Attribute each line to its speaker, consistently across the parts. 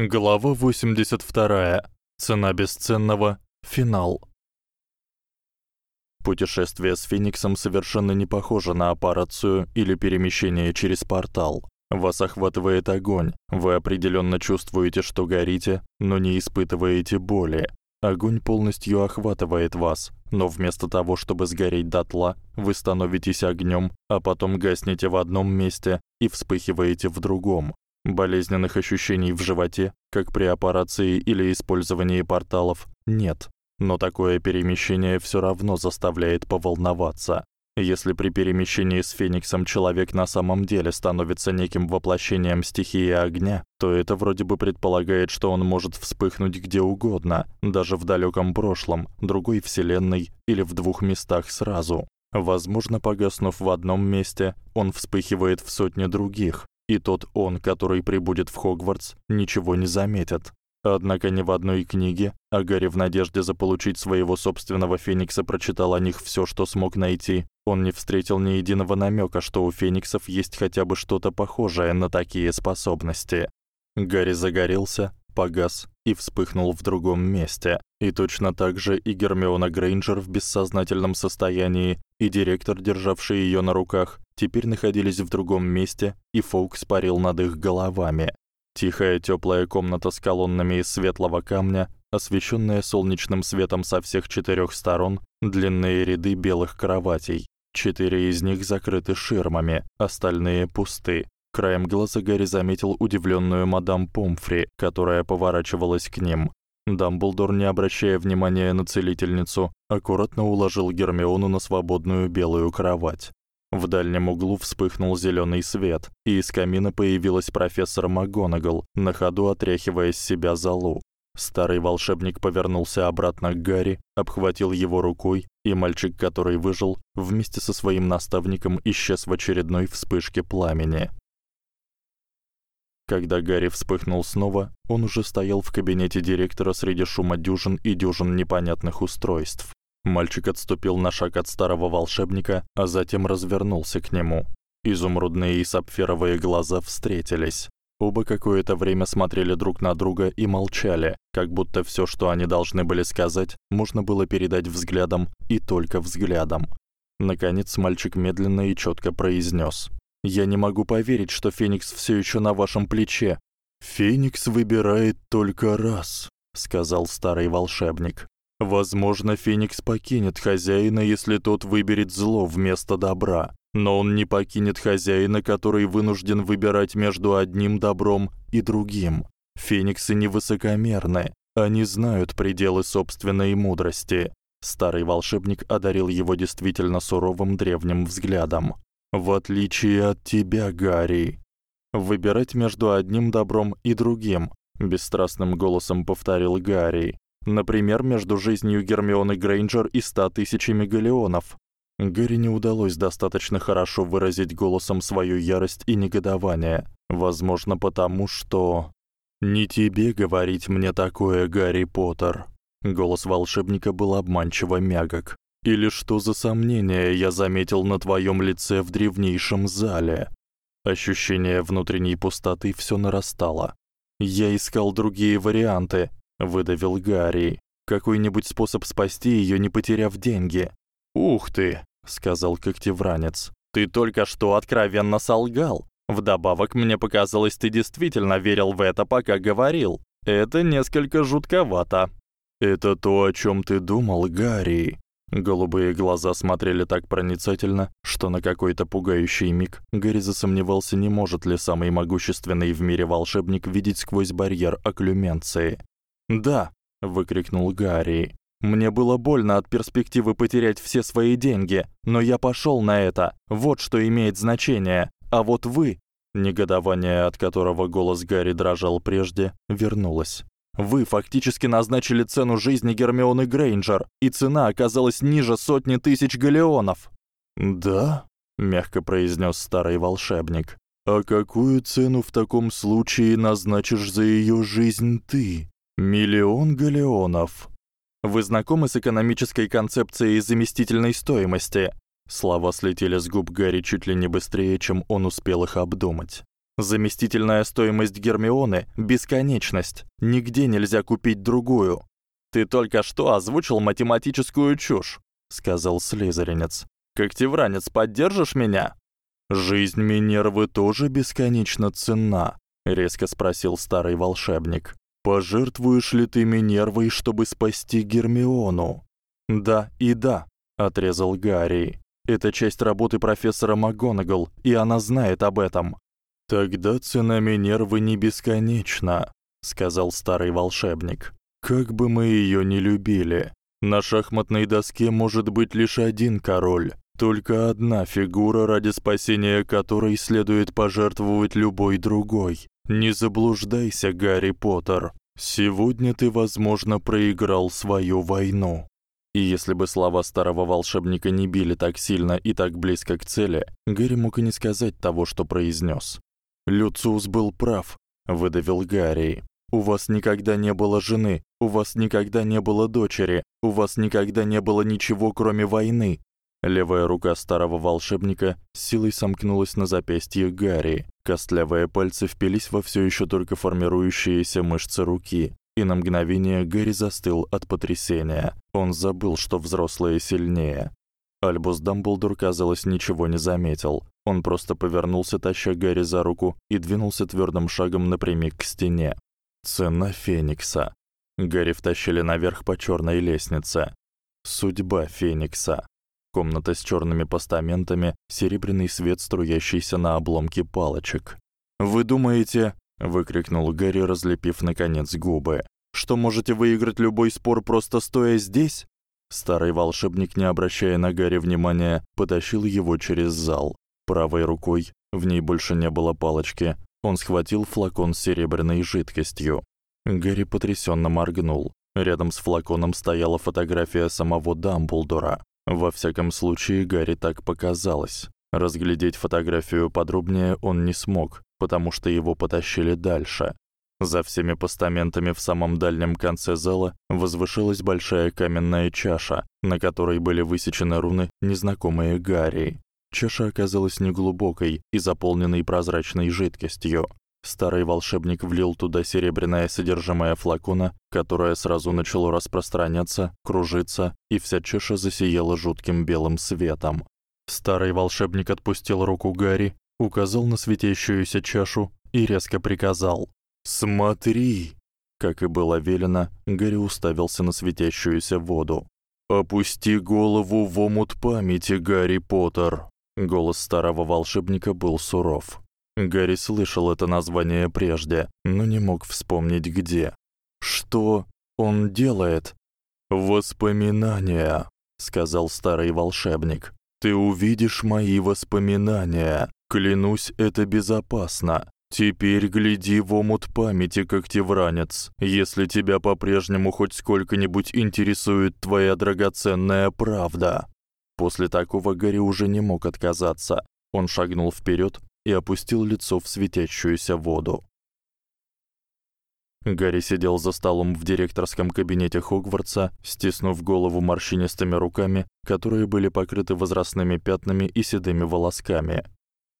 Speaker 1: Глава 82. Цена бесценного. Финал. Путешествие с Фениксом совершенно не похоже на операцию или перемещение через портал. Вас охватывает огонь. Вы определённо чувствуете, что горите, но не испытываете боли. Огонь полностью охватывает вас, но вместо того, чтобы сгореть дотла, вы становитесь огнём, а потом гаснете в одном месте и вспыхиваете в другом. Болезненных ощущений в животе, как при операции или использовании порталов, нет. Но такое перемещение всё равно заставляет поволноваться. Если при перемещении с Фениксом человек на самом деле становится неким воплощением стихии огня, то это вроде бы предполагает, что он может вспыхнуть где угодно, даже в далёком прошлом, другой вселенной или в двух местах сразу. Возможно, погаснув в одном месте, он вспыхивает в сотне других, и тот он, который прибудет в Хогвартс, ничего не заметит. Однако ни в одной книге, а Гарри в надежде заполучить своего собственного Феникса прочитал о них всё, что смог найти. Он не встретил ни единого намёка, что у Фениксов есть хотя бы что-то похожее на такие способности. Гарри загорелся, погас и вспыхнул в другом месте. И точно так же и Гермиона Грейнджер в бессознательном состоянии, и директор, державший её на руках, теперь находились в другом месте, и Фоукс парил над их головами. Тихая тёплая комната с колоннами из светлого камня, освещённая солнечным светом со всех четырёх сторон, длинные ряды белых кроватей. Четыре из них закрыты ширмами, остальные пусты. Краем глаза Гарри заметил удивлённую мадам Помфри, которая поворачивалась к ним. Дамблдор, не обращая внимания на целительницу, аккуратно уложил Гермиону на свободную белую кровать. В дальнем углу вспыхнул зелёный свет, и из камина появилась профессор МакГонагал, на ходу отряхивая с себя золу. Старый волшебник повернулся обратно к Гарри, обхватил его рукой, и мальчик, который выжил, вместе со своим наставником исчез в очередной вспышке пламени. Когда Гарри вспыхнул снова, он уже стоял в кабинете директора среди шума дюжин и дюжин непонятных устройств. Мальчик отступил на шаг от старого волшебника, а затем развернулся к нему. Изумрудные и сапфировые глаза встретились. Оба какое-то время смотрели друг на друга и молчали, как будто всё, что они должны были сказать, можно было передать взглядом и только взглядом. Наконец мальчик медленно и чётко произнёс: "Я не могу поверить, что Феникс всё ещё на вашем плече. Феникс выбирает только раз", сказал старый волшебник. Возможно, Феникс покинет хозяина, если тот выберет зло вместо добра, но он не покинет хозяина, который вынужден выбирать между одним добром и другим. Фениксы не высокомерны, они знают пределы собственной мудрости. Старый волшебник одарил его действительно суровым древним взглядом. В отличие от тебя, Гарри, выбирать между одним добром и другим, бесстрастным голосом повторил Гарри. Например, между жизнью Гермионы Грейнджер и ста тысячами галеонов. Гэри не удалось достаточно хорошо выразить голосом свою ярость и негодование, возможно, потому что не тебе говорить мне такое, Гарри Поттер. Голос волшебника был обманчиво мягок. Или что за сомнения я заметил на твоём лице в древнейшем зале? Ощущение внутренней пустоты всё нарастало. Я искал другие варианты, выдавил Гарри. Какой-нибудь способ спасти её, не потеряв деньги. Ух ты, сказал когтевранец. Ты только что откровенно солгал. Вдобавок мне показалось, ты действительно верил в это, пока говорил. Это несколько жутковато. Это то, о чём ты думал, Гарри. Голубые глаза смотрели так проницательно, что на какой-то пугающий миг Гарри засомневался, не может ли самый могущественный в мире волшебник видеть сквозь барьер окклюменции. "Да", выкрикнул Гарри. Мне было больно от перспективы потерять все свои деньги, но я пошёл на это. Вот что имеет значение. А вот вы, негодование от которого голос Гарри дрожал прежде, вернулось. Вы фактически назначили цену жизни Гермионы Грейнджер, и цена оказалась ниже сотни тысяч галеонов. Да, мягко произнёс старый волшебник. А какую цену в таком случае назначишь за её жизнь ты? Миллион галеонов. Вы знакомы с экономической концепцией заместительной стоимости? Слова слетели с губ Гарри чуть ли не быстрее, чем он успел их обдумать. Заместительная стоимость Гермионы бесконечность. Нигде нельзя купить другую. Ты только что озвучил математическую чушь, сказал слизеринец. Как тевранец, поддержишь меня? Жизнь Минервы тоже бесконечно ценна, резко спросил старый волшебник. Пожертвуешь ли ты Минервой, чтобы спасти Гермиону? Да и да, отрезал Гарри. Это часть работы профессора МакГонагал, и она знает об этом. Тогда цена Минервы не бесконечна, сказал старый волшебник. Как бы мы её ни любили, на шахматной доске может быть лишь один король, только одна фигура, ради спасения которой следует пожертвовать любой другой. Не заблуждайся, Гарри Поттер. Сегодня ты, возможно, проиграл свою войну. И если бы слова старого волшебника не били так сильно и так близко к цели, Гарри мог и не сказать того, что произнёс. Люциус был прав, выдавил Гарри. У вас никогда не было жены, у вас никогда не было дочери, у вас никогда не было ничего, кроме войны. Левая рука старого волшебника с силой сомкнулась на запястье Гарри. Костлявые пальцы впились во всё ещё только формирующиеся мышцы руки, и на мгновение Гарри застыл от потрясения. Он забыл, что взрослые сильнее. Альбус Дамблдор, казалось, ничего не заметил. Он просто повернулся, таща Гарри за руку, и двинулся твёрдым шагом напрямик к стене. Цена Феникса. Гарри втащили наверх по чёрной лестнице. Судьба Феникса. Комната с чёрными постаментами, серебряный свет, струящийся на обломки палочек. "Вы думаете?" выкрикнул Гарри, разлепив наконец губы. "Что можете выиграть любой спор просто стоя здесь?" Старый волшебник, не обращая на Гарри внимания, потащил его через зал. Правой рукой, в ней больше не было палочки, он схватил флакон с серебряной жидкостью. Гарри потрясённо моргнул. Рядом с флаконом стояла фотография самого Дамблдора. Во всяком случае, Гарри так показалось. Разглядеть фотографию подробнее он не смог, потому что его потащили дальше. За всеми постаментами в самом дальнем конце зала возвышалась большая каменная чаша, на которой были высечены руны, незнакомые Гарри. Чаша оказалась неглубокой и заполненной прозрачной жидкостью. Старый волшебник влил туда серебряное содержимое флакона, которое сразу начало распространяться, кружиться, и вся чаша засияла жутким белым светом. Старый волшебник отпустил руку Гарри, указал на светящуюся чашу и резко приказал: "Смотри!" Как и было велено, Гарри уставился на светящуюся воду. "Опусти голову в омут памяти, Гарри Поттер." Голос старого волшебника был суров. Гарри слышал это название прежде, но не мог вспомнить где. Что он делает? Воспоминания, сказал старый волшебник. Ты увидишь мои воспоминания. Клянусь, это безопасно. Теперь гляди в омут памяти, как тевранец. Если тебя по-прежнему хоть сколько-нибудь интересует твоя драгоценная правда. После такого Гарри уже не мог отказаться. Он шагнул вперёд и опустил лицо в светящуюся воду. Гарри сидел за столом в директорском кабинете Хогвартса, стиснув голову морщинистыми руками, которые были покрыты возрастными пятнами и седыми волосками.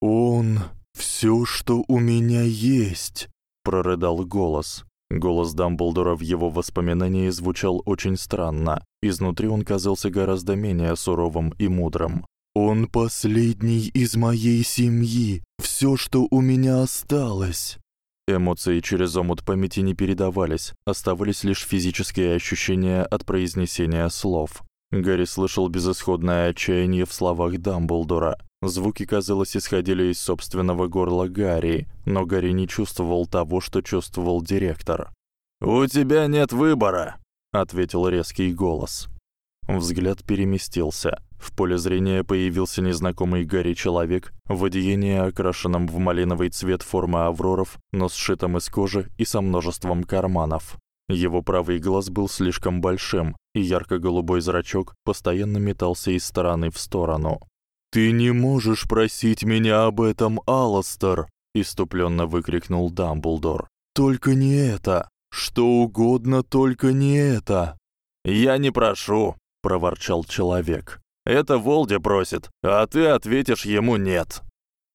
Speaker 1: Он всё, что у меня есть, прорыдал голос. Голос Дамблдора в его воспоминании звучал очень странно. Изнутри он казался гораздо менее суровым и мудрым. Он последний из моей семьи, всё, что у меня осталось. Эмоции через омут памяти не передавались, оставались лишь физические ощущения от произнесения слов. Гарри слышал безысходное отчаяние в словах Дамблдора. Звуки, казалось, исходили из собственного горла Гарри, но Гарри не чувствовал того, что чувствовал директор. "У тебя нет выбора", ответил резкий голос. Взгляд переместился. В поле зрения появился незнакомый Гарри человек в одеянии, окрашенном в малиновый цвет формы авроров, но сшитом из кожи и со множеством карманов. Его правый глаз был слишком большим, и ярко-голубой зрачок постоянно метался из стороны в сторону. Ты не можешь просить меня об этом, Аластер, иступлённо выкрикнул Дамблдор. Только не это. Что угодно, только не это. Я не прошу, проворчал человек. Это Волди просит, а ты ответишь ему нет.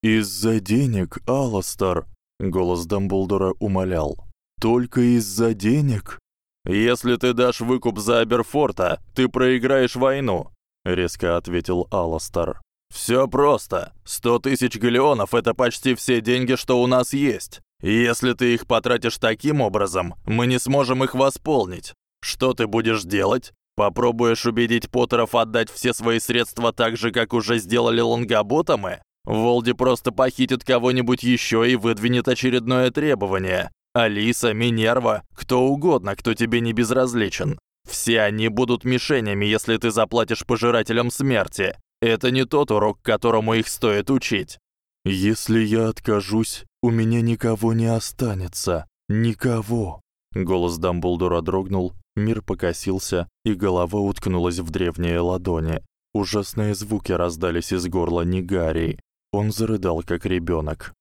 Speaker 1: Из-за денег, Аластер, Голос Дамблдора умолял. Только из-за денег? Если ты дашь выкуп за Аберфорта, ты проиграешь войну, резко ответил Аластер. Всё просто. Сто тысяч галеонов это почти все деньги, что у нас есть. Если ты их потратишь таким образом, мы не сможем их восполнить. Что ты будешь делать? Попробуешь убедить Поттеров отдать все свои средства так же, как уже сделали лонгоботомы? Волди просто похитит кого-нибудь ещё и выдвинет очередное требование. Алиса, Минерва, кто угодно, кто тебе не безразличен. Все они будут мишенями, если ты заплатишь пожирателям смерти. Это не тот урок, которому их стоит учить. Если я откажусь, у меня никого не останется. Никого. Голос Дамблдора дрогнул, мир покосился, и голова уткнулась в древние ладони. Ужасные звуки раздались из горла Нигари. Он зарыдал как ребёнок.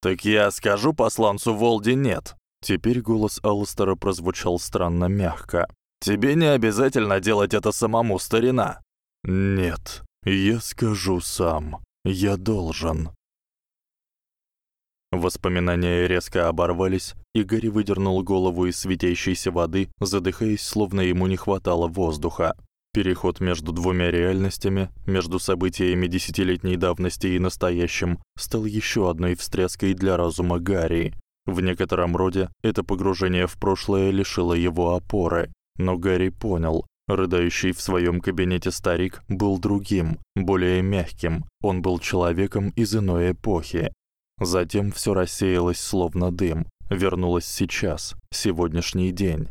Speaker 1: Так я скажу посланцу Волди нет. Теперь голос Алстера прозвучал странно мягко. Тебе не обязательно делать это самому, старина. Нет, я скажу сам. Я должен. Воспоминания резко оборвались, и Гарри выдернул голову из светящейся воды, задыхаясь, словно ему не хватало воздуха. Переход между двумя реальностями, между событиями десятилетней давности и настоящим, стал ещё одной встряской для разума Гарри. В некотором роде это погружение в прошлое лишило его опоры, но Гарри понял, рыдающий в своём кабинете старик был другим, более мягким. Он был человеком из иной эпохи. Затем всё рассеялось словно дым, вернулось сейчас, сегодняшний день.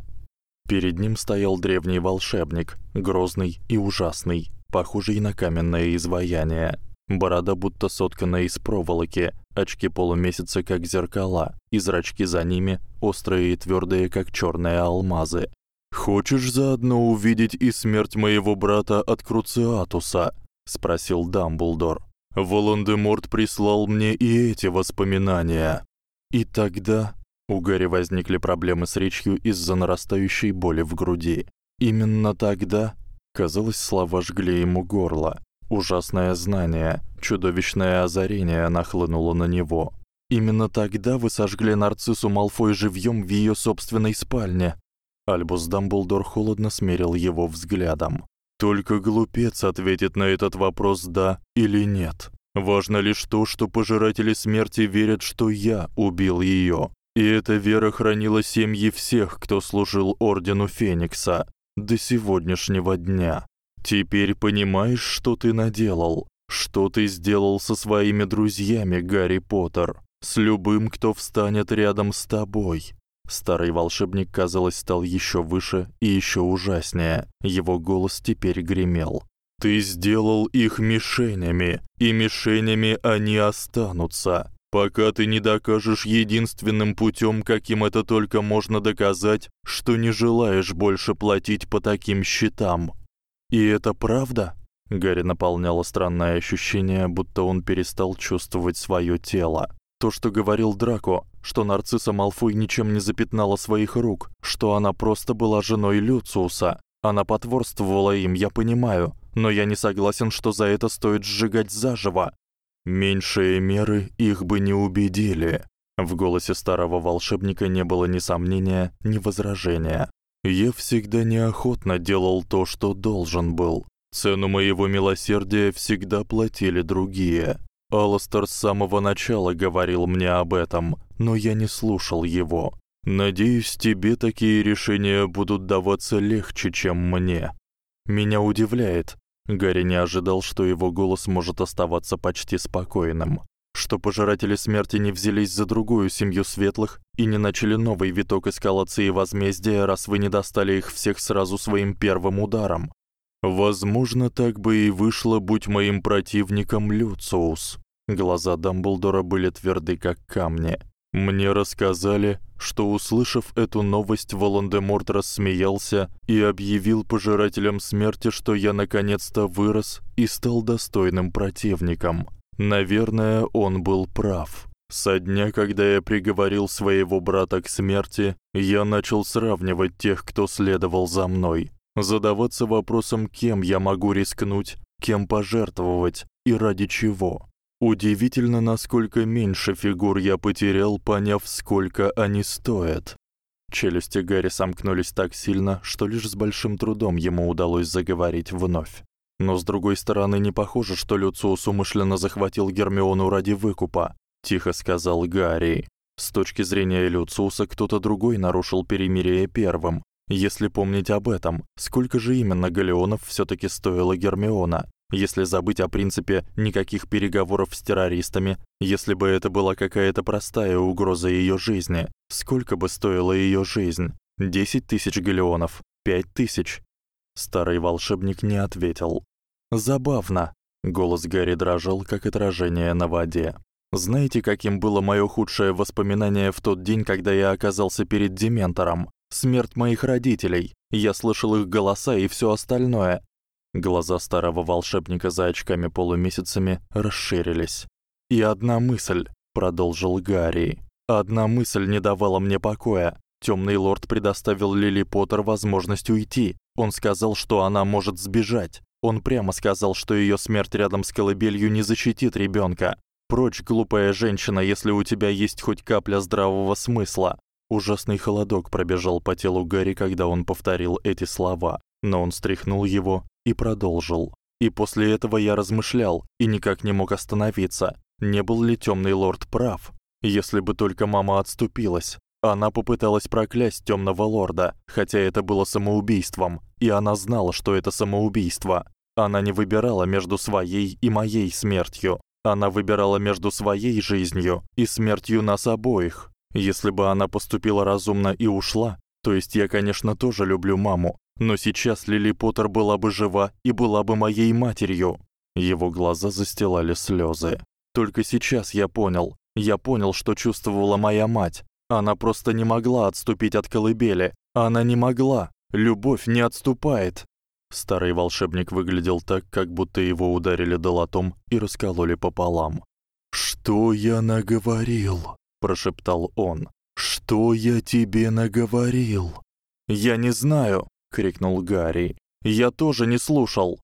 Speaker 1: Перед ним стоял древний волшебник, грозный и ужасный, похожий на каменное изваяние. Борода будто соткана из проволоки, очки полумесяца как зеркала, и зрачки за ними острые и твёрдые, как чёрные алмазы. Хочешь заодно увидеть и смерть моего брата от Круциатуса? спросил Дамблдор. Волан-де-Морт прислал мне и эти воспоминания. И тогда у Гарри возникли проблемы с речью из-за нарастающей боли в груди. Именно тогда, казалось, слова жгли ему горло. Ужасное знание, чудовищное озарение нахлынуло на него. Именно тогда вы сожгли нарциссу Малфой живьём в её собственной спальне. Альбус Дамблдор холодно смерил его взглядом. Только глупец ответит на этот вопрос да или нет. Важно лишь то, что пожиратели смерти верят, что я убил её. И эта вера хранила семьи всех, кто служил ордену Феникса до сегодняшнего дня. Теперь понимаешь, что ты наделал? Что ты сделал со своими друзьями, Гарри Поттер? С любым, кто встанет рядом с тобой? Старый волшебник, казалось, стал ещё выше и ещё ужаснее. Его голос теперь гремел. Ты сделал их мишенями, и мишенями они останутся. Пока ты не докажешь единственным путём, каким это только можно доказать, что не желаешь больше платить по таким счетам. И это правда? Гарри наполняло странное ощущение, будто он перестал чувствовать своё тело. То, что говорил Драко, что нарцисса Малфой ничем не запятнала своих рук, что она просто была женой Люциуса. Она потворствовала им, я понимаю, но я не согласен, что за это стоит сжигать заживо. Меньшие меры их бы не убедили. В голосе старого волшебника не было ни сомнения, ни возражения. Я всегда неохотно делал то, что должен был. Цену моего милосердия всегда платили другие. Алластер с самого начала говорил мне об этом, но я не слушал его. Надеюсь, тебе такие решения будут даваться легче, чем мне. Меня удивляет, Гарри не ожидал, что его голос может оставаться почти спокойным, что пожиратели смерти не взялись за другую семью светлых и не начали новый виток эскалации возмездия, раз вы не достали их всех сразу своим первым ударом. Возможно, так бы и вышло, будь моим противником Люциус. Глаза Дамблдора были твёрды как камни. Мне рассказали, что услышав эту новость, Волан-де-Морт рассмеялся и объявил пожирателям смерти, что я наконец-то вырос и стал достойным противником. Наверное, он был прав. Со дня, когда я приговорил своего брата к смерти, я начал сравнивать тех, кто следовал за мной, задаваться вопросом, кем я могу рискнуть, кем пожертвовать и ради чего. Удивительно, насколько меньше фигур я потерял, поняв, сколько они стоят. Челюсти Гарри сомкнулись так сильно, что лишь с большим трудом ему удалось заговорить вновь. Но с другой стороны, не похоже, что Люциус умышленно захватил Гермиону ради выкупа, тихо сказал Гарри. С точки зрения Люциуса, кто-то другой нарушил перемирие первым. Если помнить об этом, сколько же именно галеонов всё-таки стоила Гермиона? Если забыть о принципе никаких переговоров с террористами, если бы это была какая-то простая угроза её жизни, сколько бы стоила её жизнь? Десять тысяч галеонов, пять тысяч. Старый волшебник не ответил. Забавно. Голос Гарри дрожал, как отражение на воде. Знаете, каким было моё худшее воспоминание в тот день, когда я оказался перед дементором? Смерть моих родителей. Я слышал их голоса и всё остальное. Глаза старого волшебника за очками-полумесяцами расширились. И одна мысль, продолжил Гарри. Одна мысль не давала мне покоя. Тёмный лорд предоставил Лили Поттер возможность уйти. Он сказал, что она может сбежать. Он прямо сказал, что её смерть рядом с колыбелью не защитит ребёнка. Прочь, глупая женщина, если у тебя есть хоть капля здравого смысла. Ужасный холодок пробежал по телу Гарри, когда он повторил эти слова, но он стряхнул его и продолжил. И после этого я размышлял и никак не мог остановиться. Не был ли тёмный лорд прав? Если бы только мама отступилась. Она попыталась проклясть тёмного лорда, хотя это было самоубийством, и она знала, что это самоубийство. Она не выбирала между своей и моей смертью. Она выбирала между своей жизнью и смертью нас обоих. Если бы она поступила разумно и ушла, то есть я, конечно, тоже люблю маму, но сейчас Лили Поттер была бы жива и была бы моей матерью. Его глаза застилали слёзы. Только сейчас я понял. Я понял, что чувствовала моя мать. Она просто не могла отступить от колыбели. Она не могла. Любовь не отступает. Старый волшебник выглядел так, как будто его ударили долотом и раскололи пополам. Что я наговорил? Прошептал он. Что я тебе наговорил? Я не знаю, крикнул Гарри. Я тоже не слушал.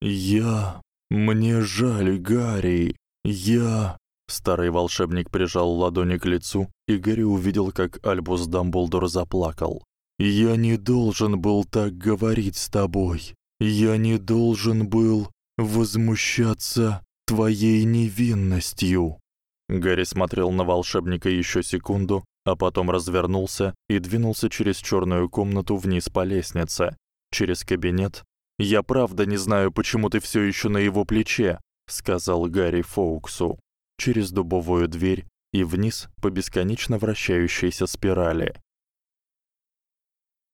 Speaker 1: Я мне жаль, Гарри. Я Старый волшебник прижал ладони к лицу, и Гарри увидел, как Альбус Дамблдор заплакал. Я не должен был так говорить с тобой. Я не должен был возмущаться твоей невинностью. Гарри смотрел на волшебника ещё секунду, а потом развернулся и двинулся через чёрную комнату вниз по лестнице, через кабинет. "Я правда не знаю, почему ты всё ещё на его плече", сказал Гарри Фоуксу. Через дубовую дверь и вниз по бесконечно вращающейся спирали.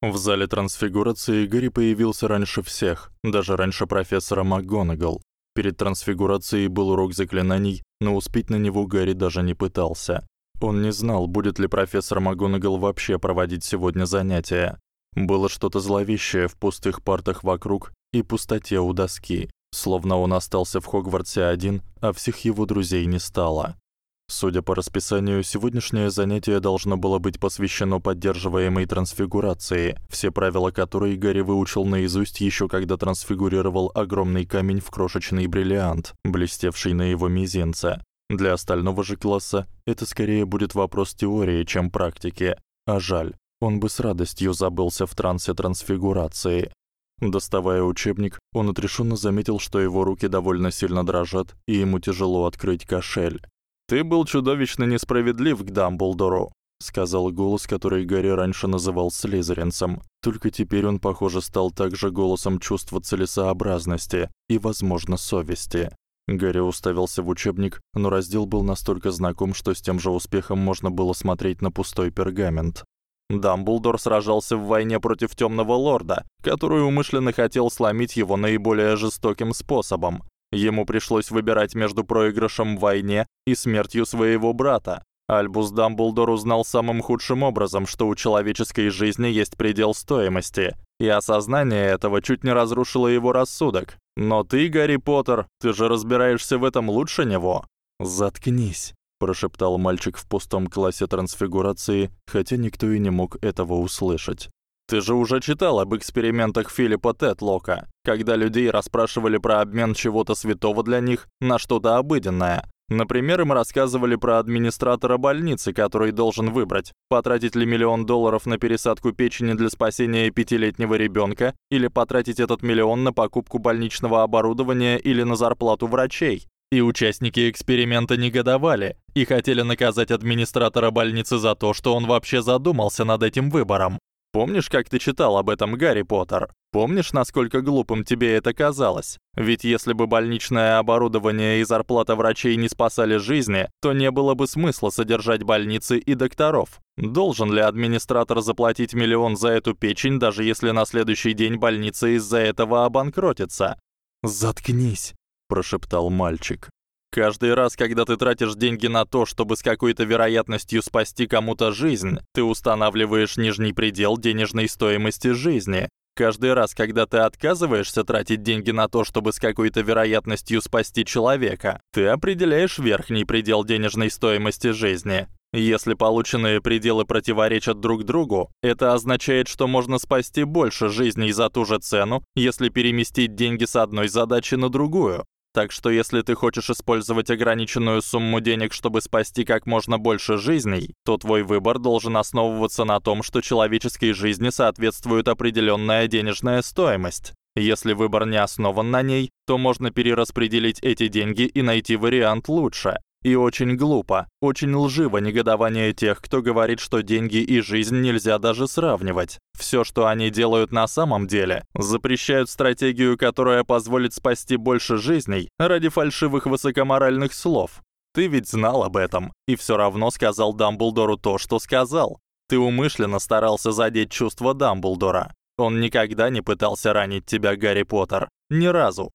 Speaker 1: В зале трансфигурации Гарри появился раньше всех, даже раньше профессора МакГонагал. Перед трансфигурацией был урок заклинаний, но успеть на него Гарри даже не пытался. Он не знал, будет ли профессор МакГонагал вообще проводить сегодня занятия. Было что-то зловещее в пустых партах вокруг и пустоте у доски, словно он остался в Хогвартсе один, а всех его друзей не стало. Судя по расписанию, сегодняшнее занятие должно было быть посвящено поддерживаемой трансфигурации, все правила которой Гарри выучил наизусть ещё когда трансфигурировал огромный камень в крошечный бриллиант, блестевший на его мизинце. Для остального же класса это скорее будет вопрос теории, чем практики. А жаль, он бы с радостью забылся в трансе трансфигурации. Доставая учебник, он отрешённо заметил, что его руки довольно сильно дрожат, и ему тяжело открыть кошель. Ты был чудовищно несправедлив к Дамблдору, сказал голос, который Гарри раньше называл слизеринцем. Только теперь он, похоже, стал также голосом чувства целесообразности и, возможно, совести. Гарри уставился в учебник, но раздел был настолько знаком, что с тем же успехом можно было смотреть на пустой пергамент. Дамблдор сражался в войне против Тёмного лорда, который умышленно хотел сломить его наиболее жестоким способом. Ему пришлось выбирать между проигрышем в войне и смертью своего брата. Альбус Дамблдор узнал самым худшим образом, что у человеческой жизни есть предел стоимости, и осознание этого чуть не разрушило его рассудок. Но ты, Гарри Поттер, ты же разбираешься в этом лучше него. Заткнись, прошептал мальчик в пустом классе трансфигурации, хотя никто и не мог этого услышать. Ты же уже читал об экспериментах Филиппа Тетлока, когда людей расспрашивали про обмен чего-то святого для них на что-то обыденное. Например, им рассказывали про администратора больницы, который должен выбрать, потратить ли миллион долларов на пересадку печени для спасения пятилетнего ребёнка или потратить этот миллион на покупку больничного оборудования или на зарплату врачей. И участники эксперимента негодовали и хотели наказать администратора больницы за то, что он вообще задумался над этим выбором. Помнишь, как ты читал об этом Гарри Поттер? Помнишь, насколько глупым тебе это казалось? Ведь если бы больничное оборудование и зарплата врачей не спасали жизни, то не было бы смысла содержать больницы и докторов. Должен ли администратор заплатить миллион за эту печень, даже если на следующий день больница из-за этого обанкротится?
Speaker 2: Заткнись, прошептал мальчик.
Speaker 1: Каждый раз, когда ты тратишь деньги на то, чтобы с какой-то вероятностью спасти кому-то жизнь, ты устанавливаешь нижний предел денежной стоимости жизни. Каждый раз, когда ты отказываешься тратить деньги на то, чтобы с какой-то вероятностью спасти человека, ты определяешь верхний предел денежной стоимости жизни. Если полученные пределы противоречат друг другу, это означает, что можно спасти больше жизней за ту же цену, если переместить деньги с одной задачи на другую. Так что если ты хочешь использовать ограниченную сумму денег, чтобы спасти как можно больше жизней, то твой выбор должен основываться на том, что человеческой жизни соответствует определённая денежная стоимость. Если выбор не основан на ней, то можно перераспределить эти деньги и найти вариант лучше. И очень глупо, очень лживо негодование тех, кто говорит, что деньги и жизнь нельзя даже сравнивать. Всё, что они делают на самом деле, запрещают стратегию, которая позволит спасти больше жизней ради фальшивых высокоморальных слов. Ты ведь знал об этом и всё равно сказал Дамблдору то, что сказал. Ты умышленно старался задеть чувства Дамблдора. Он никогда не пытался ранить тебя, Гарри Поттер, ни разу.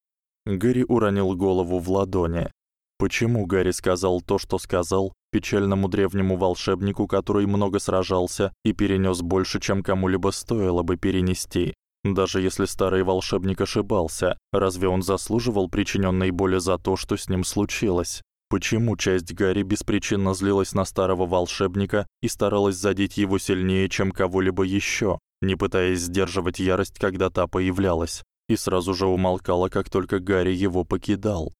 Speaker 2: Гарри уронил голову в ладони. Почему Гарри сказал то, что сказал, печальному древнему волшебнику, который много сражался и перенёс больше, чем кому-либо стоило бы перенести? Даже если старый волшебник ошибался, разве он заслуживал причинённой боли за то, что с ним случилось? Почему часть Гарри беспричинно злилась на старого волшебника и старалась задеть его сильнее, чем кого-либо ещё, не пытаясь сдерживать ярость, когда та появлялась, и сразу же умолкала, как только Гарри его покидал?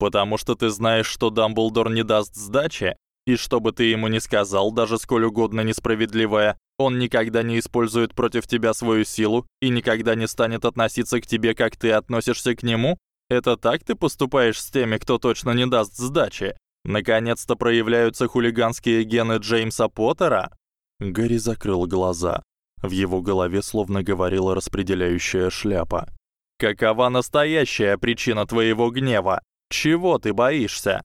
Speaker 1: Потому что ты знаешь, что Дамблдор не даст сдачи, и что бы ты ему ни сказал, даже сколь угодно несправедливое, он никогда не использует против тебя свою силу и никогда не станет относиться к тебе, как ты относишься к нему? Это так ты поступаешь с теми, кто точно не даст сдачи? Наконец-то проявляются хулиганские гены Джеймса Поттера?
Speaker 2: Гарри закрыл глаза. В его голове словно говорила распределяющая шляпа.
Speaker 1: Какова настоящая причина твоего гнева? Чего ты боишься?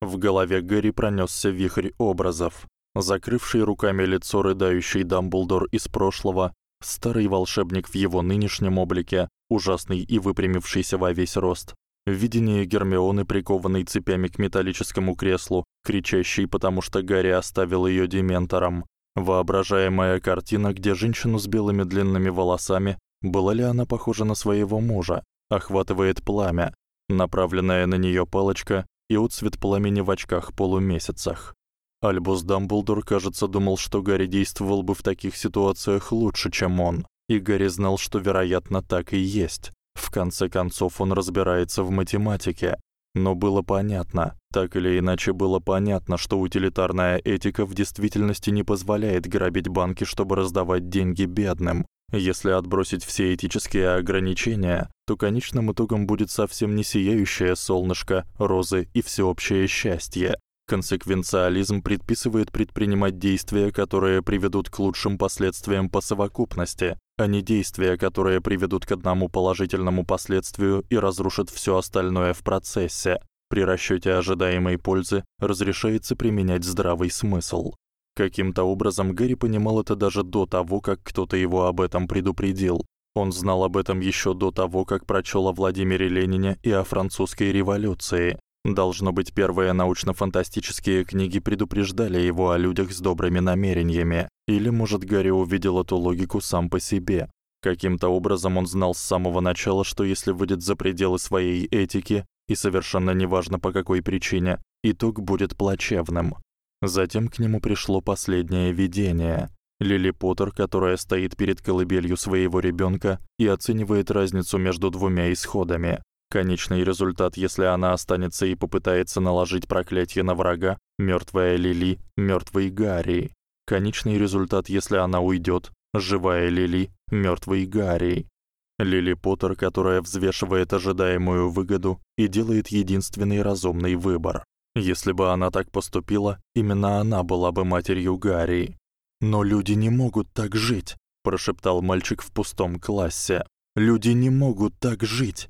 Speaker 2: В голове Гэри пронёсся вихрь образов. Закрывший руками лицо рыдающий Дамблдор из прошлого, старый волшебник в его нынешнем облике, ужасный и выпрямившийся во весь рост. Видение Гермионы, прикованной цепями к металлическому креслу, кричащей, потому что Гарри оставил её дементором. Воображаемая картина, где женщину с белыми длинными волосами, была ли она похожа на своего мужа, охватывает пламя, направленная на неё палочка и отсвет пламени в очках полумесяцах. Альбус Дамблдор, кажется, думал, что Гарри действовал бы в таких ситуациях лучше, чем он. И Гарри знал, что, вероятно, так и есть. В конце концов, он разбирается в математике. Но было понятно, так или иначе было понятно, что утилитарная этика в действительности не позволяет грабить банки, чтобы раздавать деньги бедным. Если отбросить все этические ограничения, то конечным итогом будет совсем не сияющее солнышко, розы и всеобщее счастье. Консеквенциализм предписывает предпринимать действия, которые приведут к лучшим последствиям по совокупности, а не действия, которые приведут к одному положительному последствию и разрушат всё остальное в процессе. При расчёте ожидаемой пользы разрешается применять здравый смысл. Каким-то образом Гэри понимал это даже до того, как кто-то его об этом предупредил. Он знал об этом ещё до того, как прочёл о Владимире Ленине и о французской революции. Должно быть, первые научно-фантастические книги предупреждали его о людях с добрыми намерениями, или, может, Гарри увидел эту логику сам по себе. Каким-то образом он знал с самого начала, что если выйдет за пределы своей этики, и совершенно неважно по какой причине, итог будет плачевным. Затем к нему пришло последнее видение. Лили Поттер, которая стоит перед колыбелью своего ребёнка и оценивает разницу между двумя исходами.
Speaker 1: Конечный результат, если она останется и попытается наложить проклятие на врага мёртвая Лили, мёртвый Гарри. Конечный результат, если она уйдёт живая Лили, мёртвый Гарри. Лили Поттер, которая взвешивает ожидаемую выгоду и делает единственный разумный выбор. Если бы она так поступила, именно она была бы матерью Гарри. Но люди не могут так жить, прошептал мальчик в пустом классе. Люди не могут так жить.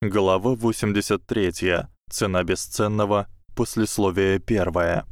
Speaker 1: Глава 83. Цена бесценного. Послесловие первое.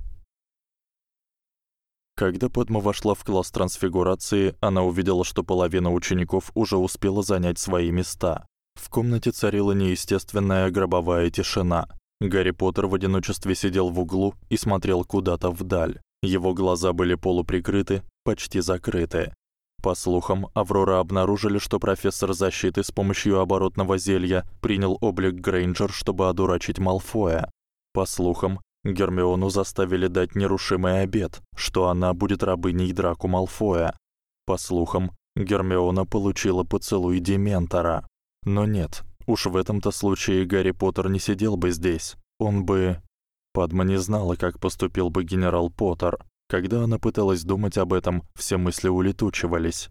Speaker 1: Когда Падма вошла в класс трансфигурации, она увидела, что половина учеников уже успела занять свои места. В комнате царила неестественная гробовая тишина. Гарри Поттер в одиночестве сидел в углу и смотрел куда-то вдаль. Его глаза были полуприкрыты, почти закрыты. По слухам, Аврора обнаружили, что профессор защиты с помощью оборотного зелья принял облик Грейнджер, чтобы одурачить Малфоя. По слухам, Гермиону заставили дать нерушимый обет, что она будет рабыней Драко Малфоя. По слухам, Гермиона получила поцелуй Дементора. Но нет, уж в этом-то случае Гарри Поттер не сидел бы здесь. Он бы Падма не знала, как поступил бы генерал Поттер. Когда она пыталась думать об этом, все мысли улетучивались.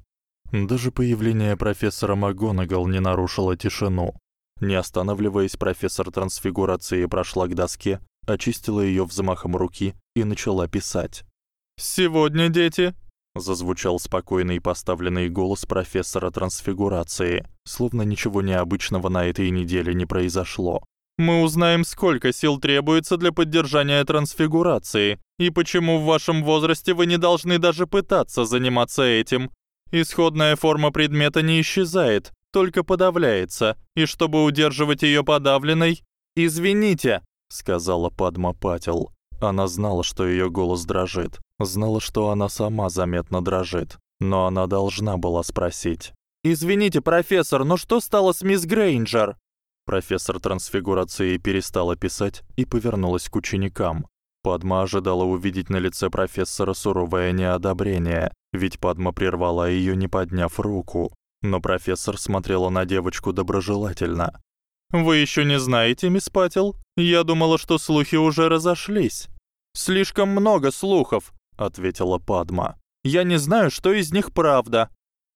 Speaker 1: Даже появление профессора МакГонагал не нарушило тишину. Не останавливаясь, профессор трансфигурации прошла к доске очистила её взмахом руки и начала писать.
Speaker 2: «Сегодня, дети!»
Speaker 1: — зазвучал спокойный поставленный голос профессора трансфигурации, словно ничего необычного на этой неделе не произошло.
Speaker 2: «Мы узнаем, сколько сил требуется для поддержания трансфигурации, и почему в вашем возрасте вы не должны даже пытаться заниматься этим. Исходная форма предмета не исчезает, только подавляется, и чтобы удерживать её подавленной... Извините,
Speaker 1: сказала Падма Патил. Она знала, что её голос дрожит, знала, что она сама заметно дрожит, но она должна была спросить.
Speaker 2: Извините, профессор, но что стало с мисс Грейнджер?
Speaker 1: Профессор трансфигурации перестала писать и повернулась к ученикам. Падма ожидала увидеть на лице профессора суровое неодобрение, ведь Падма прервала её, не подняв руку. Но профессор смотрела на девочку доброжелательно.
Speaker 2: Вы ещё не знаете, мисс Патил? Я думала, что слухи уже разошлись. Слишком много слухов, ответила Падма. Я не знаю, что из них правда.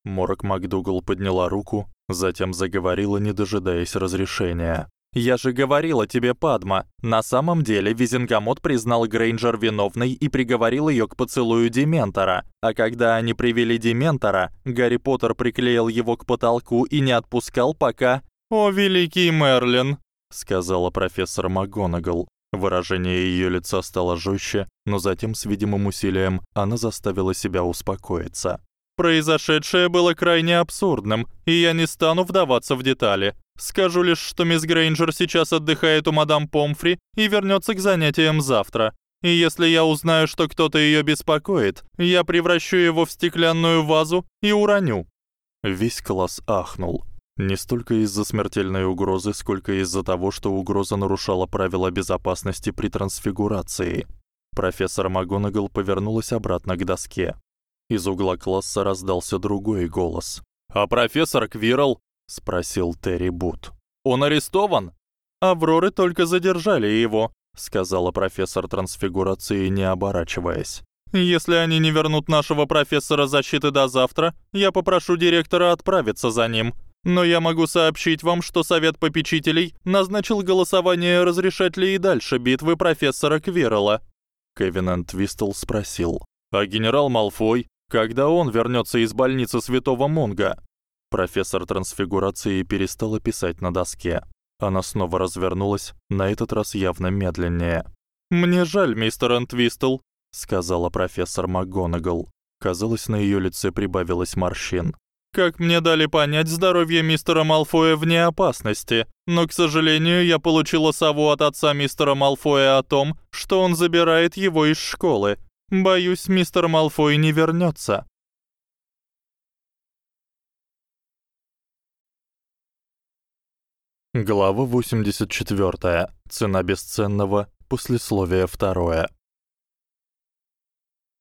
Speaker 1: Морок МакДугал подняла руку, затем заговорила, не дожидаясь разрешения.
Speaker 2: Я же говорила тебе, Падма, на самом деле Визенгамот признал Грейнджер виновной и приговорил её к поцелую Дементора. А когда они привели Дементора, Гарри Поттер приклеил его к потолку и не отпускал, пока «О, великий Мерлин», — сказала профессор МакГонагал.
Speaker 1: Выражение её лица стало жёстче, но затем с видимым усилием она заставила себя успокоиться.
Speaker 2: Произошедшее было крайне абсурдным, и я не стану вдаваться в детали. Скажу лишь, что мисс Грейнджер сейчас отдыхает у мадам Помфри и вернётся к занятиям завтра. И если я узнаю, что кто-то её беспокоит, я превращу его в стеклянную вазу и уроню.
Speaker 1: Весь класс ахнул. Не столько из-за смертельной угрозы, сколько из-за того, что угроза нарушала правила безопасности при трансфигурации. Профессор МакГонагал повернулась обратно к доске. Из угла класса раздался другой голос.
Speaker 2: "А профессор Квирл?"
Speaker 1: спросил Терри Бут.
Speaker 2: "Он арестован?" "Авроры только задержали его", сказала профессор трансфигурации, не оборачиваясь. Если они не вернут нашего профессора защиты до завтра, я попрошу директора отправиться за ним. Но я могу сообщить вам, что совет попечителей назначил голосование, разрешать ли и дальше битвы профессора Квирла.
Speaker 1: Кевин Твистл спросил:
Speaker 2: "А генерал Малфой, когда он вернётся из больницы Святого Мунга?"
Speaker 1: Профессор трансфигурации перестала писать на доске. Она снова развернулась, на этот раз явно медленнее.
Speaker 2: "Мне жаль, мистер Антвистл",
Speaker 1: сказала профессор МакГонагал. Казалось, на её лице прибавилось морщин.
Speaker 2: Как мне дали понять, здоровье мистера Малфоя вне опасности, но, к сожалению, я получила сову от отца мистера Малфоя о том, что он забирает его из школы. Боюсь, мистер Малфой не вернётся.
Speaker 1: Глава 84. Цена бесценного. Послесловие второе.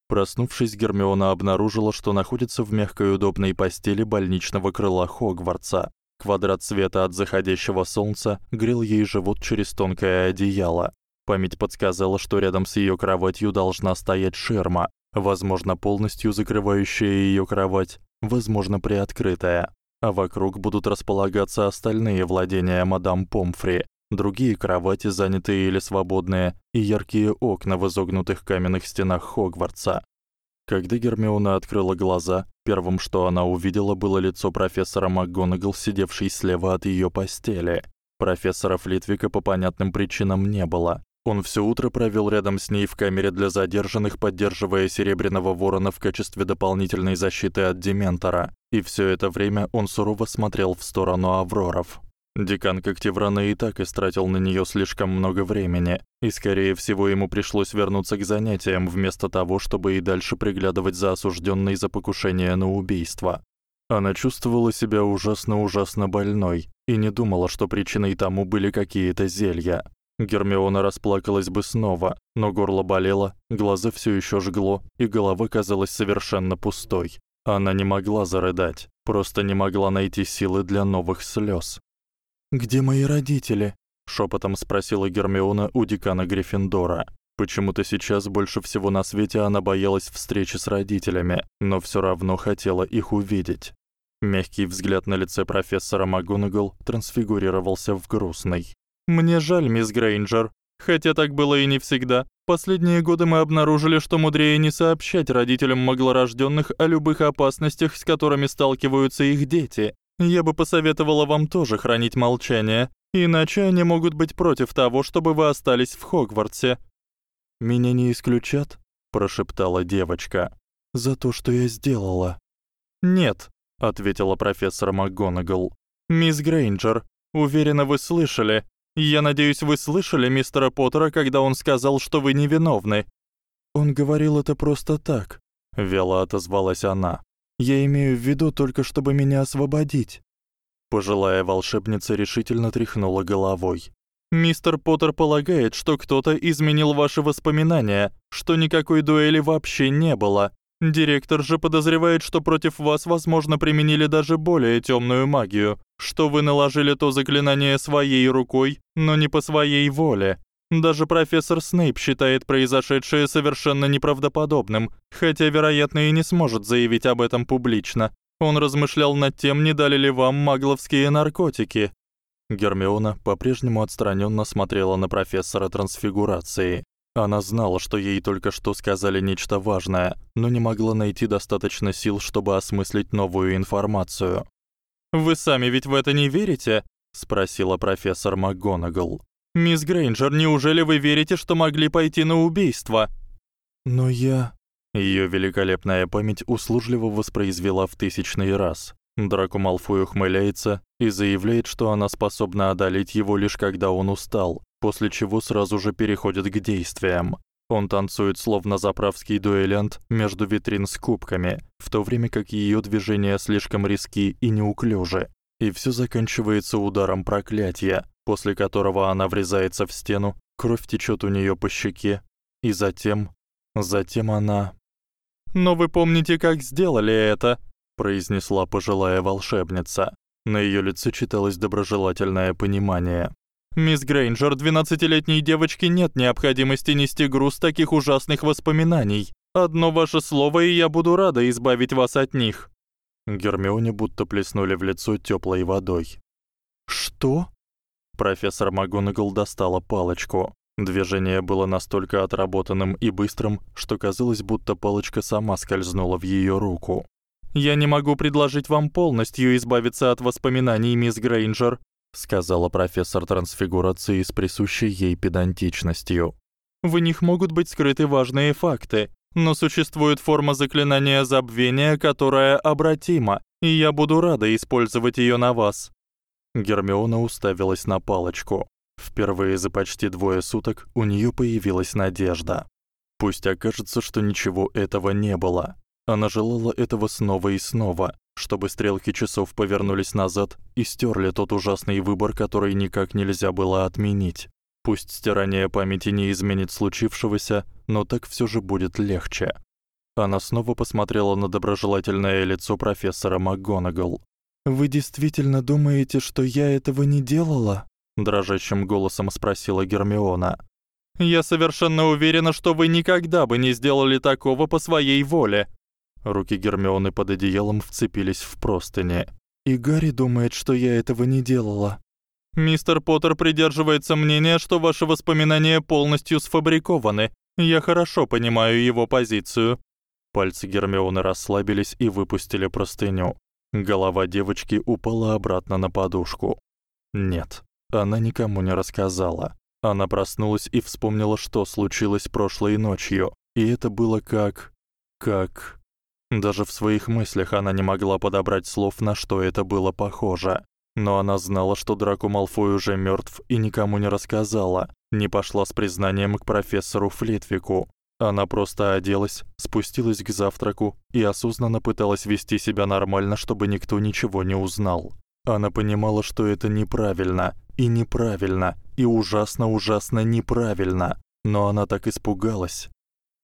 Speaker 1: Проснувшись, Гермиона обнаружила, что находится в мягкой удобной постели больничного крыла Хогвартса. Квадрат света от заходящего солнца грел ей живот через тонкое одеяло. Память подсказала, что рядом с её кроватью должна стоять ширма, возможно, полностью закрывающая её кровать, возможно, приоткрытая. А вокруг будут располагаться остальные владения мадам Помфри, другие кровати, занятые или свободные, и яркие окна в изогнутых каменных стенах Хогвартса. Когда Гермиона открыла глаза, первым, что она увидела, было лицо профессора МакГонагал, сидевшей слева от её постели. Профессора Флитвика по понятным причинам не было. Он всё утро провёл рядом с ней в камере для задержанных, поддерживая Серебряного Ворона в качестве дополнительной защиты от Дементора, и всё это время он сурово смотрел в сторону Авроров. Декан Когтеврана и так истратил на неё слишком много времени, и скорее всего ему пришлось вернуться к занятиям вместо того, чтобы и дальше приглядывать за осуждённой за покушение на убийство. Она чувствовала себя ужасно-ужасно больной и не думала, что причиной тому были какие-то зелья. Гермиона расплакалась бы снова, но горло болело, глаза всё ещё жгло, и голова казалась совершенно пустой. Она не могла зарыдать, просто не могла найти силы для новых слёз.
Speaker 2: Где мои родители?
Speaker 1: шёпотом спросила Гермиона у декана Гриффиндора. Почему-то сейчас больше всего на свете она боялась встречи с родителями, но всё равно хотела их увидеть. Мягкий взгляд на лице профессора МакГонагал трансфигурировался в грустный. Мне жаль, мисс Грейнджер, хотя так было и не всегда. Последние годы мы обнаружили, что мудрее не сообщать родителям маглорождённых о любых опасностях, с которыми сталкиваются их дети. Я бы посоветовала вам тоже хранить молчание, иначе они могут быть против того, чтобы вы остались в Хогвартсе.
Speaker 2: Меня не исключат, прошептала девочка. За то, что я сделала.
Speaker 1: Нет, ответила профессор МакГонагал. Мисс Грейнджер, уверена, вы слышали. Я надеюсь, вы слышали мистера Поттера, когда он сказал, что вы невиновны.
Speaker 2: Он говорил это просто так,
Speaker 1: вяло отозвалась она.
Speaker 2: Я имею в виду только чтобы меня освободить.
Speaker 1: Пожилая волшебница решительно тряхнула головой. Мистер Поттер полагает, что кто-то изменил ваши воспоминания, что никакой дуэли вообще не было. Директор же подозревает, что против вас, возможно, применили даже более тёмную магию, что вы наложили то заклинание своей рукой, но не по своей воле. Даже профессор Снейп считает произошедшее совершенно неправдоподобным, хотя, вероятно, и не сможет заявить об этом публично. Он размышлял над тем, не дали ли вам магловские наркотики. Гермиона по-прежнему отстранённо смотрела на профессора трансфигурации. Она знала, что ей только что сказали нечто важное, но не могла найти достаточно сил, чтобы осмыслить новую информацию. Вы сами ведь в это не верите? спросила профессор МакГонагал. Мисс Грейнджер, неужели вы верите, что могли пойти на убийство?
Speaker 2: Но я
Speaker 1: Её великолепная память услужливо воспроизвела в тысячный раз. Драко Малфой ухмыляется и заявляет, что она способна одолеть его лишь когда он устал, после чего сразу же переходит к действиям. Он танцует словно заправский дуэлянт между витрин с кубками, в то время как её движения слишком резки и неуклюжи. И всё заканчивается ударом проклятия, после которого она врезается в стену, кровь течёт у неё по щеке, и затем, затем она "Но вы помните, как сделали это?" произнесла пожилая волшебница. На её лице читалось доброжелательное понимание. Мисс Грейнджер, двенадцатилетней девочке нет необходимости нести груз таких ужасных воспоминаний. Одно ваше слово, и я буду рада избавить вас от них. Гермионе будто плеснули в лицо тёплой водой.
Speaker 2: Что?
Speaker 1: Профессор МакГонагал достала палочку. Движение было настолько отработанным и быстрым, что казалось, будто палочка сама скользнула в её руку. Я не могу предложить вам полностью избавиться от воспоминаний, мисс Грейнджер, сказала профессор трансфигурации с присущей ей педантичностью. В них могут быть скрыты важные факты, но существует форма заклинания забвения, которая обратима, и я буду рада использовать её на вас. Гермиона уставилась на палочку. Впервые за почти двое суток у неё появилась надежда. Пусть окажется, что ничего этого не было. Она желала этого снова и снова, чтобы стрелки часов повернулись назад и стёрли тот ужасный выбор, который никак нельзя было отменить. Пусть стирание памяти не изменит случившегося, но так всё же будет легче. Она снова посмотрела на доброжелательное лицо профессора МакГонагал.
Speaker 2: Вы действительно думаете, что я этого не делала? дрожащим голосом спросила Гермиона.
Speaker 1: Я совершенно уверена, что вы никогда бы не сделали такого по своей воле.
Speaker 2: Руки Гермионы под одеялом вцепились в простыни. И Гарри думает, что я этого не делала.
Speaker 1: Мистер Поттер придерживается мнения, что ваши воспоминания полностью сфабрикованы. Я хорошо понимаю его позицию.
Speaker 2: Пальцы Гермионы расслабились и выпустили простыню. Голова девочки упала обратно на подушку. Нет, она никому не рассказала. Она проснулась и вспомнила, что случилось прошлой ночью, и это было как как даже в своих мыслях она не могла подобрать слов, на что это было похоже. Но она знала, что Драко Малфой уже мёртв и никому не рассказала, не пошла с признанием к профессору Флитвику. Она просто оделась, спустилась к завтраку и осознанно пыталась вести себя нормально, чтобы никто ничего не узнал. Она понимала, что это неправильно, и неправильно, и ужасно-ужасно неправильно, но она так испугалась.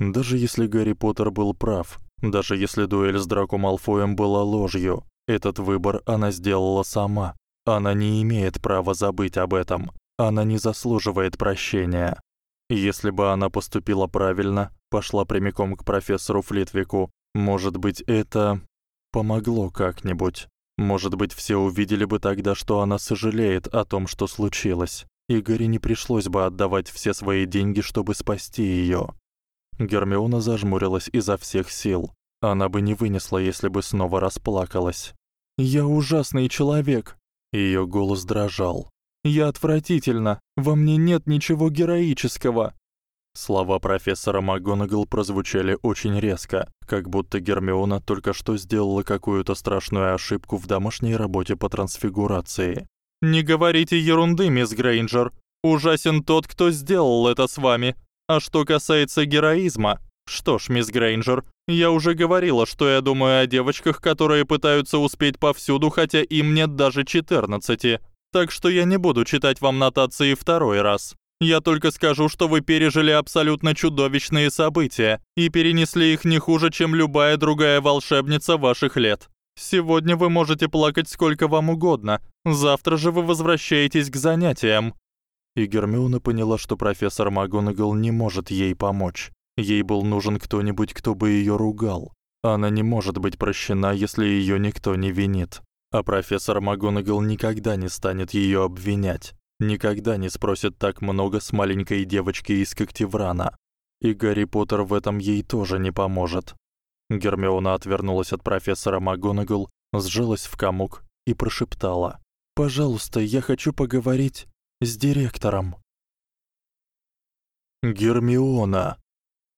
Speaker 2: Даже если Гарри Поттер был прав, даже если дуэль с Драко Малфоем была ложью, этот выбор она сделала сама. Она не имеет права забыть об этом. Она не заслуживает прощения. Если бы она поступила правильно, пошла прямиком к профессору Флитвику, может быть, это помогло как-нибудь. Может быть, все увидели бы тогда, что она сожалеет о том, что случилось. И Гарри не пришлось бы отдавать все свои деньги, чтобы спасти её. Гермиона зажмурилась изо всех сил. Она бы не вынесла, если бы снова расплакалась.
Speaker 1: "Я ужасный человек",
Speaker 2: её голос дрожал.
Speaker 1: Я отвратительно. Во мне нет ничего героического.
Speaker 2: Слова профессора МакГонагал прозвучали очень резко, как будто Гермиона только что сделала какую-то страшную ошибку в домашней работе по трансфигурации.
Speaker 1: Не говорите ерунды, мисс Грейнджер. Ужасен тот, кто сделал это с вами. А что касается героизма, что ж, мисс Грейнджер, я уже говорила, что я думаю о девочках, которые пытаются успеть повсюду, хотя им нет даже 14. Так что я не буду читать вам нотации второй раз. Я только скажу, что вы пережили абсолютно чудовищные события и перенесли их не хуже, чем любая другая волшебница ваших лет. Сегодня вы можете плакать сколько вам угодно. Завтра же вы возвращаетесь к занятиям.
Speaker 2: И Гермиона поняла, что профессор МакГонагал не может ей помочь. Ей был нужен кто-нибудь, кто бы её ругал. Она не может быть прощена, если её никто не винит. А профессор МакГонагал никогда не станет её обвинять, никогда не спросит так много с маленькой девочки из Когтеврана. И Гарри Поттер в этом ей тоже не поможет. Гермиона отвернулась от профессора МакГонагал, сжалась в комок и прошептала: "Пожалуйста, я хочу поговорить с директором". Гермиона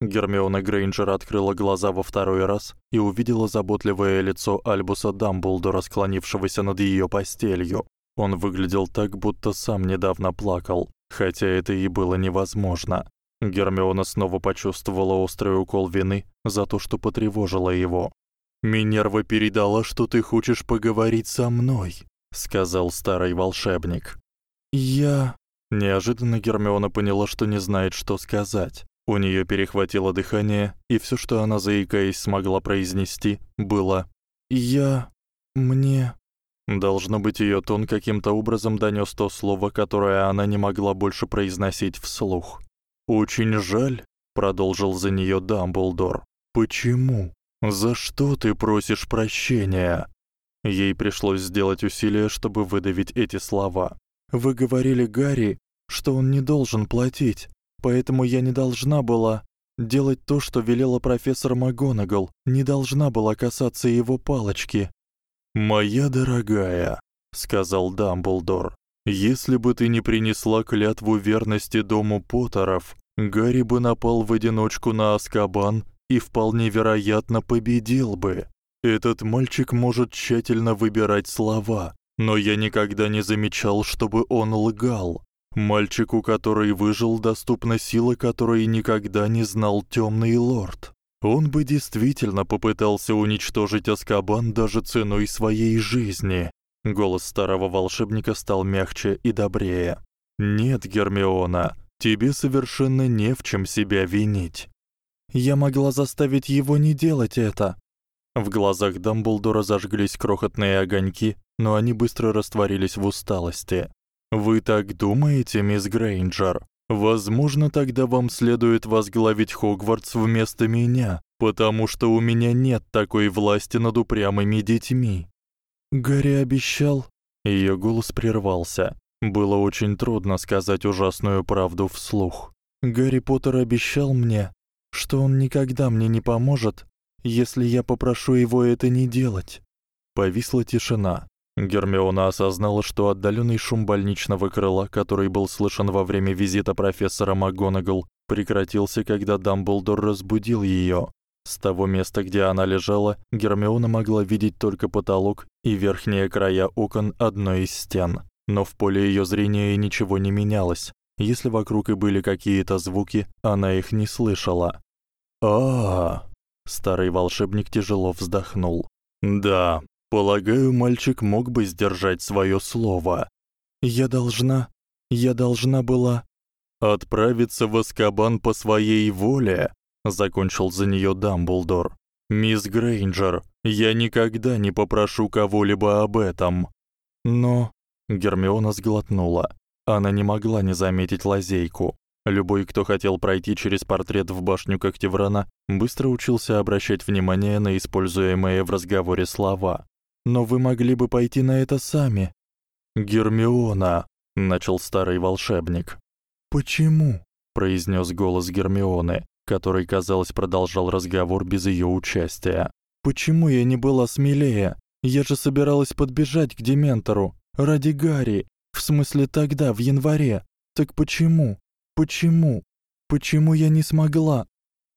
Speaker 2: Гермиона Грейнджер открыла глаза во второй раз и увидела заботливое лицо Альбуса Дамблдора, склонившегося над её постелью. Он выглядел так, будто сам недавно плакал, хотя это и было невозможно. Гермиона снова почувствовала острый укол вины за то, что потревожила его. Минерва передала, что ты хочешь поговорить со мной, сказал старый волшебник.
Speaker 1: Я
Speaker 2: Неожиданно Гермиона поняла, что не знает, что сказать. У неё перехватило дыхание, и всё, что она заикаясь смогла произнести, было:
Speaker 1: "Я мне
Speaker 2: Должно быть, её тон каким-то образом донёс то слово, которое она не могла больше произносить вслух. "Очень жаль", продолжил за неё Дамблдор. "Почему? За что ты просишь прощения?" Ей пришлось сделать усилие, чтобы выдавить эти слова.
Speaker 1: "Вы говорили Гарри, что он не должен платить поэтому я не должна была делать то, что велела профессор МакГонагал, не должна была касаться его палочки.
Speaker 2: "Моя дорогая", сказал Дамблдор. "Если бы ты не принесла клятву верности дому Поттеров, Гарри бы напал в одиночку на Азкабан и вполне вероятно победил бы. Этот мальчик может тщательно выбирать слова, но я никогда не замечал, чтобы он лгал. Мальчику, который выжил, доступна сила, которой никогда не знал Тёмный лорд. Он бы действительно попытался уничтожить Аскабан даже ценой своей жизни. Голос старого волшебника стал мягче и добрее. Нет, Гермиона, тебе совершенно не в чём себя винить.
Speaker 1: Я могла заставить его не делать это.
Speaker 2: В глазах Дамблдора зажглись крохотные огоньки,
Speaker 1: но они быстро растворились в усталости. Вы так думаете, мисс Грейнджер? Возможно, тогда вам следует возглавить Хогвартс вместо меня, потому что у меня нет такой власти над упрямыми детьми. Гарри обещал. Её голос прервался. Было очень трудно сказать ужасную правду вслух. Гарри Поттер обещал мне, что он никогда мне не поможет, если я попрошу его это не делать. Повисла тишина. Гермиона осознала, что отдалённый шум больничного крыла, который был слышен во время визита профессора МакГонагал, прекратился, когда Дамблдор разбудил её. С того места, где она лежала, Гермиона могла видеть только потолок и верхние края окон одной из стен, но в поле её зрения ничего не менялось. Если вокруг и были какие-то звуки, она их не слышала. А, -а, -а старый волшебник тяжело вздохнул. Да, Полагаю, мальчик мог бы сдержать своё слово. Я должна, я должна была отправиться в Азкабан по своей воле, закончил за неё Дамблдор. Мисс Грейнджер, я никогда не попрошу кого-либо об этом. Но Гермиона сглотнула. Она не могла не заметить лазейку. Любой, кто хотел пройти через портрет в башню Когтеврана, быстро учился обращать внимание на используемые в разговоре слова. Но вы могли бы пойти на это сами. Гермиона, начал старый волшебник. Почему? произнёс голос Гермионы, который, казалось, продолжал разговор без её участия. Почему я не была смелее? Я же собиралась подбежать к дементору ради Гарри, в смысле тогда в январе. Так почему? Почему? Почему я не смогла?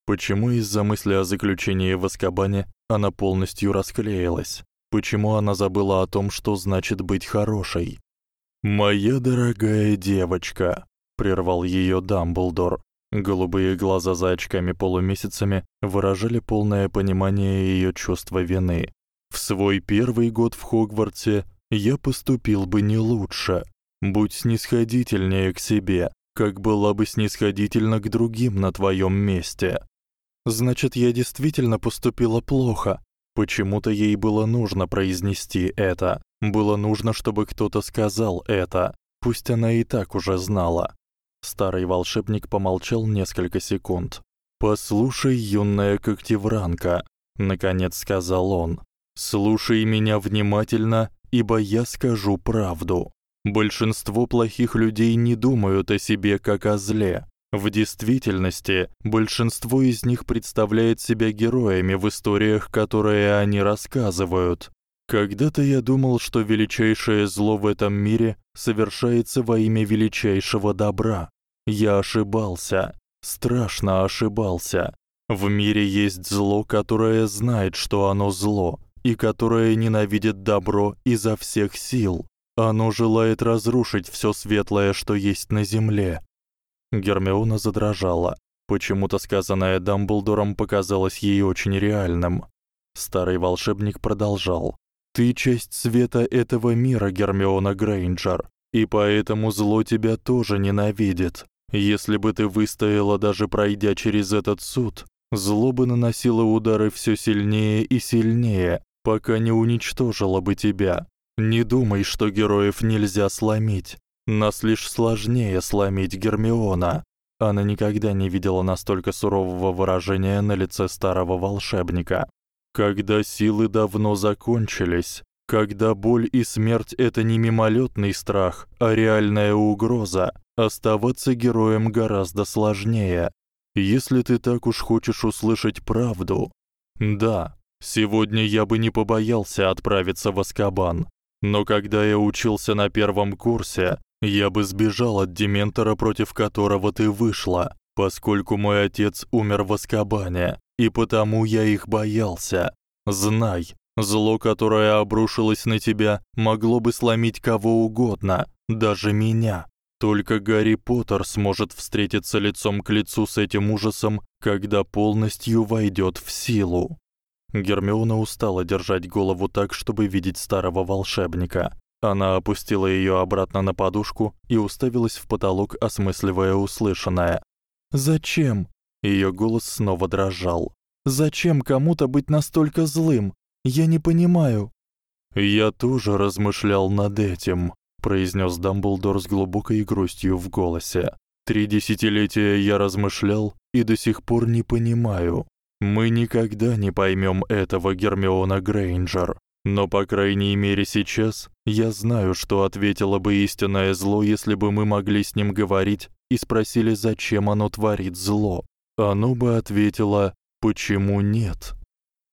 Speaker 1: Почему из-за мысли о заключении в Азкабане она полностью расклеилась? Почему она забыла о том, что значит быть хорошей? "Моя дорогая девочка", прервал её Дамблдор. Голубые глаза за очками-полумесяцами выражали полное понимание её чувства вины. В свой первый год в Хогвартсе я поступил бы не лучше. Будь снисходительнее к себе, как была бы снисходительна к другим на твоём месте. Значит, я действительно поступила плохо, Почему-то ей было нужно произнести это. Было нужно, чтобы кто-то сказал это. Пусть она и так уже знала. Старый волшебник помолчал несколько секунд. "Послушай, юная когтевранка", наконец сказал он. "Слушай меня внимательно, ибо я скажу правду. Большинство плохих людей не думают о себе как о зле. В действительности, большинство из них представляет себя героями в историях, которые они рассказывают. Когда-то я думал, что величайшее зло в этом мире совершается во имя величайшего добра. Я ошибался, страшно ошибался. В мире есть зло, которое знает, что оно зло, и которое ненавидит добро изо всех сил. Оно желает разрушить всё светлое, что есть на земле. Гермиона задрожала. Почему-то сказанное Дамблдором показалось ей очень реальным. Старый волшебник продолжал: "Ты часть света этого мира, Гермиона Грейнджер, и поэтому зло тебя тоже ненавидит. Если бы ты выстояла даже пройдя через этот суд, зло бы наносило удары всё сильнее и сильнее, пока не уничтожило бы тебя. Не думай, что героев нельзя сломить. Нас лишь сложнее сломить Гермиона. Она никогда не видела настолько сурового выражения на лице старого волшебника. Когда силы давно закончились, когда боль и смерть это не мимолётный страх, а реальная угроза, оставаться героем гораздо сложнее. Если ты так уж хочешь услышать правду. Да, сегодня я бы не побоялся отправиться в Азкабан. Но когда я учился на первом курсе, я бы сбежал от дементора, против которого ты вышла, поскольку мой отец умер в Азкабане, и потому я их боялся. Знай, зло, которое обрушилось на тебя, могло бы сломить кого угодно, даже меня. Только Гарри Поттер сможет встретиться лицом к лицу с этим ужасом, когда полностью войдёт в силу. Гермиона устала держать голову так, чтобы видеть старого волшебника. Она опустила её обратно на подушку и уставилась в потолок, осмысливая услышанное. "Зачем?" Её голос снова дрожал. "Зачем кому-то быть настолько злым? Я не понимаю". Я тоже размышлял над этим, произнёс Дамблдор с глубокой грустью в голосе. Три десятилетия я размышлял и до сих пор не понимаю. Мы никогда не поймём этого, Гермиона Грейнджер. Но по крайней мере сейчас я знаю, что ответило бы истинное зло, если бы мы могли с ним говорить и спросили, зачем оно творит зло. Оно бы ответило: "Почему нет?"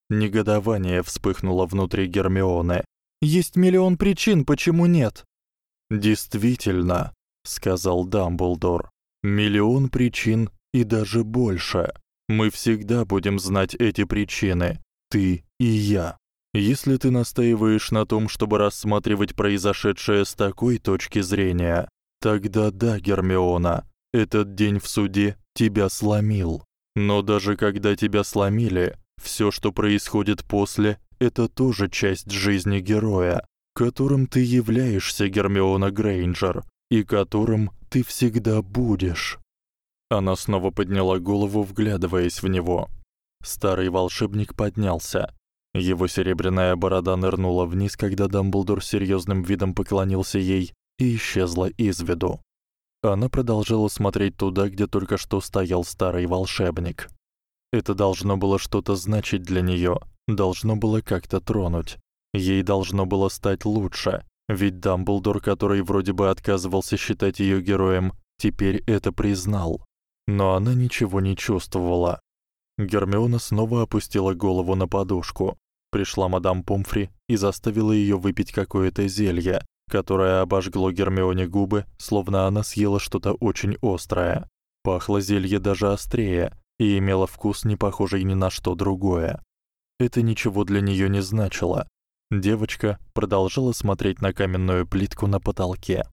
Speaker 1: Негодование вспыхнуло внутри Гермионы. Есть миллион причин, почему нет. Действительно, сказал Дамблдор. Миллион причин и даже больше. Мы всегда будем знать эти причины, ты и я. Если ты настаиваешь на том, чтобы рассматривать произошедшее с такой точки зрения, тогда да, Гермиона, этот день в суде тебя сломил. Но даже когда тебя сломили, всё, что происходит после, это тоже часть жизни героя, которым ты являешься, Гермиона Грейнджер, и которым ты всегда будешь. Она снова подняла голову, вглядываясь в него. Старый волшебник поднялся. Его серебряная борода нырнула вниз, когда Дамблдор серьёзным видом поклонился ей и исчезла из виду. Она продолжала смотреть туда, где только что стоял старый волшебник. Это должно было что-то значить для неё, должно было как-то тронуть. Ей должно было стать лучше, ведь Дамблдор, который вроде бы отказывался считать её героем, теперь это признал. Но она ничего не чувствовала. Гермиона снова опустила голову на подушку. Пришла мадам Помфри и заставила её выпить какое-то зелье, которое обожгло Гермионе губы, словно она съела что-то очень острое. Пахло зелье даже острее и имело вкус не похожий ни на что другое. Это ничего для неё не значило. Девочка продолжала смотреть на каменную плитку на потолке.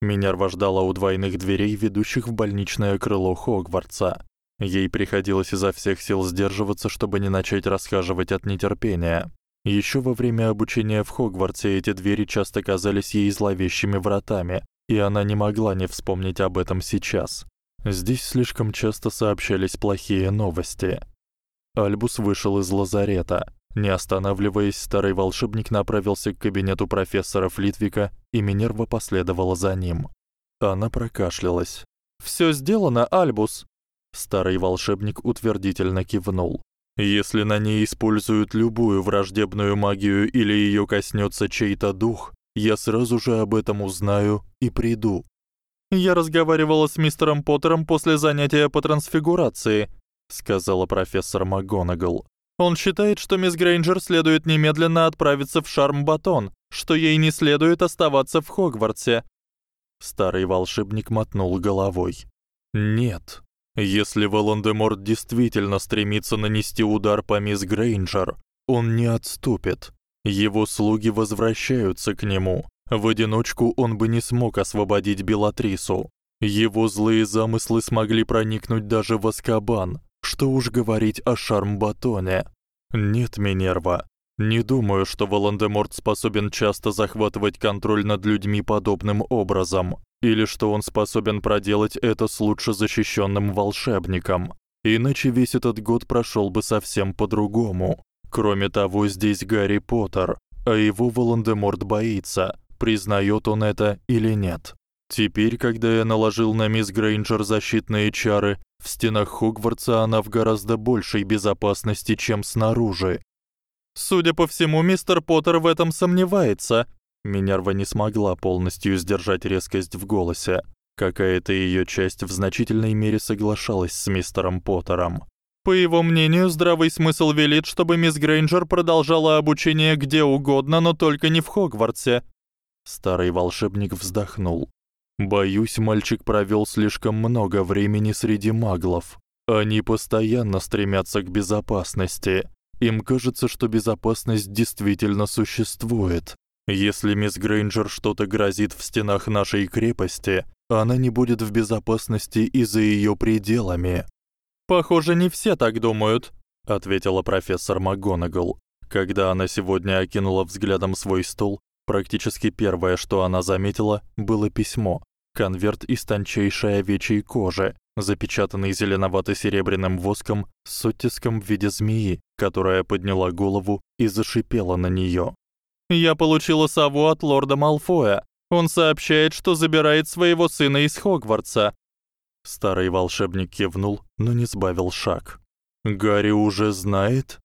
Speaker 1: Минерва ждала у двойных дверей, ведущих в больничное крыло Хогвартса. Ей приходилось изо всех сил сдерживаться, чтобы не начать расхаживать от нетерпения. Ещё во время обучения в Хогвартсе эти двери часто казались ей зловещими вратами, и она не могла не вспомнить об этом сейчас. Здесь слишком часто сообщались плохие новости. Альбус вышел из лазарета. Не останавливаясь, старый волшебник направился к кабинету профессора Флитвика, и Минерва последовала за ним. Она прокашлялась. «Всё сделано, Альбус!» Старый волшебник утвердительно кивнул. Если на ней используют любую враждебную магию или её коснётся чей-то дух, я сразу же об этом узнаю и приду. Я разговаривала с мистером Поттером после занятия по трансфигурации, сказала профессор МакГонагал. Он считает, что мисс Грейнджер следует немедленно отправиться в Шарм-Батон, что ей не следует оставаться в Хогвартсе. Старый волшебник мотнул головой. Нет. Если Волан-де-Морт действительно стремится нанести удар по мисс Грейнджер, он не отступит. Его слуги возвращаются к нему. В одиночку он бы не смог освободить Белатрису. Его злые замыслы смогли проникнуть даже в Азкабан. Что уж говорить о Шарм-Батоне. Нет, Минерва, не думаю, что Волан-де-Морт способен часто захватывать контроль над людьми подобным образом или что он способен проделать это с лучше защищённым волшебником. Иначе весь этот год прошёл бы совсем по-другому. Кроме того, здесь Гарри Поттер, а его Волан-де-Морт боится, признаёт он это или нет. Теперь, когда я наложил на мисс Грейнджер защитные чары, в стенах Хогвартса она в гораздо большей безопасности, чем снаружи. Судя по всему, мистер Поттер в этом сомневается, Минерва не смогла полностью сдержать резкость в голосе. Какая-то её часть в значительной мере соглашалась с мистером Поттером. По его мнению, здравый смысл велит, чтобы мисс Грейнджер продолжала обучение где угодно, но только не в Хогвартсе. Старый волшебник вздохнул. Боюсь, мальчик провёл слишком много времени среди маглов. Они постоянно стремятся к безопасности. Им кажется, что безопасность действительно существует. Если мисс Грейнджер что-то грозит в стенах нашей крепости, она не будет в безопасности и за её пределами. Похоже, не все так думают, ответила профессор МакГонагал. Когда она сегодня окинула взглядом свой стол, практически первое, что она заметила, было письмо, конверт из тончайшей овечьей кожи, запечатанный зеленовато-серебряным воском с оттиском в виде змеи, которая подняла голову и зашипела на неё.
Speaker 2: Я получила сову от лорда Малфоя. Он сообщает, что забирает своего сына из Хогвартса.
Speaker 1: Старый волшебник кивнул, но не сбавил шаг. Гарри уже знает?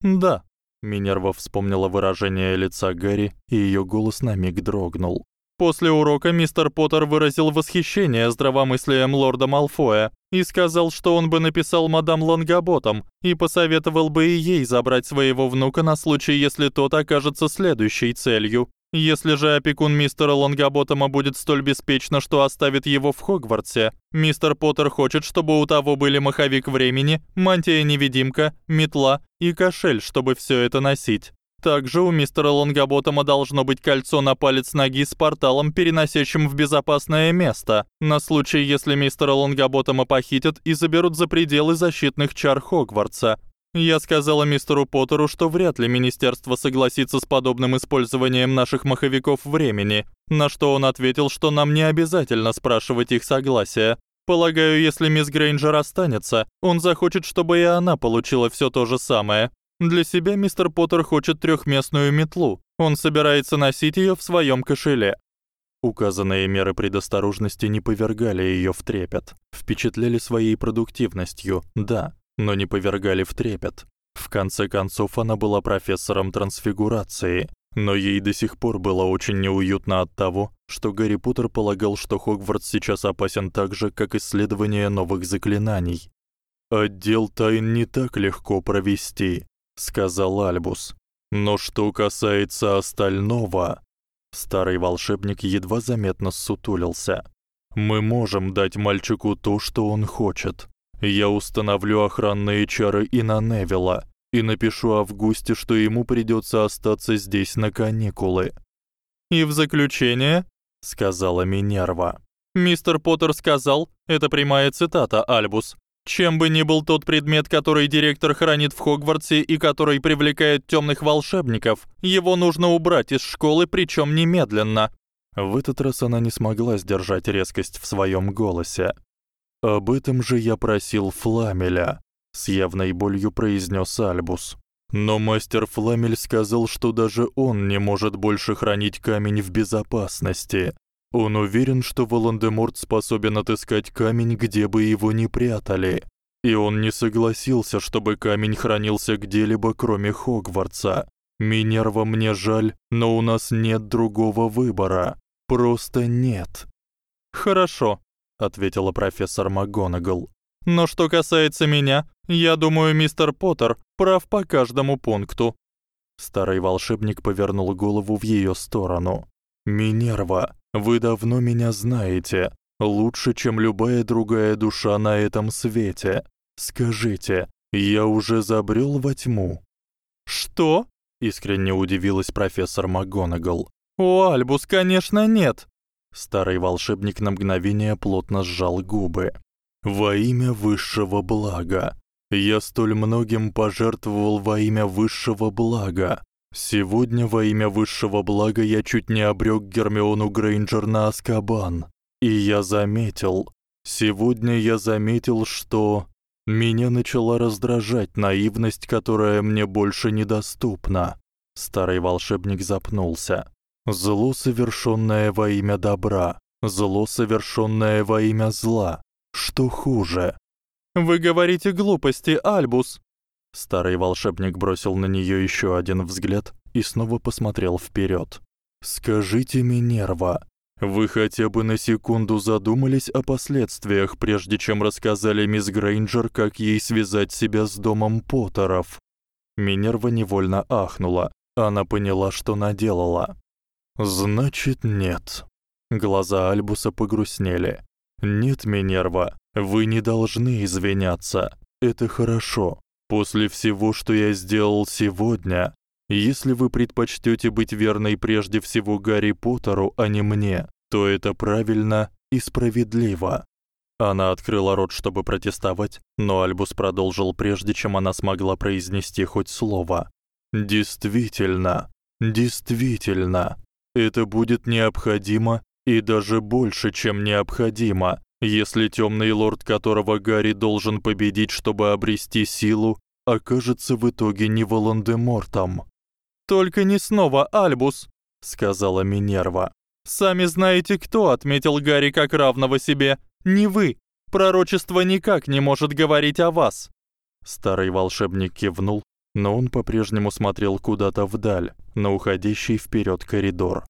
Speaker 2: Да.
Speaker 1: Минерва вспомнила выражение лица Гарри, и её голос на миг дрогнул.
Speaker 2: После урока мистер Поттер выразил восхищение здравомыслием лорда Малфоя и сказал, что он бы написал мадам Лонгаботом и посоветовал бы и ей забрать своего внука на случай, если тот окажется следующей целью. Если же опекун мистера Лонгаботома будет столь беспечно, что оставит его в Хогвартсе, мистер Поттер хочет, чтобы у того были маховик времени, мантия-невидимка, метла и кошель, чтобы всё это носить. Также у мистера Лонгаботома должно быть кольцо на палец ноги с порталом, переносящим в безопасное место, на случай, если мистера Лонгаботома похитят и заберут за пределы защитных чар Хогвартса. Я сказала мистеру Поттеру, что вряд ли министерство согласится с подобным использованием наших маховиков времени, на что он ответил, что нам не обязательно спрашивать их согласия. Полагаю, если мисс Грейнджер останется, он захочет, чтобы и она получила всё то же самое. Для себя мистер Поттер хочет трёхместную метлу. Он собирается носить её в своём кошеле.
Speaker 1: Указанные меры предосторожности не повергали её в трепет, впечатляли своей продуктивностью. Да, но не повергали в трепет. В конце концов, она была профессором трансфигурации, но ей до сих пор было очень неуютно от того, что Гарри Поттер полагал, что Хогвартс сейчас опасен так же, как исследование новых заклинаний. Отдел тайн не так легко провести, сказал Альбус. Но что касается остального, старый волшебник едва заметно сутулился. Мы можем дать мальчику то, что он хочет. Я установлю охранные чары и на Невилла и напишу Августе, что ему придётся остаться здесь на каникулы.
Speaker 2: И в заключение, сказала Минерва. Мистер Поттер сказал, это прямая цитата, Альбус, чем бы ни был тот предмет, который директор хранит в Хогвартсе и который привлекает тёмных волшебников, его нужно убрать из школы, причём немедленно.
Speaker 1: В этот раз она не смогла сдержать резкость в своём голосе. Об этом же я просил Фламеля, с явной болью произнёс Альбус. Но мастер Фламель сказал, что даже он не может больше хранить камень в безопасности. Он уверен, что Волан-де-Морт способен отыскать камень, где бы его ни прятали. И он не согласился, чтобы камень хранился где-либо, кроме Хогвартса. Минерва мне жаль, но у нас нет другого выбора. Просто нет.
Speaker 2: Хорошо, ответила профессор МакГонагал. Но что касается меня, я думаю, мистер Поттер прав по каждому пункту.
Speaker 1: Старый волшебник повернул голову в её сторону. Минерва, вы давно меня знаете, лучше, чем любая другая душа на этом свете. Скажите, я уже забрёл во тьму.
Speaker 2: Что? искренне удивилась профессор МакГонагал. О, Альбус, конечно, нет.
Speaker 1: Старый волшебник на мгновение плотно сжал губы. Во имя высшего блага. Я столь многим пожертвовал во имя высшего блага. Сегодня во имя высшего блага я чуть не обрёк Гермиону Грейнджер на Азкабан. И я заметил, сегодня я заметил, что меня начала раздражать наивность, которая мне больше недоступна. Старый волшебник запнулся. Зло, совершённое во имя добра, зло, совершённое во имя зла. Что хуже?
Speaker 2: Вы говорите глупости, Альбус,
Speaker 1: Старый волшебник бросил на неё ещё один взгляд и снова посмотрел вперёд. Скажите, Минерва, вы хотя бы на секунду задумались о последствиях, прежде чем рассказали мисс Грейнджер, как ей связать себя с домом Поттеров? Минерва невольно ахнула. Она поняла, что наделала. Значит, нет. Глаза Альбуса погрустнели. Нет, Минерва, вы не должны извиняться. Это хорошо. После всего, что я сделал сегодня, если вы предпочтёте быть верной прежде всего Гарри Поттеру, а не мне, то это правильно и справедливо. Она открыла рот, чтобы протестовать, но Альбус продолжил прежде, чем она смогла произнести хоть слово. Действительно, действительно, это будет необходимо и даже больше, чем необходимо, Если тёмный лорд, которого Гарри должен победить, чтобы обрести силу, окажется в итоге не Волан-де-Мортом. Только не снова Альбус, сказала Минерва. Сами знаете, кто отметил Гарри как равного себе, не вы. Пророчество никак не может говорить о вас. Старый волшебник кивнул, но он по-прежнему смотрел куда-то вдаль, на уходящий вперёд коридор.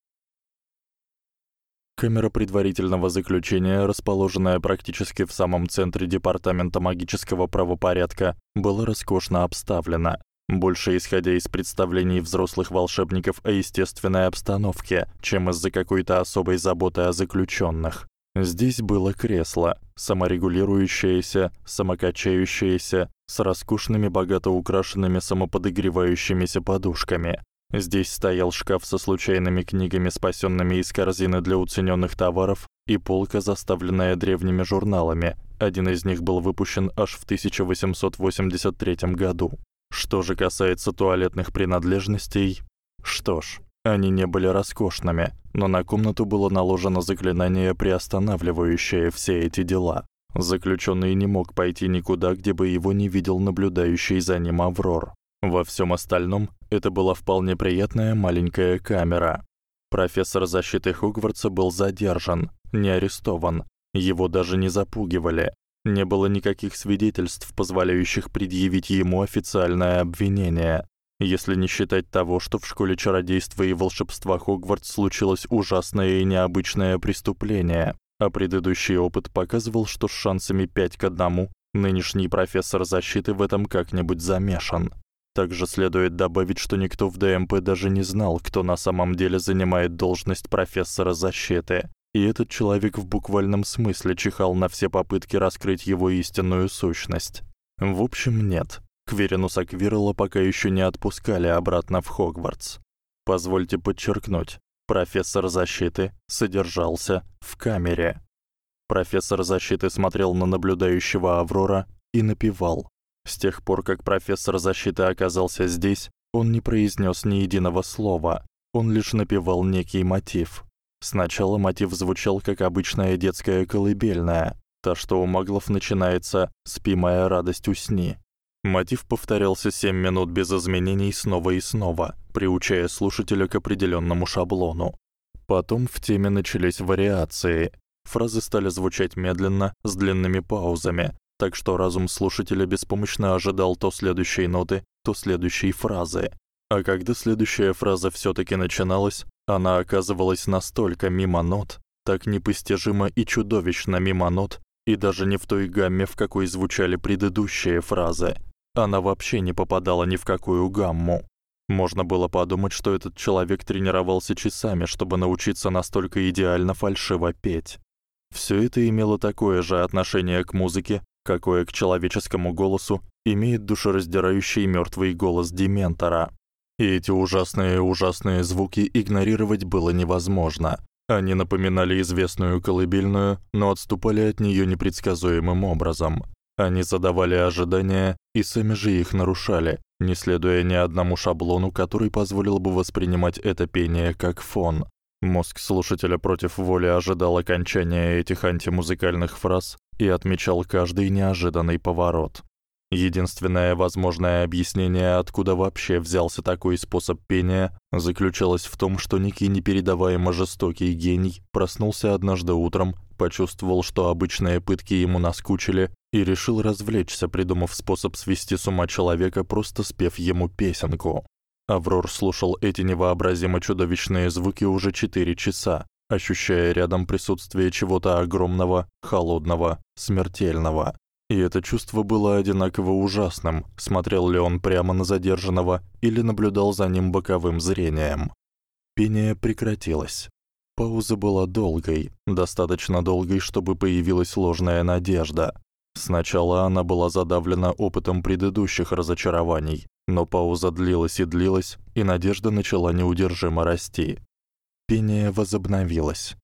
Speaker 1: Камера предварительного заключения, расположенная практически в самом центре департамента магического правопорядка, была роскошно обставлена, больше исходя из представлений взрослых волшебников о естественной обстановке, чем из-за какой-то особой заботы о заключённых. Здесь было кресло, саморегулирующееся, самокачающееся, с роскошными богато украшенными самоподогревающимися подушками. Здесь стоял шкаф со случайными книгами, спасёнными из корзины для уценённых товаров, и полка, заставленная древними журналами. Один из них был выпущен аж в 1883 году. Что же касается туалетных принадлежностей, что ж, они не были роскошными, но на комнату было наложено заклинание, приостанавливающее все эти дела. Заключённый не мог пойти никуда, где бы его не видел наблюдающий за ним Аврор. Во всём остальном это была вполне приятная маленькая камера. Профессор защиты Хогвартса был задержан, не арестован. Его даже не запугивали. Не было никаких свидетельств, позволяющих предъявить ему официальное обвинение. Если не считать того, что в школе чародейства и волшебства Хогвартс случилось ужасное и необычное преступление, а предыдущий опыт показывал, что с шансами 5 к 1 нынешний профессор защиты в этом как-нибудь замешан. Также следует добавить, что никто в ДМП даже не знал, кто на самом деле занимает должность профессора защиты. И этот человек в буквальном смысле чихал на все попытки раскрыть его истинную сущность. В общем, нет. Кверинуса Квирла пока ещё не отпускали обратно в Хогвартс. Позвольте подчеркнуть, профессор защиты содержался в камере. Профессор защиты смотрел на наблюдающего Аврора и напевал. С тех пор, как профессор защиты оказался здесь, он не произнёс ни единого слова. Он лишь напевал некий мотив. Сначала мотив звучал как обычная детская колыбельная, та, что у маглов начинается «Спи, моя радость, усни». Мотив повторялся 7 минут без изменений снова и снова, приучая слушателя к определённому шаблону. Потом в теме начались вариации. Фразы стали звучать медленно, с длинными паузами, так что разум слушателя беспомощно ожидал то следующей ноты, то следующей фразы. А когда следующая фраза всё-таки начиналась, она оказывалась настолько мимо нот, так непостижимо и чудовищно мимо нот, и даже не в той гамме, в какой звучали предыдущие фразы. Она вообще не попадала ни в какую гамму. Можно было подумать, что этот человек тренировался часами, чтобы научиться настолько идеально фальшиво петь. Всё это имело такое же отношение к музыке, какое к человеческому голосу имеет душераздирающий мёртвый голос дементора. И эти ужасные-ужасные звуки игнорировать было невозможно. Они напоминали известную колыбельную, но отступали от неё непредсказуемым образом. Они задавали ожидания и сами же их нарушали, не следуя ни одному шаблону, который позволил бы воспринимать это пение как фон. Мозг слушателя против воли ожидал окончания этих антимузыкальных фраз и отмечал каждый неожиданный поворот. Единственное возможное объяснение, откуда вообще взялся такой способ пения, заключалось в том, что некий непередаваемо жестокий гений проснулся однажды утром, почувствовал, что обычные пытки ему наскучили, и решил развлечься, придумав способ свести с ума человека, просто спев ему песенку. Аврор слушал эти невообразимо чудовищные звуки уже 4 часа, ощущая рядом присутствие чего-то огромного, холодного, смертельного. И это чувство было одинаково ужасным, смотрел ли он прямо на задержанного или наблюдал за ним боковым зрением. Пение прекратилось. Пауза была долгой, достаточно долгой, чтобы появилась ложная надежда. Сначала она была задавлена опытом предыдущих разочарований, но пауза длилась и длилась, и надежда начала неудержимо расти. Пение возобновилось.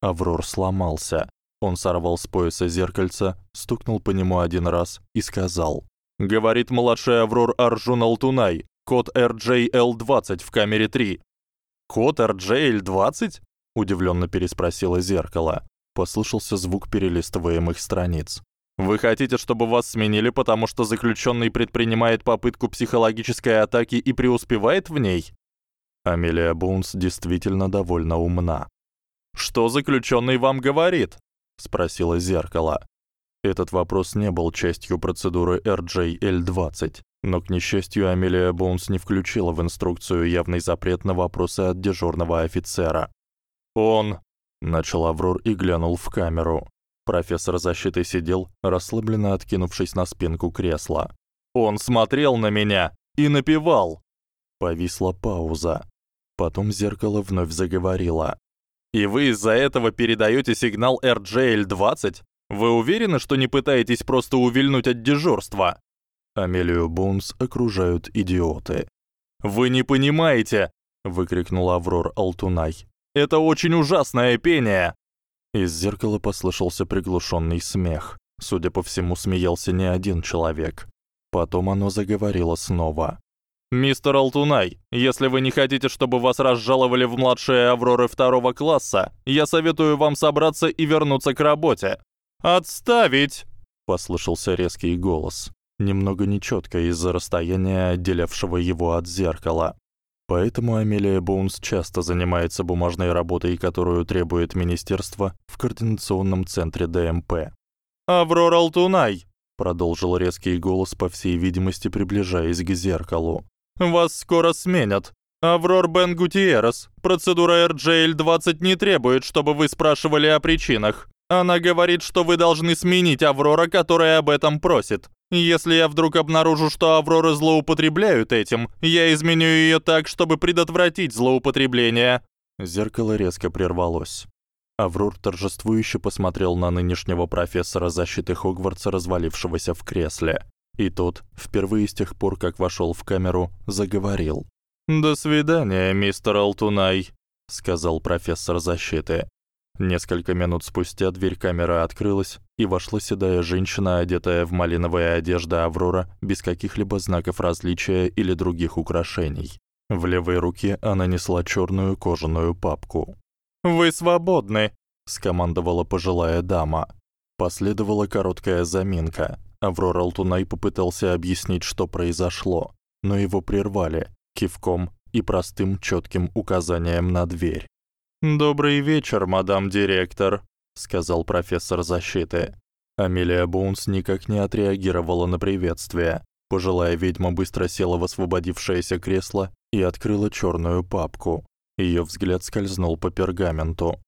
Speaker 1: Аврор сломался. Он сорвал с пояса зеркальце, стукнул по нему один раз и сказал: "Говорит младший Аврор Арджун Алтунай, код RJL20 в камере 3". "Код RJL20?" удивлённо переспросило зеркало. Послышался звук перелистываемых страниц. Вы хотите, чтобы вас сменили, потому что заключённый предпринимает попытку психологической атаки и преуспевает в ней? Амелия Бунс действительно довольно умна. Что заключённый вам говорит? спросила зеркало. Этот вопрос не был частью процедуры RJL20, но к несчастью Амелия Бунс не включила в инструкцию явный запрет на вопросы от дежурного офицера. Он начал Аврор и глянул в камеру. Профессор защиты сидел, расслабленно откинувшись на спинку кресла. Он смотрел на меня и напевал. Повисла пауза. Потом зеркало вновь заговорило. И вы из-за этого передаёте сигнал RJL-20? Вы уверены, что не пытаетесь просто увильнуть от дежурства? Амелию Бунс окружают идиоты. Вы не понимаете, выкрикнул Аврор Алтунай. Это очень ужасное пение. Из зеркала послышался приглушённый смех. Судя по всему, смеялся не один человек. Потом оно заговорило снова. Мистер Алтунай, если вы не хотите, чтобы вас разжаловали в младшие Авроры второго класса, я советую вам собраться и вернуться к работе. Отставить, послышался резкий голос, немного нечётко из-за расстояния, отделявшего его от зеркала. Поэтому Амелия Боунс часто занимается бумажной работой, которую требует министерство в координационном центре ДМП. Аврора Алтунай, продолжил резкий голос, по всей видимости, приближаясь к зеркалу. Вас скоро сменят. Аврор Бен Гутиеррес, процедура RJL-20 не требует, чтобы вы спрашивали о причинах. Она говорит, что вы должны сменить Аврора, которая об этом просит. Если я вдруг обнаружу, что Авроры злоупотребляют этим, я изменю её так, чтобы предотвратить злоупотребление. Зеркало резко прервалось. Аврор торжествующе посмотрел на нынешнего профессора защиты Хогвартса, развалившегося в кресле. И тот, впервые с тех пор, как вошёл в камеру, заговорил. "До свидания, мистер Алтунай", сказал профессор защиты. Несколько минут спустя дверь камеры открылась, и вошла седая женщина, одетая в малиновые одежды Аврора, без каких-либо знаков различия или других украшений. В левой руке она несла чёрную кожаную папку. "Вы свободны", скомандовала пожилая дама. Последовала короткая заминка. Аврора Алтунай попытался объяснить, что произошло, но его прервали кивком и простым чётким указанием на дверь. Добрый вечер, мадам директор, сказал профессор защиты. Амелия Боунс никак не отреагировала на приветствие. Пожилая ведьма быстро села в освободившееся кресло и открыла чёрную папку. Её взгляд скользнул по пергаменту.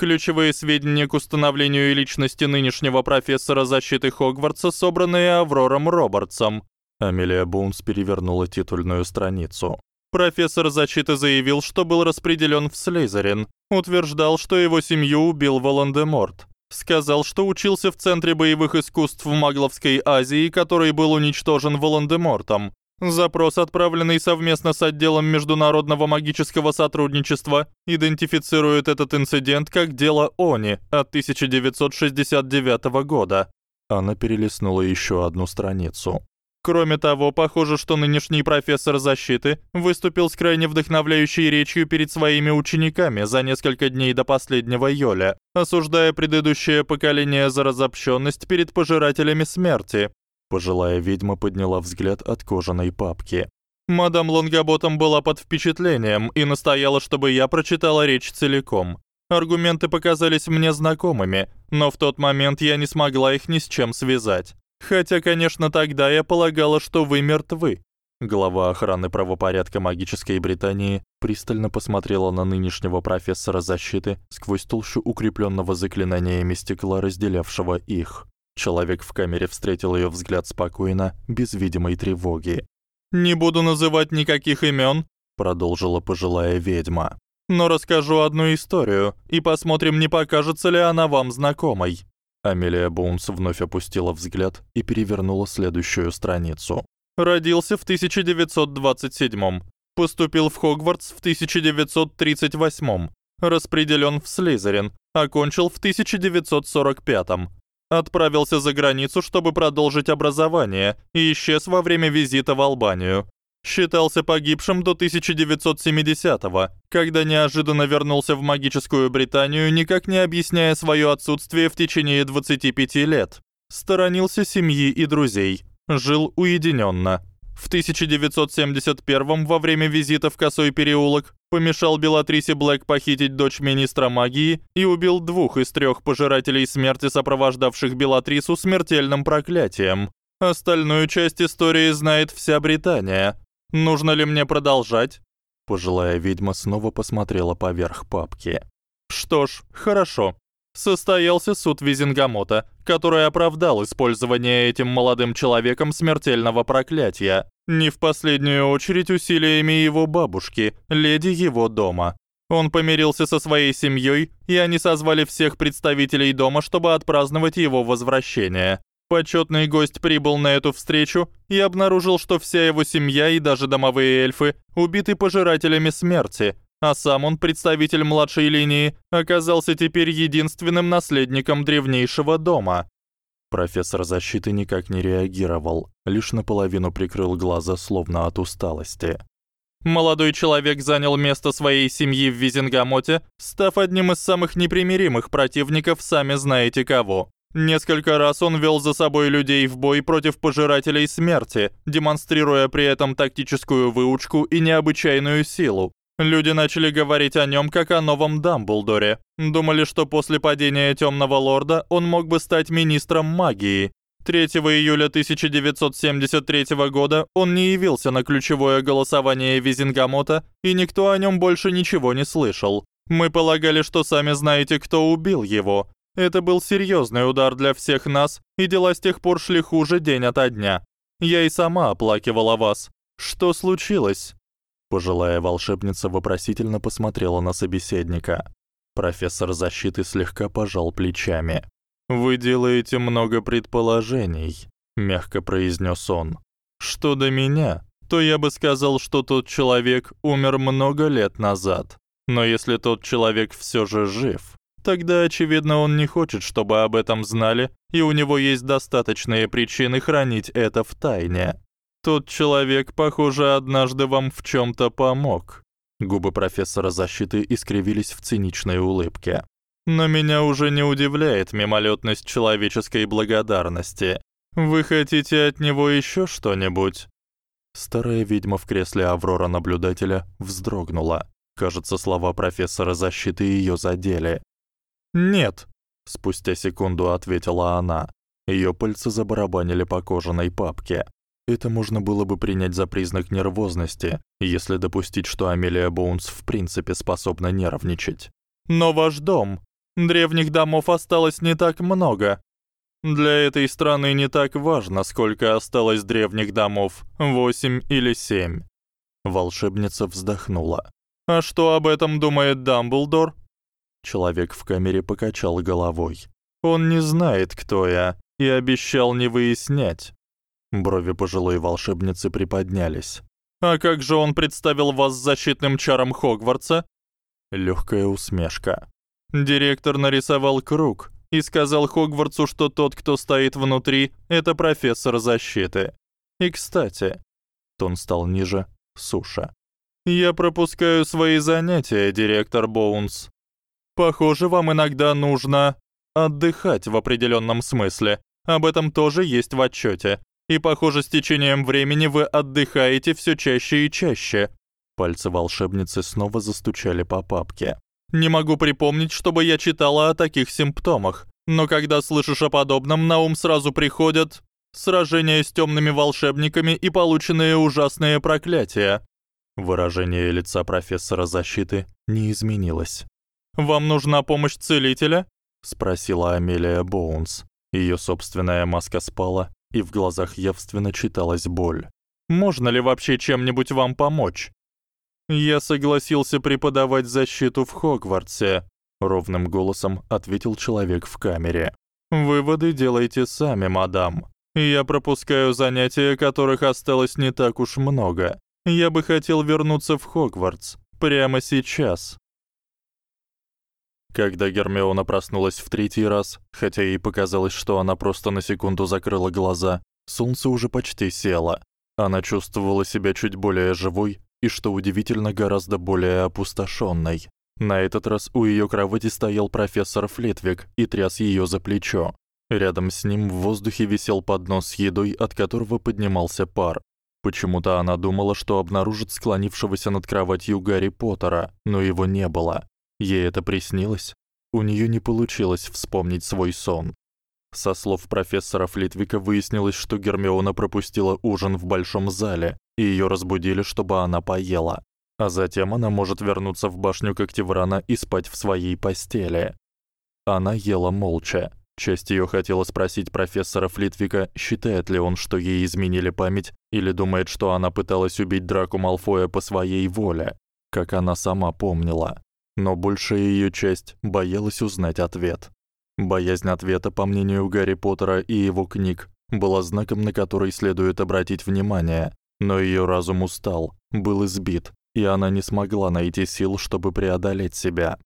Speaker 1: Ключевые сведения к установлению личности нынешнего профессора защиты Хогвартса, собранные Аврором Робертсом. Амелия Боунс перевернула титульную страницу. Профессор защиты заявил, что был распределён в Слизерин, утверждал, что его семью убил Волан-де-Морт. Сказал, что учился в Центре боевых искусств в Магловской Азии, который был уничтожен Волан-де-Мортом. Запрос, отправленный совместно с отделом международного магического сотрудничества, идентифицирует этот инцидент как дело Они от 1969 года. Она перелистнула ещё одну страницу. Кроме того, похоже, что нынешний профессор защиты выступил с крайне вдохновляющей речью перед своими учениками за несколько дней до последнего Йоля, осуждая предыдущее поколение за разобщённость перед пожирателями смерти. Пожилая ведьма подняла взгляд от кожаной папки. Мадам Лонгаботом была под впечатлением и настояла, чтобы я прочитала речь целиком. Аргументы показались мне знакомыми, но в тот момент я не смогла их ни с чем связать. Хотя, конечно, тогда я полагала, что вы мертвы. Глава охраны правопорядка магической Британии пристально посмотрела на нынешнего профессора защиты сквозь толщу укреплённого заклинаниями стекла, разделявшего их. Человек в камере встретил её взгляд спокойно, без видимой тревоги. "Не буду называть никаких имён", продолжила пожилая ведьма. "Но расскажу одну историю, и посмотрим, не покажется ли она вам знакомой". Амелия Боунс вновь опустила взгляд и перевернула следующую страницу. Родился в 1927 поступил в Хогвартс в 1938 распределён в Слизерин, окончил в 1945 отправился за границу, чтобы продолжить образование, и исчез во время визита в Албанию.
Speaker 2: Считался погибшим до 1970-го, когда неожиданно вернулся в магическую Британию, никак не объясняя своё отсутствие в течение 25 лет. Сторонился семьи и друзей, жил уединённо. В 1971 во время визита в Косой переулок помешал Белатрисе Блэк похитить дочь министра магии и убил двух из трёх пожирателей смерти, сопровождавших Белатрису смертельным проклятием. Остальную часть истории знает вся Британия. Нужно ли мне продолжать? Пожилая ведьма снова посмотрела поверх папки. Что ж, хорошо. Состоялся суд Визенгамота, который оправдал использование этим молодым человеком смертельного проклятия, не в последнюю очередь усилиями его бабушки, леди его дома. Он помирился со своей семьёй, и они созвали всех представителей дома, чтобы отпраздновать его возвращение. Почётный гость прибыл на эту встречу и обнаружил, что вся его семья и даже домовые эльфы убиты пожирателями смерти, а сам он, представитель младшей линии, оказался теперь единственным наследником древнейшего дома. Профессор защиты никак не реагировал, лишь наполовину прикрыл глаза, словно от усталости. Молодой человек занял место своей семьи в Визенгамоте, став одним из самых непримиримых противников, сами знаете кого. Несколько раз он вёл за собой людей в бой против пожирателей смерти, демонстрируя при этом тактическую выучку и необычайную силу. Люди начали говорить о нём как о новом Дамблдоре. Думали, что после падения Тёмного лорда он мог бы стать министром магии. 3 июля 1973 года он не явился на ключевое голосование Визенгамота, и никто о нём больше ничего не слышал. Мы полагали, что сами знаете, кто убил его, это был серьёзный удар для всех нас, и дела с тех пор шли хуже день ото дня. Я и сама оплакивала вас. Что случилось? Пожилая волшебница вопросительно посмотрела на собеседника. Профессор защиты слегка пожал плечами. Вы делаете много предположений, мягко произнёс он. Что до меня, то я бы сказал, что тот человек умер много лет назад. Но если тот человек всё же жив, Тогда очевидно, он не хочет, чтобы об этом знали, и у него есть достаточные причины хранить это в тайне. Тот человек, похоже, однажды вам в чём-то помог. Губы профессора защиты искривились в циничной улыбке. Но меня уже не удивляет мимолётность человеческой благодарности. Вы хотите от него ещё что-нибудь? Старая ведьма в кресле Аврора наблюдателя вздрогнула. Кажется, слова профессора защиты её задели. «Нет», — спустя секунду ответила она. Её пальцы забарабанили по кожаной папке. Это можно было бы принять за признак нервозности, если допустить, что Амелия Боунс в принципе способна нервничать. Но ваш дом, древних домов осталось не так много. Для этой страны не так важно, сколько осталось древних домов, восемь или семь. Волшебница вздохнула. А что об этом думает Дамблдор? Человек в камере покачал головой. Он не знает, кто я, и обещал не выяснять. Брови пожилой волшебницы приподнялись. А как же он представил вас защитным чаром Хогвартса? Лёгкая усмешка. Директор нарисовал круг и сказал Хогвартсу, что тот, кто стоит внутри, это профессор защиты. И, кстати, тон стал ниже, суша. Я пропускаю свои занятия, директор Боунс. Похоже, вам иногда нужно отдыхать в определённом смысле. Об этом тоже есть в отчёте. И похоже, с течением времени вы отдыхаете всё чаще и чаще. Пальцы волшебницы снова застучали по папке. Не могу припомнить, чтобы я читала о таких симптомах, но когда слышишь о подобном, на ум сразу приходят сражения с тёмными волшебниками и полученные ужасные проклятия. Выражение лица профессора защиты не изменилось. Вам нужна помощь целителя? спросила Амелия Боунс. Её собственная маска спала, и в глазах явственно читалась боль. Можно ли вообще чем-нибудь вам помочь? Я согласился преподавать защиту в Хогвартсе, ровным голосом ответил человек в камере. Выводы делайте сами, мадам. Я пропускаю занятия, которых осталось не так уж много. Я бы хотел вернуться в Хогвартс прямо сейчас. Когда Гермиона проснулась в третий раз, хотя ей показалось, что она просто на секунду закрыла глаза, солнце уже почти село.
Speaker 1: Она чувствовала себя чуть более живой и, что удивительно, гораздо более опустошённой. На этот раз у её кровати стоял профессор Флетвик и тряс её за плечо. Рядом с ним в воздухе висел поднос с едой, от которого поднимался пар. Почему-то она думала, что обнаружит склонившегося над кроватью Гарри Поттера, но его не было. Ей это приснилось. У неё не получилось вспомнить свой сон. Со слов профессора Флитвика выяснилось, что Гермиона пропустила ужин в большом зале, и её разбудили, чтобы она поела. А затем она может вернуться в башню Когтеврана и спать в своей постели. Она ела молча. Часть её хотела спросить профессора Флитвика, считает ли он, что ей изменили память, или думает, что она пыталась убить Драко Малфоя по своей воле, как она сама помнила. Но большая её часть боялась узнать ответ. Боязнь ответа, по мнению Гарри Поттера и его книг, была знаком, на который следует обратить внимание, но её разум устал, был избит, и она не смогла найти сил, чтобы преодолеть себя.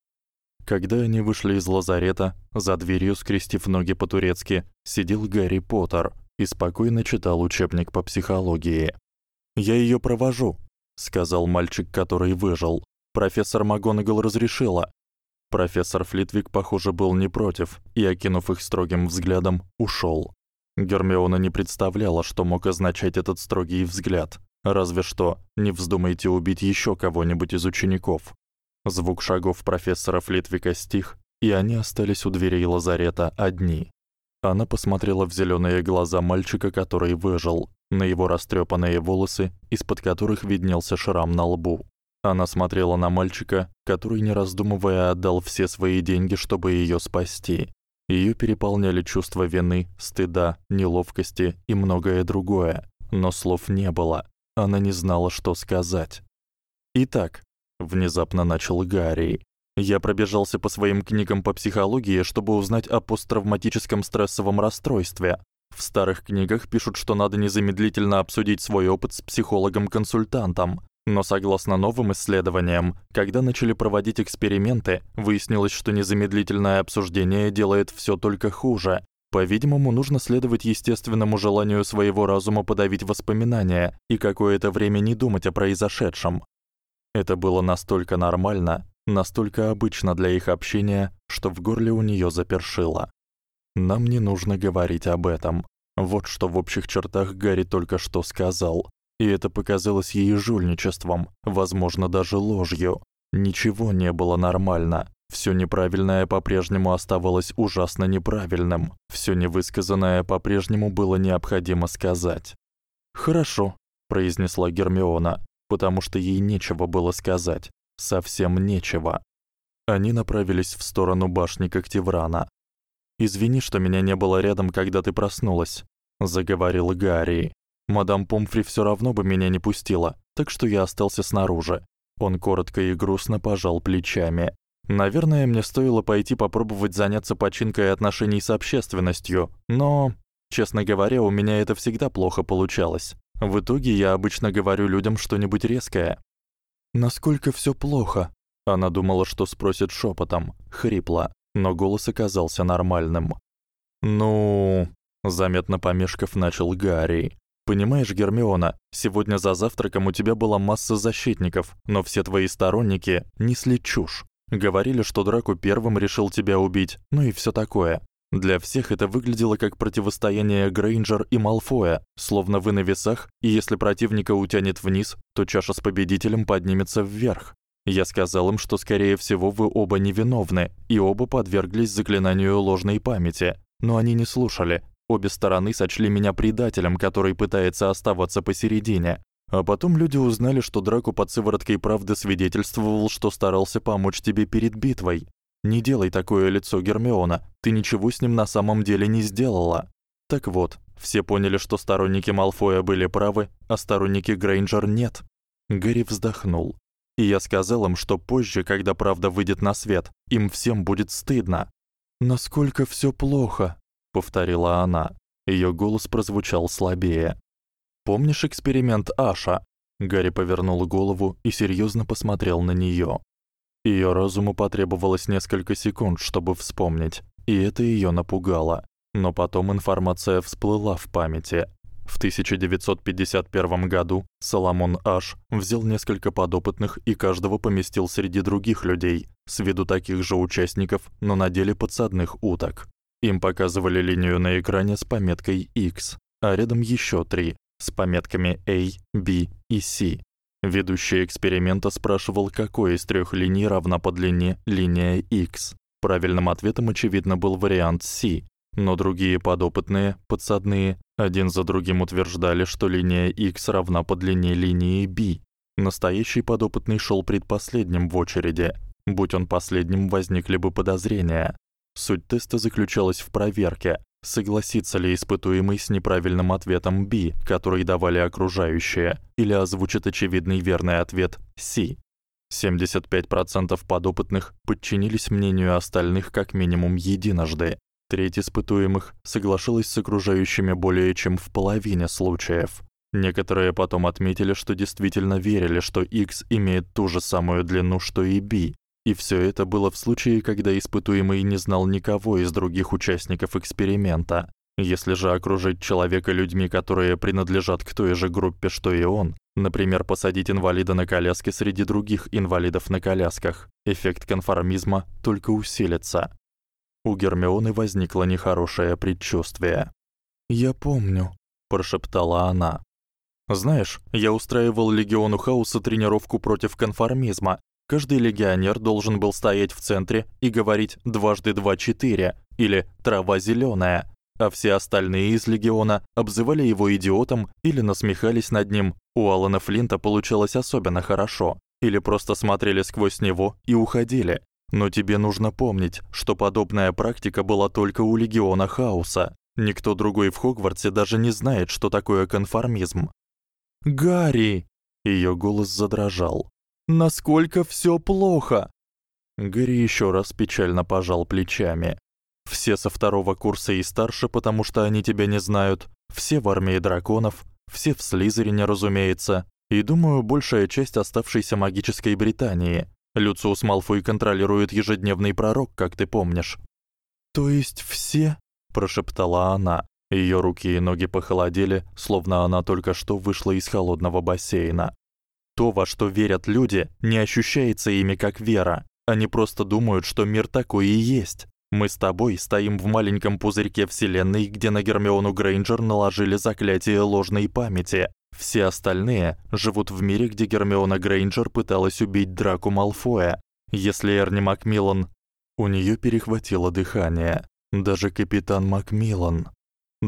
Speaker 1: Когда они вышли из лазарета, за дверью, скрестив ноги по-турецки, сидел Гарри Поттер и спокойно читал учебник по психологии. "Я её провожу", сказал мальчик, который выжил. "Профессор МакГонагал разрешила. Профессор Флитвик, похоже, был не против и, окинув их строгим взглядом, ушёл. Гермиона не представляла, что мог означать этот строгий взгляд. Разве что не вздумайте убить ещё кого-нибудь из учеников. Звук шагов профессора Флитвика стих, и они остались у дверей лазарета одни. Она посмотрела в зелёные глаза мальчика, который выжил, на его растрёпанные волосы, из-под которых виднелся шрам на лбу. Она смотрела на мальчика, который, не раздумывая, отдал все свои деньги, чтобы её спасти. Её переполняли чувства вины, стыда, неловкости и многое другое, но слов не было. Она не знала, что сказать. Итак, внезапно начал Гарри. Я пробежался по своим книгам по психологии, чтобы узнать о посттравматическом стрессовом расстройстве. В старых книгах пишут, что надо незамедлительно обсудить свой опыт с психологом-консультантом. Но согласно новым исследованиям, когда начали проводить эксперименты, выяснилось, что незамедлительное обсуждение делает всё только хуже. По-видимому, нужно следовать естественному желанию своего разума подавить воспоминания и какое-то время не думать о произошедшем. Это было настолько нормально, настолько обычно для их общения, что в горле у неё запершило. Нам не нужно говорить об этом. Вот что в общих чертах Гарри только что сказал и это показалось ей жульничеством, возможно, даже ложью. Ничего не было нормально. Всё неправильное по-прежнему оставалось ужасно неправильным. Всё невысказанное по-прежнему было необходимо сказать. "Хорошо", произнесла Гермиона, потому что ей нечего было сказать, совсем нечего. Они направились в сторону башни Когтеврана. "Извини, что меня не было рядом, когда ты проснулась", заговорил Гарри. Мадам Помфри всё равно бы меня не пустила, так что я остался снаружи. Он коротко и грустно пожал плечами. Наверное, мне стоило пойти попробовать заняться починкой отношений с общественностью, но, честно говоря, у меня это всегда плохо получалось. В итоге я обычно говорю людям что-нибудь резкое. Насколько всё плохо? Она думала, что спросит шёпотом, хрипло, но голос оказался нормальным. Ну, заметно помешков начал Гарри. Понимаешь, Гермиона, сегодня за завтраком у тебя была масса защитников, но все твои сторонники несли чушь. Говорили, что Драко первым решил тебя убить, ну и всё такое. Для всех это выглядело как противостояние Грейнджер и Малфоя, словно вы на весах, и если противника утянет вниз, то чаша с победителем поднимется вверх. Я сказал им, что скорее всего вы оба невиновны, и оба подверглись заклинанию ложной памяти, но они не слушали, Обе стороны сочли меня предателем, который пытается оставаться посередине. А потом люди узнали, что Драко под сывороткой правды свидетельствовал, что старался помочь тебе перед битвой. Не делай такое лицо, Гермиона. Ты ничего с ним на самом деле не сделала. Так вот, все поняли, что сторонники Малфоя были правы, а сторонники Грейнджер нет. Гэри вздохнул. И я сказал им, что позже, когда правда выйдет на свет, им всем будет стыдно. Насколько всё плохо, повторила она. Её голос прозвучал слабее. Помнишь эксперимент Аша? Гарри повернул голову и серьёзно посмотрел на неё. Её разуму потребовалось несколько секунд, чтобы вспомнить, и это её напугало. Но потом информация всплыла в памяти. В 1951 году Соломон Аш взял несколько подопытных и каждого поместил среди других людей, с виду таких же участников, но на деле подсадных уток. Им показывали линию на экране с пометкой X, а рядом ещё три с пометками A, B и C. Ведущий эксперимента спрашивал, какой из трёх линий равна по длине линия X. Правильным ответом очевидно был вариант C, но другие подопытные, подсадные, один за другим утверждали, что линия X равна по длине линии B. Настоящий подопытный шёл предпоследним в очереди. Будь он последним, возникли бы подозрения. Суть теста заключалась в проверке, согласится ли испытуемый с неправильным ответом B, который давали окружающие, или озвучит очевидный верный ответ C. 75% подопытных подчинились мнению остальных как минимум единожды. Треть испытуемых соглашалась с окружающими более чем в половине случаев. Некоторые потом отметили, что действительно верили, что X имеет ту же самую длину, что и B. И всё это было в случае, когда испытуемый не знал никого из других участников эксперимента. Если же окружить человека людьми, которые принадлежат к той же группе, что и он, например, посадить инвалида на коляске среди других инвалидов на колясках, эффект конформизма только усилится. У Гермионы возникло нехорошее предчувствие.
Speaker 2: "Я помню",
Speaker 1: прошептала она. "Знаешь, я устраивал легиону Хаоса тренировку против конформизма. Каждый легионер должен был стоять в центре и говорить дважды два четыре или трава зелёная, а все остальные из легиона обзывали его идиотом или насмехались над ним. У Алана Флинта получалось особенно хорошо, или просто смотрели сквозь него и уходили. Но тебе нужно помнить, что подобная практика была только у легиона Хаоса. Никто другой в Хогвартсе даже не знает, что такое конформизм.
Speaker 2: Гарри,
Speaker 1: её голос задрожал.
Speaker 2: Насколько всё плохо?
Speaker 1: Гарри ещё раз печально пожал плечами. Все со второго курса и старше, потому что они тебя не знают. Все в армии драконов, все в Слизерине, разумеется, и, думаю, большая часть оставшейся магической Британии. Люциус Малфой контролирует ежедневный пророк, как ты помнишь.
Speaker 2: То есть все,
Speaker 1: прошептала она. Её руки и ноги похолодели, словно она только что вышла из холодного бассейна. То, во что верят люди, не ощущается ими как вера. Они просто думают, что мир такой и есть. Мы с тобой стоим в маленьком пузырьке вселенной, где на Гермиону Грейнджер наложили заклятие ложной памяти, все остальные живут в мире, где Гермиона Грейнджер пыталась убить Драко Малфоя. Если Эрни Макмиллан, у неё перехватило дыхание. Даже капитан Макмиллан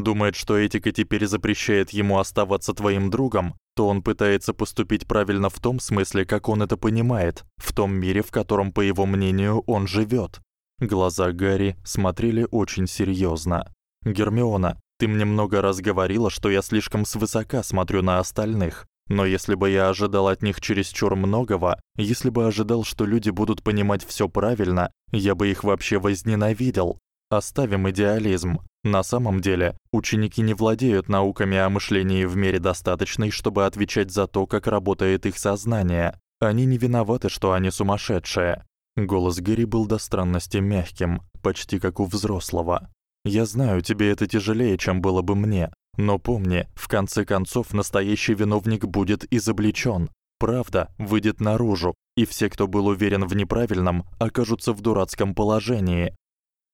Speaker 1: думает, что этика теперь запрещает ему оставаться твоим другом, то он пытается поступить правильно в том смысле, как он это понимает, в том мире, в котором, по его мнению, он живёт. Глаза Гарри смотрели очень серьёзно. Гермиона, ты мне много раз говорила, что я слишком свысока смотрю на остальных. Но если бы я ожидал от них чересчур многого, если бы ожидал, что люди будут понимать всё правильно, я бы их вообще возненавидел. Оставим идеализм. На самом деле, ученики не владеют науками о мышлении в мере достаточной, чтобы отвечать за то, как работает их сознание. Они не виноваты, что они сумасшедшие. Голос Гэри был до странности мягким, почти как у взрослого. Я знаю, тебе это тяжелее, чем было бы мне, но помни, в конце концов настоящий виновник будет изобличён. Правда выйдет наружу, и все, кто был уверен в неправильном, окажутся в дурацком положении.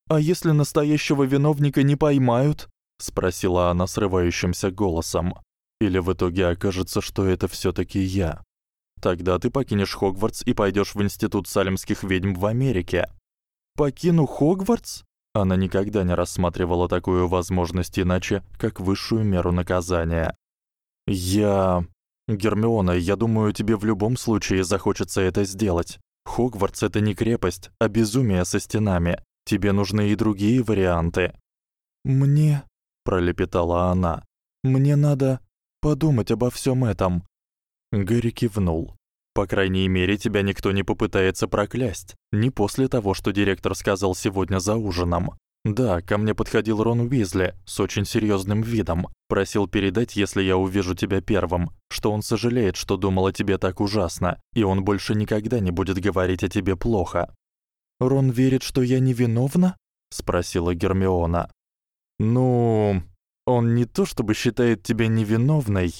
Speaker 2: А если настоящего виновника не поймают?
Speaker 1: спросила она срывающимся голосом. Или в итоге окажется, что это всё-таки я. Тогда ты покинешь Хогвартс и пойдёшь в институт салемских ведьм в Америке.
Speaker 2: Покину Хогвартс?
Speaker 1: Она никогда не рассматривала такую возможность иначе, как высшую меру наказания. Я Гермиона, я думаю, тебе в любом случае захочется это сделать. Хогвартс это не крепость, а безумие со стенами. Тебе нужны и другие варианты.
Speaker 2: Мне,
Speaker 1: пролепетала она.
Speaker 2: Мне надо подумать обо всём этом.
Speaker 1: Гарри кивнул. По крайней мере, тебя никто не попытается проклясть, не после того, что директор сказал сегодня за ужином. Да, ко мне подходил Рон Уизли с очень серьёзным видом, просил передать, если я увижу тебя первым, что он сожалеет, что думал о тебе так ужасно, и он больше никогда не будет говорить о тебе плохо.
Speaker 2: Рон верит, что я невиновна?
Speaker 1: спросила Гермиона. Ну,
Speaker 2: Он не то чтобы считает тебя невиновной.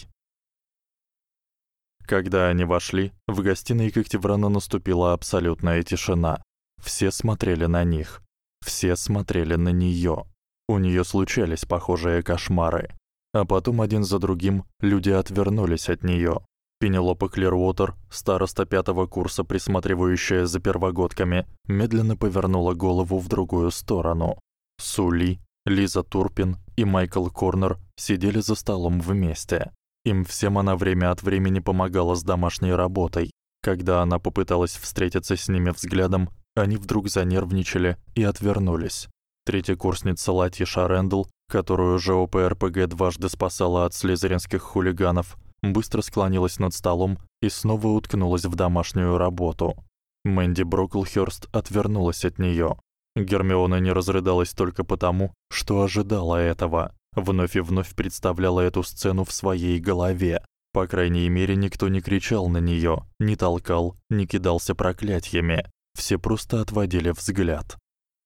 Speaker 1: Когда они вошли, в гостиной Когтеврана наступила абсолютная тишина. Все смотрели на них. Все смотрели на неё. У неё случались похожие кошмары. А потом один за другим люди отвернулись от неё. Пенелопа Клирвотер, староста пятого курса, присматривающая за первогодками, медленно повернула голову в другую сторону. Сули, Лиза Турпин и Майкл Корнер сидели за столом вместе. Им всем она время от времени помогала с домашней работой. Когда она попыталась встретиться с ними взглядом, они вдруг занервничали и отвернулись. Третьекурсница Лати Шарендл, которую же ОПРПГ дважды спасала от слизеринских хулиганов, быстро склонилась над столом и снова уткнулась в домашнюю работу. Мэнди Броклхёрст отвернулась от неё. Гермиона не разрыдалась только потому, что ожидала этого. Вновь и вновь представляла эту сцену в своей голове. По крайней мере, никто не кричал на неё, не толкал, не кидался проклятиями. Все просто отводили взгляд.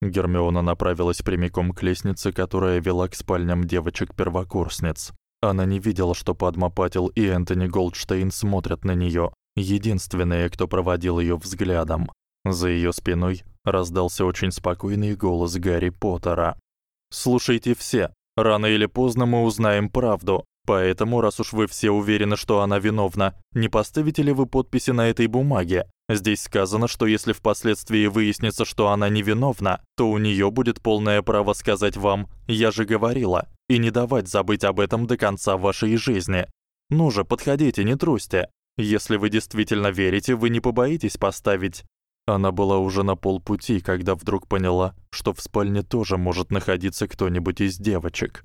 Speaker 1: Гермиона направилась прямиком к лестнице, которая вела к спальням девочек-первокурсниц. Она не видела, что Падма Патил и Энтони Голдштейн смотрят на неё, единственные, кто проводил её взглядом. За её спиной раздался очень спокойный голос Гарри Поттера. Слушайте все, рано или поздно мы узнаем правду. Поэтому, раз уж вы все уверены, что она виновна, не поставите ли вы подписи на этой бумаге? Здесь сказано, что если впоследствии выяснится, что она невиновна, то у неё будет полное право сказать вам: "Я же говорила", и не давать забыть об этом до конца вашей жизни. Ну же, подходите, не трусьте. Если вы действительно верите, вы не побоитесь поставить. Она была уже на полпути, когда вдруг поняла, что в спальне тоже может находиться кто-нибудь из девочек.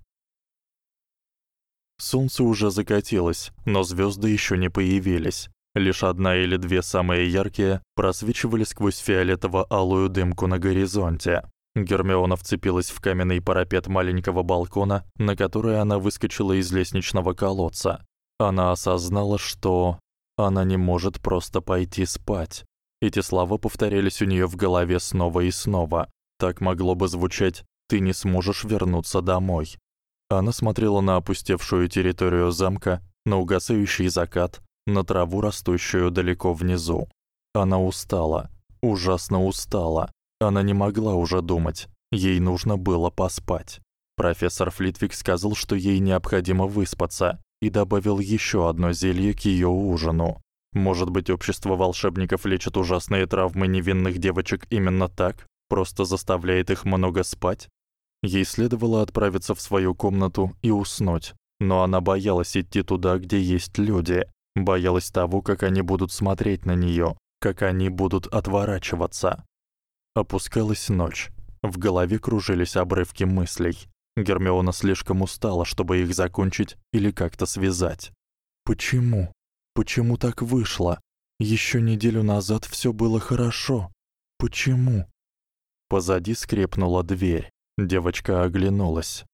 Speaker 1: Солнце уже закатилось, но звёзды ещё не появились. Лишь одна или две самые яркие просвечивали сквозь фиолетово-алую дымку на горизонте. Гермиона вцепилась в каменный парапет маленького балкона, на который она выскочила из лестничного колодца. Она осознала, что она не может просто пойти спать. Эти слова повторялись у неё в голове снова и снова. Так могло бы звучать: "Ты не сможешь вернуться домой". Она смотрела на опустевшую территорию замка, на угасающий закат, на траву, растущую далеко внизу. Она устала, ужасно устала. Она не могла уже думать. Ей нужно было поспать. Профессор Флитвик сказал, что ей необходимо выспаться, и добавил ещё одно зелье к её ужину. Может быть, общество волшебников лечит ужасные травмы невинных девочек именно так, просто заставляет их много спать? Ей следовало отправиться в свою комнату и уснуть, но она боялась идти туда, где есть люди, боялась того, как они будут смотреть на неё, как они будут отворачиваться. Опускалась ночь. В голове кружились обрывки мыслей. Гермиона слишком устала, чтобы их закончить или как-то связать. Почему? Почему так вышло? Ещё неделю назад всё было хорошо. Почему? Позади скрипнула дверь. Девочка оглянулась.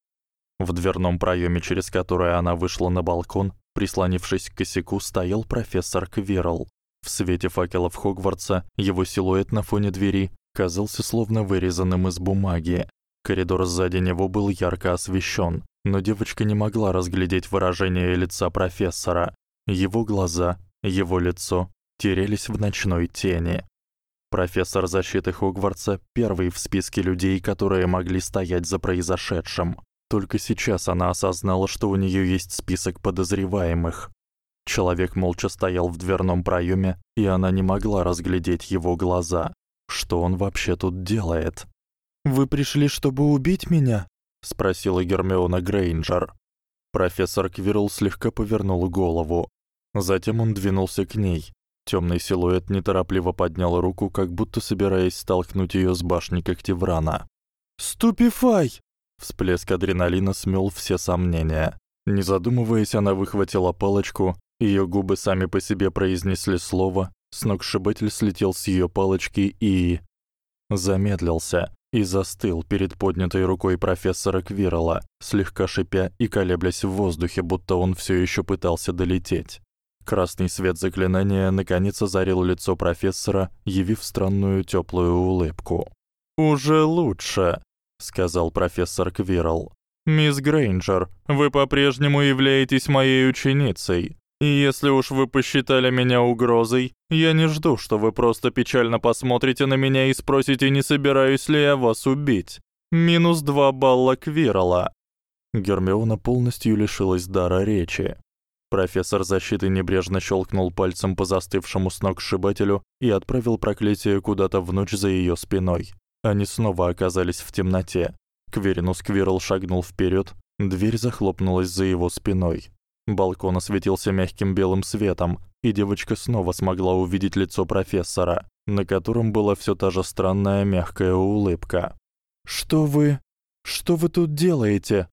Speaker 1: В дверном проёме, через который она вышла на балкон, прислонившись к косяку, стоял профессор Квирл. В свете факелов Хогвартса его силуэт на фоне двери казался словно вырезанным из бумаги. Коридор сзади него был ярко освещён, но девочка не могла разглядеть выражение лица профессора. Его глаза, его лицо терялись в ночной тени. Профессор защиты Хогвартса первый в списке людей, которые могли стоять за произошедшим. Только сейчас она осознала, что у неё есть список подозреваемых. Человек молча стоял в дверном проёме, и она не могла разглядеть его глаза. Что он вообще тут делает? Вы пришли, чтобы убить меня? спросила Гермиона Грейнджер. Профессор Квирл слегка повернул голову. Затем он двинулся к ней. Тёмный силуэт неторопливо поднял руку, как будто собираясь столкнуть её с башни Когтеврана. "Ступифай!" Всплеск адреналина смёл все сомнения. Не задумываясь, она выхватила палочку, её губы сами по себе произнесли слово, Сногсшибатель слетел с её палочки и замедлился и застыл перед поднятой рукой профессора Квирла, слегка шипя и колеблясь в воздухе, будто он всё ещё пытался долететь. Красный свет заклинания наконец озарил лицо профессора, явив странную тёплую улыбку. "Уже лучше", сказал профессор Квирл. Мисс Грейнджер, вы по-прежнему являетесь моей ученицей. И если уж вы посчитали меня угрозой, я не жду, что вы просто печально посмотрите на меня и спросите, не собираюсь ли я вас убить. Минус два балла Квирла. Гермиона полностью лишилась дара речи. Профессор защиты небрежно щелкнул пальцем по застывшему сногсшибателю и отправил проклятие куда-то в ночь за её спиной. Они снова оказались в темноте. Кверинус Квирл шагнул вперёд, дверь захлопнулась за его спиной. Балкон осветился мягким белым светом, и девочка снова смогла увидеть лицо профессора, на котором была всё та же странная мягкая улыбка. «Что вы... что вы тут делаете?»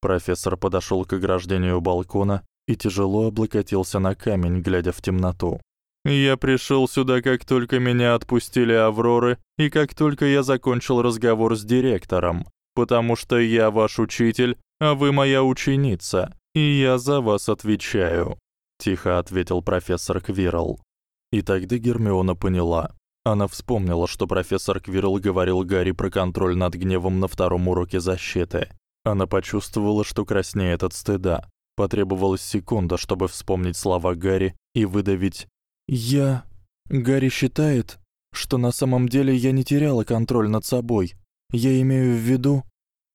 Speaker 1: Профессор подошёл к ограждению балкона и тяжело облокотился на камень, глядя в темноту. «Я пришёл сюда, как только меня отпустили Авроры, и как только я закончил разговор с директором, потому что я ваш учитель, а вы моя ученица, и я за вас отвечаю», — тихо ответил профессор Квирл. И тогда Гермиона поняла. Она вспомнила, что профессор Квирл говорил Гарри про контроль над гневом на втором уроке защиты. Она почувствовала, что краснеет от стыда. Потребовалась секунда, чтобы вспомнить слова Гарри и выдавить: "Я Гарри считает, что на самом деле я не теряла контроль над собой. Я имею в виду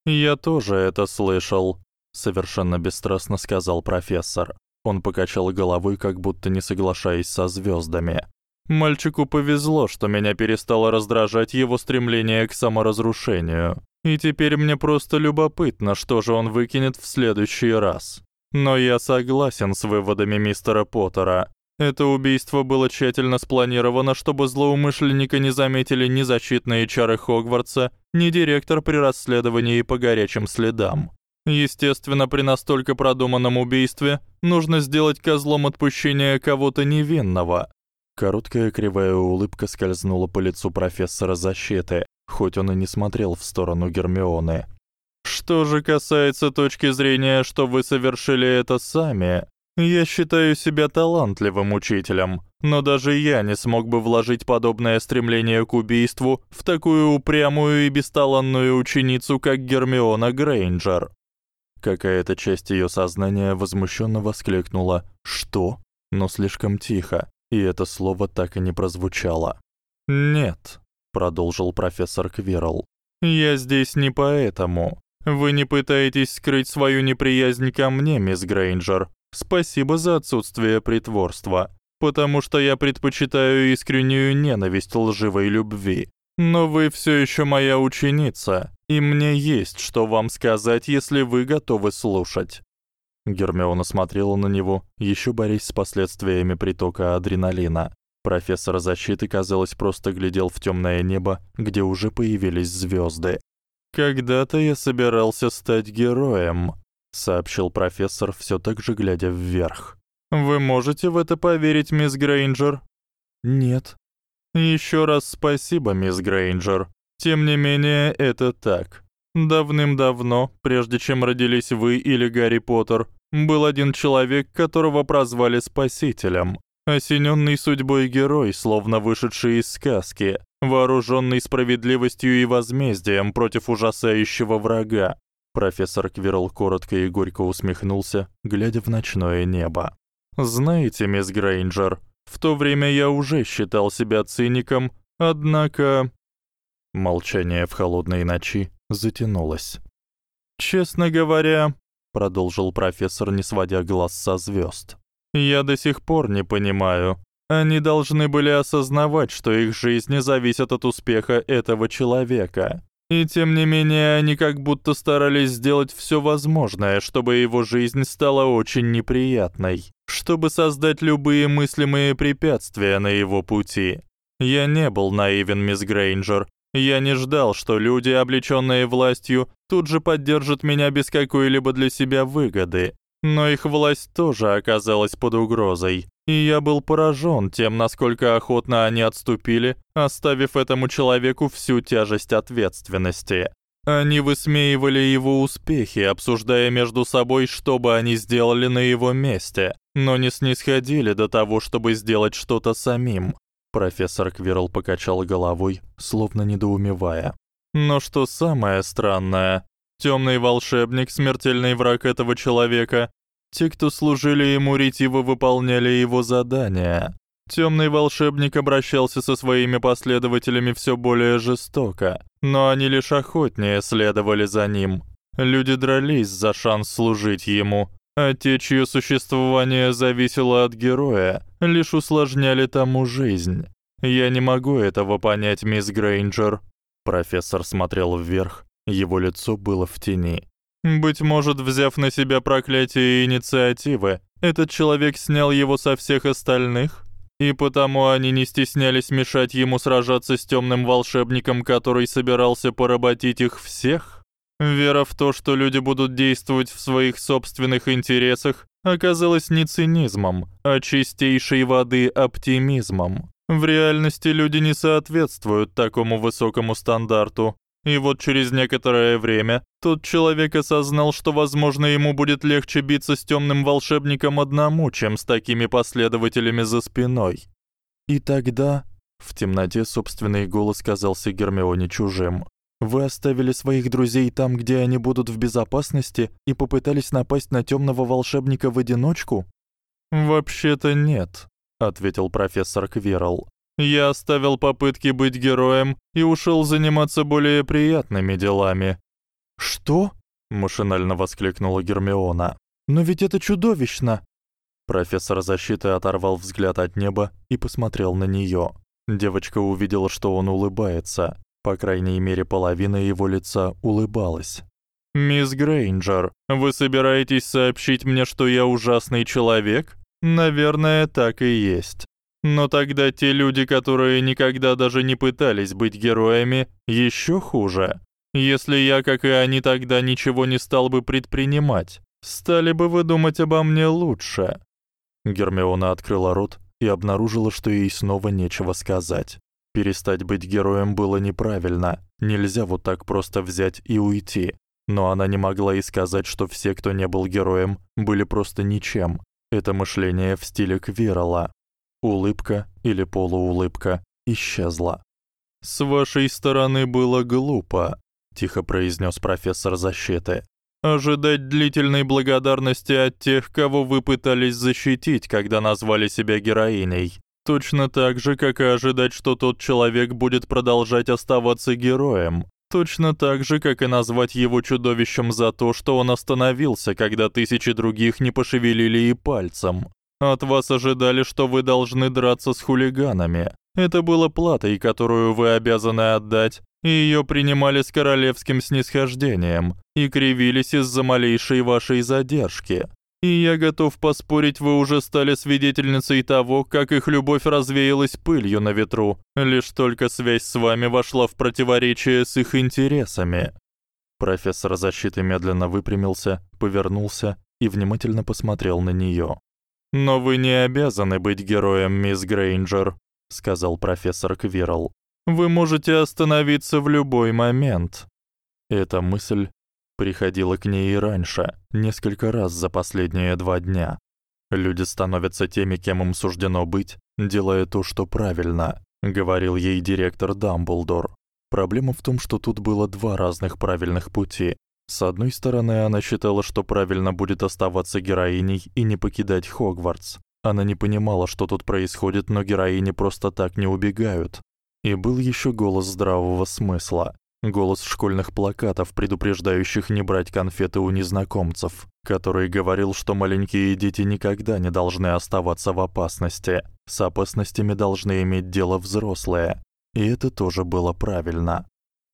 Speaker 1: Я тоже это слышал, совершенно бесстрастно сказал профессор. Он покачал головой, как будто не соглашаясь со звёздами. Мальчику повезло, что меня перестало раздражать его стремление к саморазрушению. И теперь мне просто любопытно, что же он выкинет в следующий раз. Но я согласен с выводами мистера Поттера. Это убийство было тщательно спланировано, чтобы злоумышленника не заметили ни защитные чары Хогвартса, ни директор при расследовании по горячим следам. Естественно, при настолько продуманном убийстве нужно сделать козлом отпущения кого-то невинного. Короткая кривая улыбка скользнула по лицу профессора защиты, хоть он и не смотрел в сторону Гермионы. Что же касается точки зрения, что вы совершили это сами, я считаю себя талантливым учителем, но даже я не смог бы вложить подобное стремление к убийству в такую упрямую и бесталанную ученицу, как Гермиона Грейнджер. Какая-то часть её сознания возмущённо воскликнула: "Что?" но слишком тихо, и это слово так и не прозвучало. "Нет", продолжил профессор Квирл. "Я здесь не поэтому. Вы не пытаетесь скрыть свою неприязнь ко мне, мисс Грейнджер. Спасибо за отсутствие притворства, потому что я предпочитаю искреннюю ненависть лживой любви. Но вы всё ещё моя ученица, и мне есть что вам сказать, если вы готовы слушать. Гермиона смотрела на него, ещё борясь с последствиями притока адреналина. Профессор защиты, казалось, просто глядел в тёмное небо, где уже появились звёзды. Когда-то я собирался стать героем, сообщил профессор, всё так же глядя вверх. Вы можете в это поверить, мисс Грейнджер? Нет. Ещё раз спасибо, мисс Грейнджер. Тем не менее, это так. Давным-давно, прежде чем родились вы или Гарри Поттер, был один человек, которого прозвали Спасителем. Осенённый судьбой герой, словно вышедший из сказки, вооружённый справедливостью и возмездием против ужасающего врага. Профессор Квирл коротко и горько усмехнулся, глядя в ночное небо. Знаете, мисс Грейнджер, в то время я уже считал себя циником, однако Молчание в холодной ночи затянулось. Честно говоря, продолжил профессор, не сводя глаз со звёзд. Я до сих пор не понимаю. Они должны были осознавать, что их жизни зависят от успеха этого человека. И тем не менее, они как будто старались сделать всё возможное, чтобы его жизнь стала очень неприятной, чтобы создать любые мыслимые препятствия на его пути. Я не был наивен, мисс Грейнджер, я не ждал, что люди, облечённые властью, тут же поддержат меня без какой-либо для себя выгоды. Но их власть тоже оказалась под угрозой, и я был поражён тем, насколько охотно они отступили, оставив этому человеку всю тяжесть ответственности. Они высмеивали его успехи, обсуждая между собой, что бы они сделали на его месте, но не снисходили до того, чтобы сделать что-то самим. Профессор Квирл покачал головой, словно недоумевая. Но что самое странное,
Speaker 2: Тёмный волшебник смертельный враг этого человека. Те, кто служили ему, ретиво выполняли его задания. Тёмный волшебник обращался со своими последователями всё более жестоко, но они лишь охотнее следовали за ним. Люди дрались за шанс служить ему, а те, чье существование зависело от героя, лишь усложняли тому жизнь. Я не могу этого понять, мисс Грейнджер. Профессор смотрел вверх, его лицо было в тени. Быть может, взяв на себя проклятие инициативы, этот человек снял его со всех остальных, и потому они не стеснялись мешать ему сражаться с тёмным волшебником, который собирался поработить их всех. Вера в то, что люди будут действовать в своих собственных интересах, оказалась не цинизмом, а чистейшей воды оптимизмом. В реальности люди не соответствуют такому высокому стандарту. И вот через некоторое время тот человек осознал, что, возможно, ему будет легче биться с тёмным волшебником одному, чем с такими последователями за спиной. И тогда в темноте собственный голос казался Гермионе чужим. Вы оставили своих друзей там, где они будут в безопасности, и попытались напасть на тёмного волшебника в одиночку? Вообще-то нет, ответил профессор Квирл. Я оставил попытки быть героем и ушёл заниматься более приятными делами. Что? машинально воскликнула Гермиона. Но ведь это чудовищно. Профессор защиты оторвал взгляд от неба и посмотрел на неё. Девочка увидела, что он улыбается. По крайней мере, половина его лица улыбалась. Мисс Грейнджер, вы собираетесь сообщить мне, что я ужасный человек? Наверное, так и есть. Но тогда те люди, которые никогда даже не пытались быть героями, ещё хуже. Если я, как и они тогда, ничего не стал бы предпринимать, стали бы вы думать обо мне лучше. Гермиона открыла рот и обнаружила, что ей снова нечего сказать. Перестать быть героем было неправильно. Нельзя вот так просто взять и уйти. Но она не могла и сказать, что все, кто не был героем, были просто ничем. Это мышление в стиле Квирла. Улыбка или полуулыбка исчезла. С вашей стороны было глупо, тихо произнёс профессор защиты. Ожидать длительной благодарности от тех, кого вы пытались защитить, когда назвали себя героиней. Точно так же, как и ожидать, что тот человек будет продолжать оставаться героем. Точно так же, как и назвать его чудовищем за то, что он остановился, когда тысячи других не пошевелили и пальцем. От вас ожидали, что вы должны драться с хулиганами. Это было платой, которую вы обязаны отдать, и её принимали с королевским снисхождением и кривились из-за малейшей вашей задержки. И я готов поспорить, вы уже стали свидетельницей того, как их любовь развеялась пылью на ветру, лишь только связь с вами вошла в противоречие с их интересами. Профессор защиты медленно выпрямился, повернулся и внимательно посмотрел на неё. Но вы не обязаны быть героем, мисс Грейнджер, сказал профессор Квирл. Вы можете остановиться в любой момент. Эта мысль Приходила к ней и раньше, несколько раз за последние два дня. Люди становятся теми, кем им суждено быть, делая то, что правильно, говорил ей директор Дамблдор. Проблема в том, что тут было два разных правильных пути. С одной стороны, она считала, что правильно будет оставаться героиней и не покидать Хогвартс. Она не понимала, что тут происходит, но героини просто так не убегают. И был ещё голос здравого смысла. Голос школьных плакатов, предупреждающих не брать конфеты у незнакомцев, который говорил, что маленькие дети никогда не должны оставаться в опасности. С опасностями должны иметь дело взрослые. И это тоже было правильно.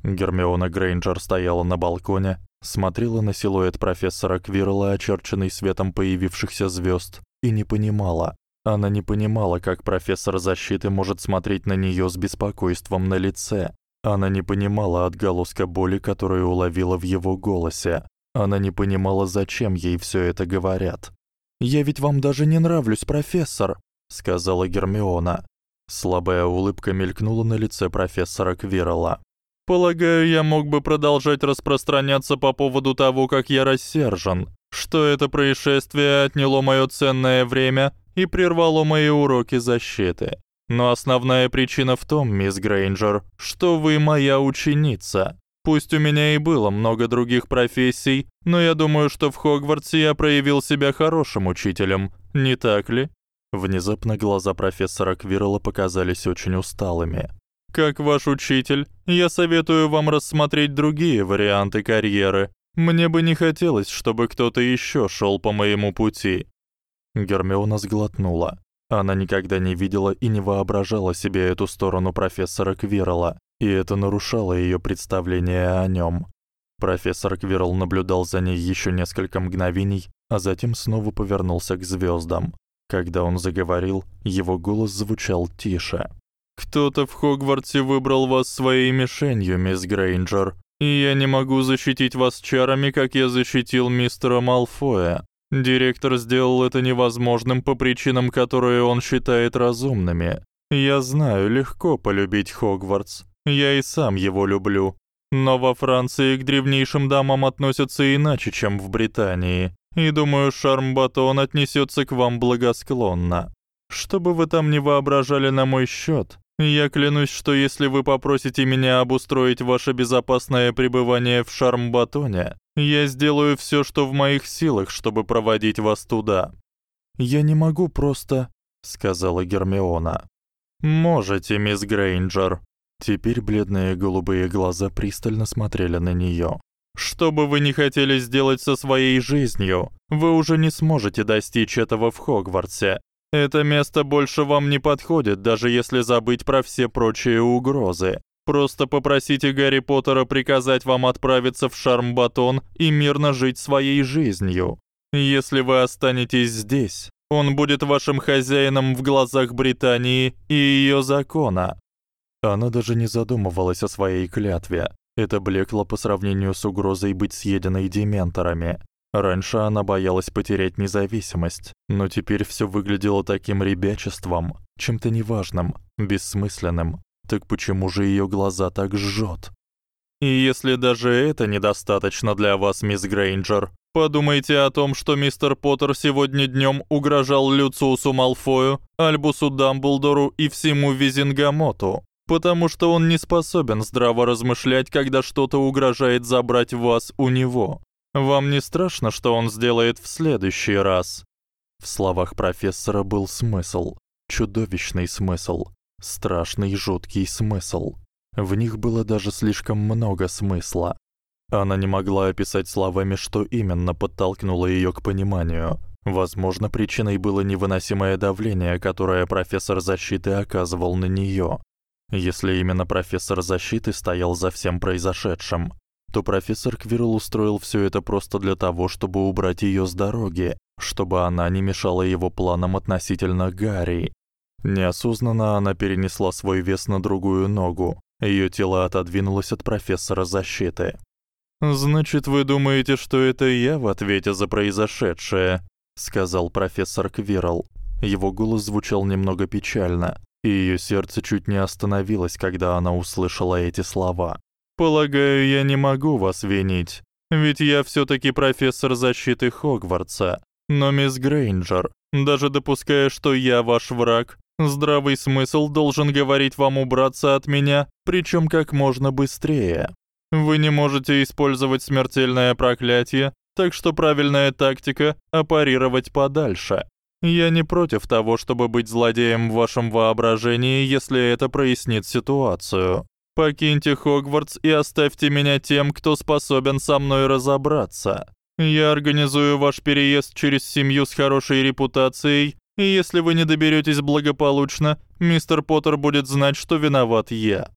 Speaker 2: Гермиона Грейнджер стояла на балконе, смотрела на силуэт профессора Квирла, очерченный светом появившихся звёзд, и не понимала. Она не понимала, как профессор защиты может смотреть на неё с беспокойством на лице, она не понимала отголоска боли, которую уловила в его голосе. Она не понимала, зачем ей всё это говорят. "Я ведь вам даже не нравлюсь, профессор", сказала Гермиона. Слабая улыбка мелькнула на лице профессора Квирла. Полагаю, я мог бы продолжать распространяться по поводу того, как я рассержен, что это происшествие отняло моё ценное время и прервало мои уроки защиты. Но основная причина в том, мисс Грейнджер, что вы моя ученица. Пусть у меня и было много других профессий, но я думаю, что в Хогвартсе я проявил себя хорошим учителем, не так ли?
Speaker 1: Внезапно глаза профессора Квирла показались очень усталыми.
Speaker 2: Как ваш учитель, я советую вам рассмотреть другие варианты карьеры. Мне бы не хотелось, чтобы кто-то ещё шёл по моему пути.
Speaker 1: Гермиона сглотнула. Она никогда не видела и не воображала себе эту сторону профессора Квирла, и это нарушало её представление о нём. Профессор Квирл наблюдал за ней ещё несколько мгновений, а затем снова повернулся к звёздам. Когда он заговорил, его голос звучал тише.
Speaker 2: Кто-то в Хогвартсе выбрал вас своей мишенью, мисс Грейнджер, и я не могу защитить вас чарами, как я защитил мистера Малфоя. Директор сделал это невозможным по причинам, которые он считает разумными. Я знаю, легко полюбить Хогвартс. Я и сам его люблю. Но во Франции к древнейшим дамам относятся иначе, чем в Британии. И думаю, шарм Батон отнесётся к вам благосклонно. Что бы вы там ни воображали на мой счёт, я клянусь, что если вы попросите меня обустроить ваше безопасное пребывание в Шарм-Батоне, я сделаю всё, что в моих силах, чтобы проводить вас туда.
Speaker 1: Я не могу просто, сказала Гермиона.
Speaker 2: Можете, мисс Грейнджер.
Speaker 1: Теперь бледные голубые глаза пристально смотрели на неё.
Speaker 2: Что бы вы ни хотели сделать со своей жизнью, вы уже не сможете достичь этого в Хогвартсе. Это место больше вам не подходит, даже если забыть про все прочие угрозы. Просто попросите Гарри Поттера приказать вам отправиться в Шарм-Батон и мирно жить своей жизнью. Если вы останетесь здесь, он будет вашим хозяином в глазах Британии и её закона.
Speaker 1: Она даже не задумывалась о своей клятве. Это блекло по сравнению с угрозой быть съеденной дементорами. Раньше она боялась потерять независимость, но теперь всё выглядело таким ребячеством, чем-то неважным, бессмысленным. Так почему же её глаза так жжёт?
Speaker 2: И если даже это недостаточно для вас, мисс Грейнджер, подумайте о том, что мистер Поттер сегодня днём угрожал Люциусу Малфою, Альбусу Дамблдору и всему Визингамоту, потому что он не способен здраво размышлять, когда что-то угрожает забрать вас у него. Вам не страшно, что он сделает в следующий раз?
Speaker 1: В словах профессора был смысл, чудовищный смысл, страшный жуткий смысл. В них было даже слишком много смысла. Она не могла описать словами, что именно подтолкнуло её к пониманию. Возможно, причиной было невыносимое давление, которое профессор защиты оказывал на неё. Если именно профессор защиты стоял за всем произошедшим, то профессор Квирл устроил всё это просто для того, чтобы убрать её с дороги, чтобы она не мешала его планам относительно Гарри. Неосознанно она перенесла свой вес на другую ногу. Её тело отодвинулось от профессора защиты.
Speaker 2: Значит, вы думаете, что это я в ответе за произошедшее, сказал профессор Квирл.
Speaker 1: Его голос звучал немного печально, и её сердце чуть не остановилось, когда она услышала эти слова.
Speaker 2: Полагаю, я не могу вас винить, ведь я всё-таки профессор защиты Хогвартса. Но мисс Грейнджер, даже допуская, что я ваш враг, здравый смысл должен говорить вам убраться от меня, причём как можно быстрее. Вы не можете использовать смертельное проклятие, так что правильная тактика апарировать подальше. Я не против того, чтобы быть злодеем в вашем воображении, если это прояснит ситуацию. Покиньте Хогвартс и оставьте меня тем, кто способен со мной разобраться. Я организую ваш переезд через семью с хорошей репутацией, и если вы не доберётесь благополучно, мистер Поттер будет знать, что виноват я.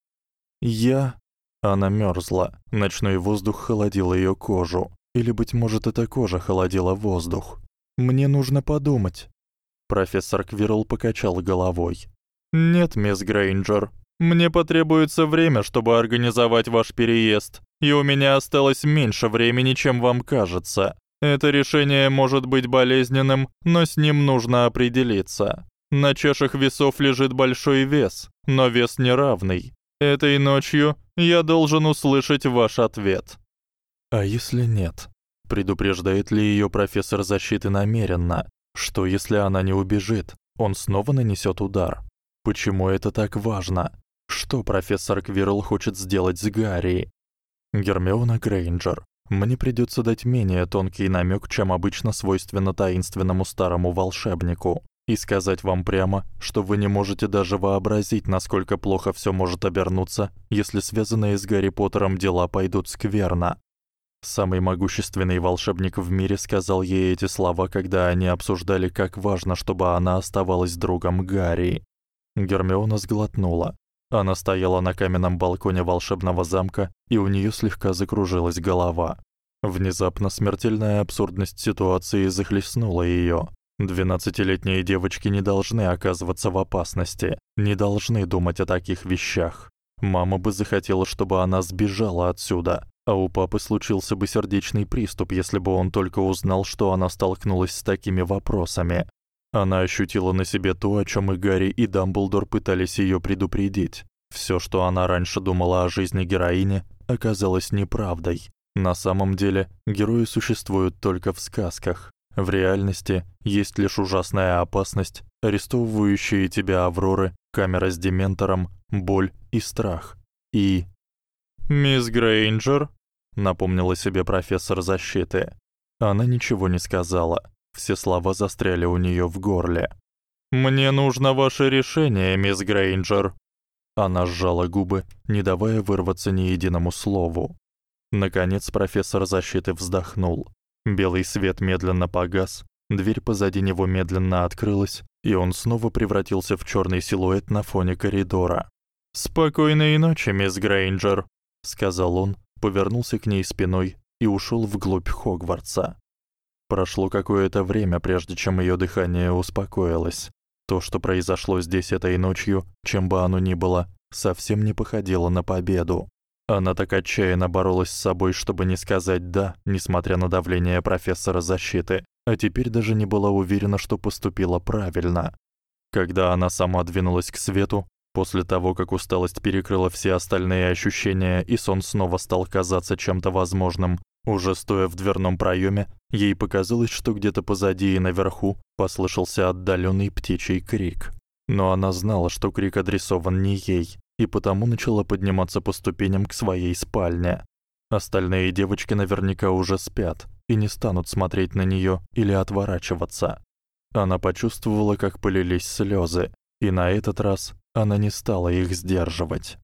Speaker 1: Я она мёрзла. Ночной воздух холодил её кожу, или быть может, эта кожа холодила воздух. Мне нужно подумать. Профессор Квирл покачал головой.
Speaker 2: Нет, мисс Грейнджер, мне потребуется время, чтобы организовать ваш переезд, и у меня осталось меньше времени, чем вам кажется. Это решение может быть болезненным, но с ним нужно определиться. На чашах весов лежит большой вес, но вес неравный. Этой ночью я должен услышать ваш ответ.
Speaker 1: А если нет? Предупреждает ли её профессор защиты намеренно? Что если она не убежит? Он снова нанесёт удар. Почему это так важно? Что профессор Квирл хочет сделать с Гарри? Гермиона Грейнджер, мне придётся дать менее тонкий намёк, чем обычно свойственно таинственному старому волшебнику, и сказать вам прямо, что вы не можете даже вообразить, насколько плохо всё может обернуться, если связанные с Гарри Поттером дела пойдут скверно. Самый могущественный волшебник в мире сказал ей эти слова, когда они обсуждали, как важно, чтобы она оставалась другом Гарри. Гермиона сглотнула. Она стояла на каменном балконе волшебного замка, и у неё слегка закружилась голова. Внезапно смертельная абсурдность ситуации захлестнула её. Двенадцатилетние девочки не должны оказываться в опасности, не должны думать о таких вещах. Мама бы захотела, чтобы она сбежала отсюда, а у папы случился бы сердечный приступ, если бы он только узнал, что она столкнулась с такими вопросами. Она ощутила на себе то, о чём и Гарри, и Дамблдор пытались её предупредить. Всё, что она раньше думала о жизни героини, оказалось неправдой. На самом деле, герои существуют только в сказках. В реальности есть лишь ужасная опасность, арестовывающие тебя авроры, камера с дементором, боль и страх. И Мисс Грейнджер напомнила себе профессор защиты. Она ничего не сказала. Все слова застряли у неё в горле. Мне нужно ваше решение, мисс Грейнджер. Она сжала губы, не давая вырваться ни единому слову. Наконец профессор защиты вздохнул. Белый свет медленно погас, дверь позади него медленно открылась, и он снова превратился в чёрный силуэт на фоне коридора. "Спокойной ночи, мисс Грейнджер", сказал он, повернулся к ней спиной и ушёл вглубь Хогвартса. Прошло какое-то время, прежде чем её дыхание успокоилось. То, что произошло здесь этой ночью, чем бы оно ни было, совсем не походило на победу. Она так отчаянно боролась с собой, чтобы не сказать да, несмотря на давление профессора защиты, а теперь даже не была уверена, что поступила правильно. Когда она сама двинулась к свету, после того, как усталость перекрыла все остальные ощущения и сон снова стал казаться чем-то возможным, уже стоя в дверном проёме, ей показалось, что где-то позади и наверху послышался отдалённый птичий крик. Но она знала, что крик адресован не ей, и потому начала подниматься по ступеням к своей спальне. Остальные девочки наверняка уже спят и не станут смотреть на неё или отворачиваться. Она почувствовала, как полились слёзы, и на этот раз она не стала их сдерживать.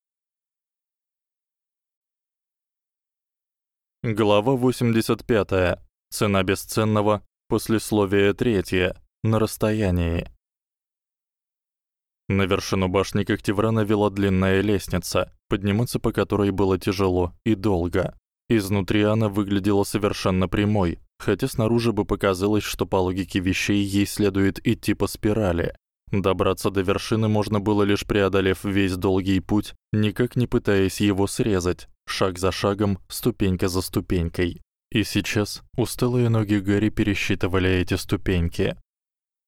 Speaker 1: Глава 85. Цена бесценного. Послесловие третье. На расстоянии. На вершину башни Когтеврана вела длинная лестница, подниматься по которой было тяжело и долго. Изнутри она выглядела совершенно прямой, хотя снаружи бы показалось, что по логике вещей ей следует идти по спирали. Добраться до вершины можно было лишь преодолев весь долгий путь, никак не пытаясь его срезать, шаг за шагом, ступенька за ступенькой. И сейчас усталые ноги Гарри пересчитывали эти ступеньки.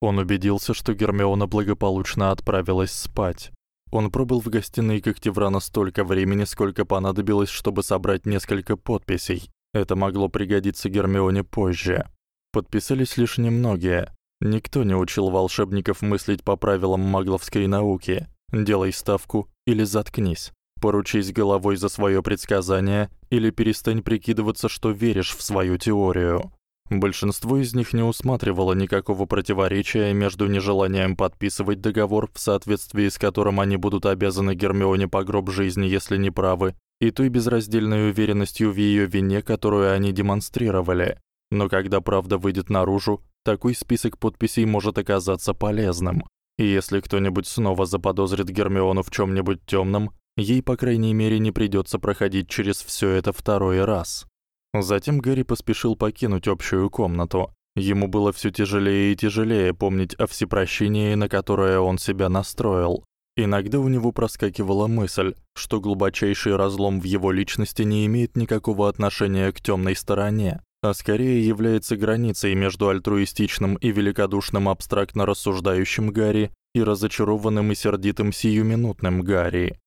Speaker 1: Он убедился, что Гермиона благополучно отправилась спать. Он пробыл в гостиной Когтеврана столько времени, сколько понадобилось, чтобы собрать несколько подписей. Это могло пригодиться Гермионе позже. Подписались лишь немногие, Никто не учил волшебников мыслить по правилам магловской науки. Делай ставку или заткнись. Поручись головой за своё предсказание или перестань прикидываться, что веришь в свою теорию. Большинство из них не усматривало никакого противоречия между нежеланием подписывать договор, в соответствии с которым они будут обязаны Гермионе по гроб жизни, если не правы, и той безраздельной уверенностью в её вине, которую они демонстрировали. Но когда правда выйдет наружу, такой список подписей может оказаться полезным. И если кто-нибудь снова заподозрит Гермиону в чём-нибудь тёмном, ей, по крайней мере, не придётся проходить через всё это второй раз. Затем Гарри поспешил покинуть общую комнату. Ему было всё тяжелее и тяжелее помнить о всепрощении, на которое он себя настроил. Иногда у него проскакивала мысль, что глубочайший разлом в его личности не имеет никакого отношения к тёмной стороне, а скорее является границей между альтруистичным и великодушным абстрактно рассуждающим Гарри и разочарованным и сердитым сиюминутным Гарри.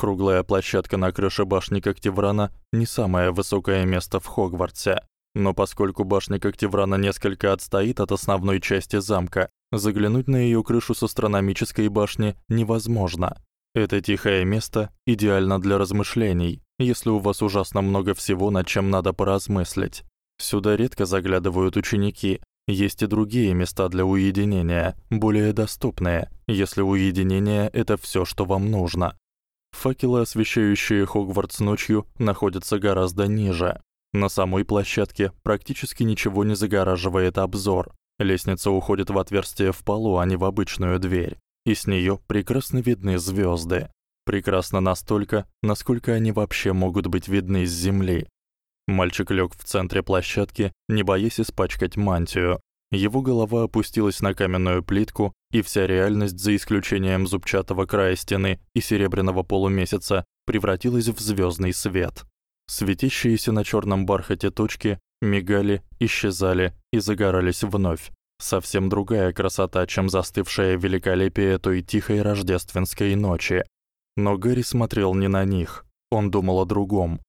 Speaker 1: Круглая площадка на крыше башни Когтеврана не самое высокое место в Хогвартсе, но поскольку башня Когтеврана несколько отстоит от основной части замка, заглянуть на её крышу с астрономической башни невозможно. Это тихое место идеально для размышлений, если у вас ужасно много всего, над чем надо поразмыслить. Сюда редко заглядывают ученики. Есть и другие места для уединения, более доступные, если уединение это всё, что вам нужно. Факелы, освещающие Хогвартс ночью, находятся гораздо ниже. На самой площадке практически ничего не загораживает обзор. Лестница уходит в отверстие в полу, а не в обычную дверь, и с неё прекрасно видны звёзды. Прекрасно настолько, насколько они вообще могут быть видны с земли. Мальчик лёг в центре площадки, не боясь испачкать мантию. Его голова опустилась на каменную плитку, и вся реальность, за исключением зубчатого края стены и серебряного полумесяца, превратилась в звёздный свет. Светящиеся на чёрном бархате точки мигали, исчезали и загорались вновь. Совсем другая красота, чем застывшее великолепие той тихой рождественской ночи. Но Гэри смотрел не на них. Он думал о другом.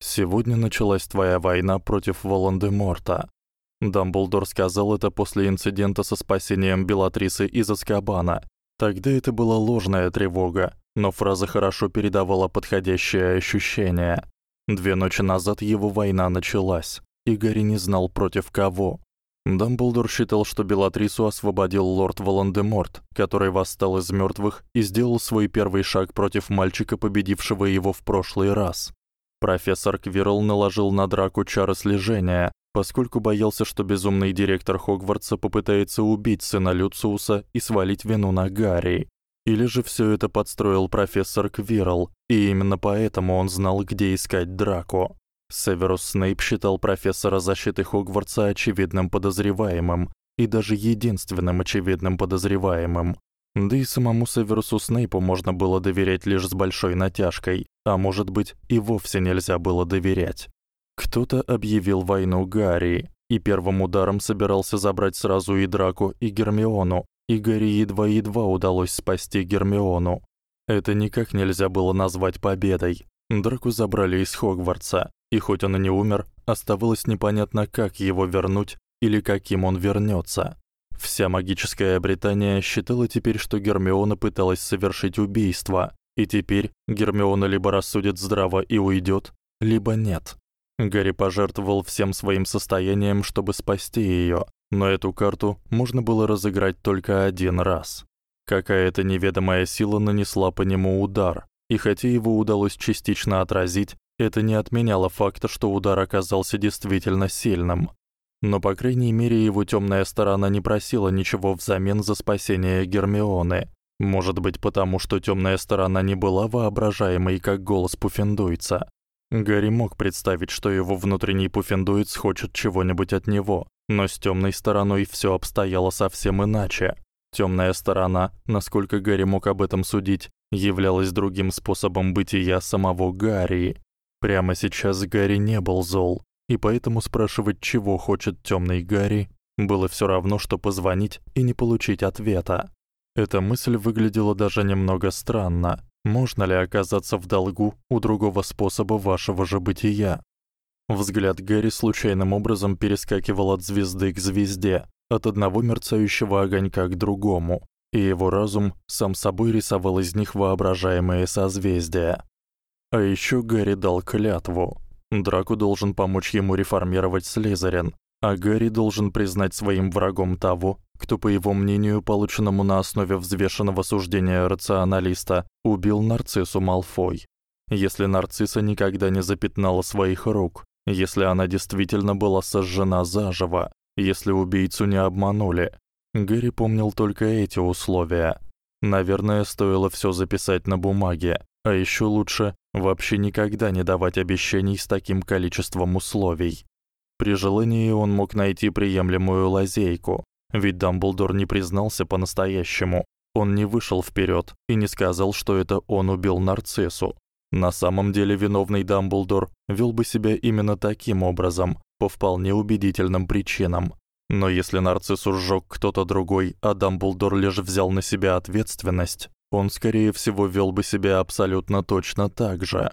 Speaker 1: Сегодня началась твоя война против Волан-де-Морта. Дамблдор сказал это после инцидента со спасением Белатрисы из Азкабана. Тогда это была ложная тревога, но фраза хорошо передавала подходящее ощущение. Две ночи назад его война началась, и Гарри не знал против кого. Дамблдор считал, что Белатрису освободил лорд Волан-де-Морт, который восстал из мёртвых и сделал свой первый шаг против мальчика, победившего его в прошлый раз. Профессор Квирл наложил на драку чары слежения, поскольку боялся, что безумный директор Хогвартса попытается убить сына Люциуса и свалить вину на Гарри. Или же всё это подстроил профессор Квирл, и именно поэтому он знал, где искать Драко. Северус Снейп считал профессора защиты Хогвартса очевидным подозреваемым и даже единственным очевидным подозреваемым. Да и самому Северусу Снейпу можно было доверять лишь с большой натяжкой, а может быть, и вовсе нельзя было доверять. Кто-то объявил войну Гарри, и первым ударом собирался забрать сразу и Драко, и Гермиону, и Гарри едва-едва удалось спасти Гермиону. Это никак нельзя было назвать победой. Драку забрали из Хогвартса, и хоть он и не умер, оставалось непонятно, как его вернуть или каким он вернётся. Вся магическая Британия считала теперь, что Гермиона пыталась совершить убийство, и теперь Гермиона либо рассудит здраво и уйдёт, либо нет. Гарри пожертвовал всем своим состоянием, чтобы спасти её, но эту карту можно было разыграть только один раз. Какая-то неведомая сила нанесла по нему удар, и хотя его удалось частично отразить, это не отменяло факта, что удар оказался действительно сильным. Но по крайней мере его тёмная сторона не просила ничего взамен за спасение Гермионы. Может быть, потому что тёмная сторона не была воображаемой, как голос Пуффендуйца. Гарри мог представить, что его внутренний Пуффендуйц хочет чего-нибудь от него, но с тёмной стороной всё обстояло совсем иначе. Тёмная сторона, насколько Гарри мог об этом судить, являлась другим способом бытия самого Гарри. Прямо сейчас Гарри не был зол, и поэтому спрашивать, чего хочет тёмный Гарри, было всё равно что позвонить и не получить ответа. Эта мысль выглядела даже немного странно. Можно ли оказаться в долгу у другого способа вашего же бытия? Взгляд Гарри случайным образом перескакивал от звезды к звезде, от одного мерцающего огонька к другому, и его разум сам собой рисовал из них воображаемые созвездия. А ещё Гарри дал клятву. Драко должен помочь ему реформировать Слизерин, а Гарри должен признать своим врагом того, кто, по его мнению, полученному на основе взвешенного суждения рационалиста, убил нарциссу Малфой. Если нарцисса никогда не запятнала своих рук, если она действительно была сожжена заживо, если убийцу не обманули. Гарри помнил только эти условия. Наверное, стоило всё записать на бумаге, а ещё лучше вообще никогда не давать обещаний с таким количеством условий. При желании он мог найти приемлемую лазейку, ведь Дамблдор не признался по-настоящему. Он не вышел вперёд и не сказал, что это он убил нарциссу. На самом деле виновный Дамблдор вёл бы себя именно таким образом, по вполне убедительным причинам. Но если нарциссу сжёг кто-то другой, а Дамблдор лишь взял на себя ответственность, он скорее всего вёл бы себя абсолютно точно так же.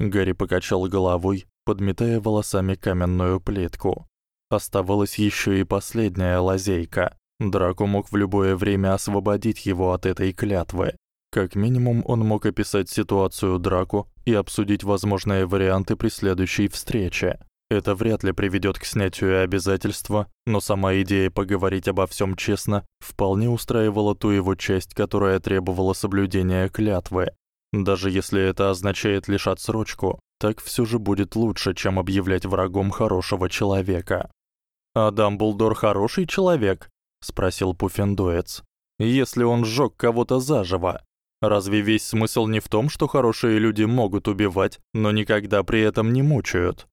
Speaker 1: Гарри покачал головой, подметая волосами каменную плитку. Оставалась ещё и последняя лазейка. Драко мог в любое время освободить его от этой клятвы. Как минимум, он мог описать ситуацию драку и обсудить возможные варианты при следующей встрече. Это вряд ли приведёт к снятию обязательства, но сама идея поговорить обо всём честно вполне устраивала ту его часть, которая требовала соблюдения клятвы. Даже если это означает лишь отсрочку, так всё же будет лучше, чем объявлять врагом хорошего человека. А Дамблдор хороший человек, спросил Пуффендуец. Если он сжёг кого-то заживо, разве весь смысл не в том, что хорошие люди могут убивать, но никогда при этом не мучают?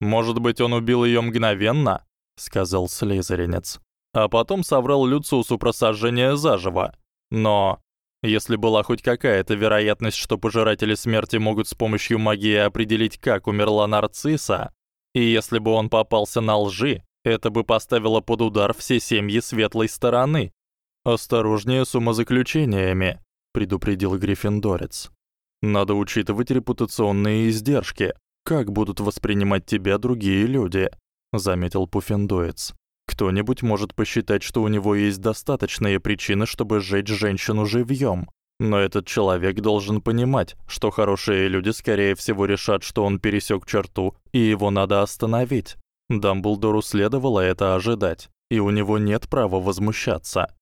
Speaker 1: Может быть, он убил её мгновенно, сказал слизеринец. А потом соврал Люциусу про сожжение заживо. Но если была хоть какая-то вероятность, что пожиратели смерти могут с помощью магии определить, как умерла нарцисса, и если бы он попался на лжи, это бы поставило под удар все семьи светлой стороны. Осторожнее с умозаключениями, предупредил Гриффиндорец. Надо учитывать репутационные издержки. Как будут воспринимать тебя другие люди, заметил Пуффендуец. Кто-нибудь может посчитать, что у него есть достаточные причины, чтобы сжечь женщину живьём. Но этот человек должен понимать, что хорошие люди скорее всего решат, что он пересёк черту, и его надо остановить. Дамблдору следовало это ожидать, и у него нет права возмущаться.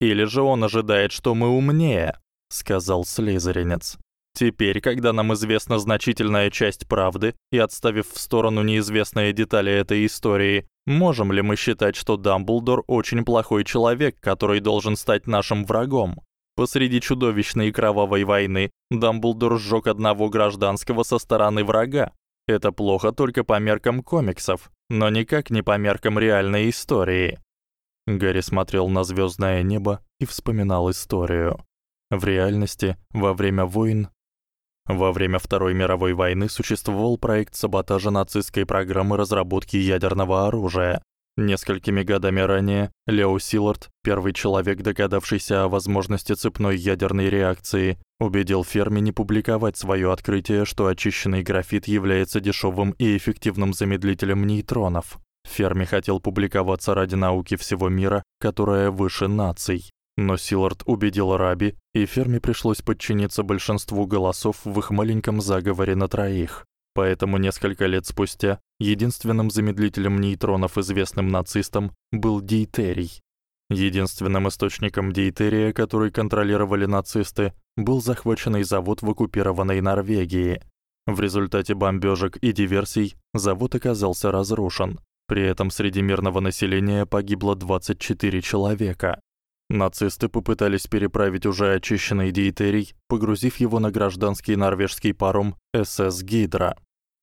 Speaker 1: Или же он ожидает, что мы умнее, сказал слизеринец. Теперь, когда нам известна значительная часть правды и отставив в сторону неизвестные детали этой истории, можем ли мы считать, что Дамблдор очень плохой человек, который должен стать нашим врагом? Посреди чудовищной и кровавой войны Дамблдор сжёг одного гражданского со стороны врага. Это плохо только по меркам комиксов, но никак не по меркам реальной истории. Гарри смотрел на звёздное небо и вспоминал историю. В реальности, во время войн во время Второй мировой войны существовал проект саботажа нацистской программы разработки ядерного оружия. Несколькими годами ранее Лео Силард, первый человек, догадавшийся о возможности цепной ядерной реакции, убедил Ферми не публиковать своё открытие, что очищенный графит является дешёвым и эффективным замедлителем нейтронов. Ферми хотел публиковаться ради науки всего мира, которая выше наций. Но Силард убедил Раби, и ферме пришлось подчиниться большинству голосов в их маленьком заговоре на троих. Поэтому несколько лет спустя единственным замедлителем нейтронов, известным нацистам, был дейтерий. Единственным источником дейтерия, который контролировали нацисты, был захваченный завод в оккупированной Норвегии. В результате бомбёжек и диверсий завод оказался разрушен. При этом среди мирного населения погибло 24 человека. Нацисты попытались переправить уже очищенный дейтерий, погрузив его на гражданский норвежский паром СС Гидра.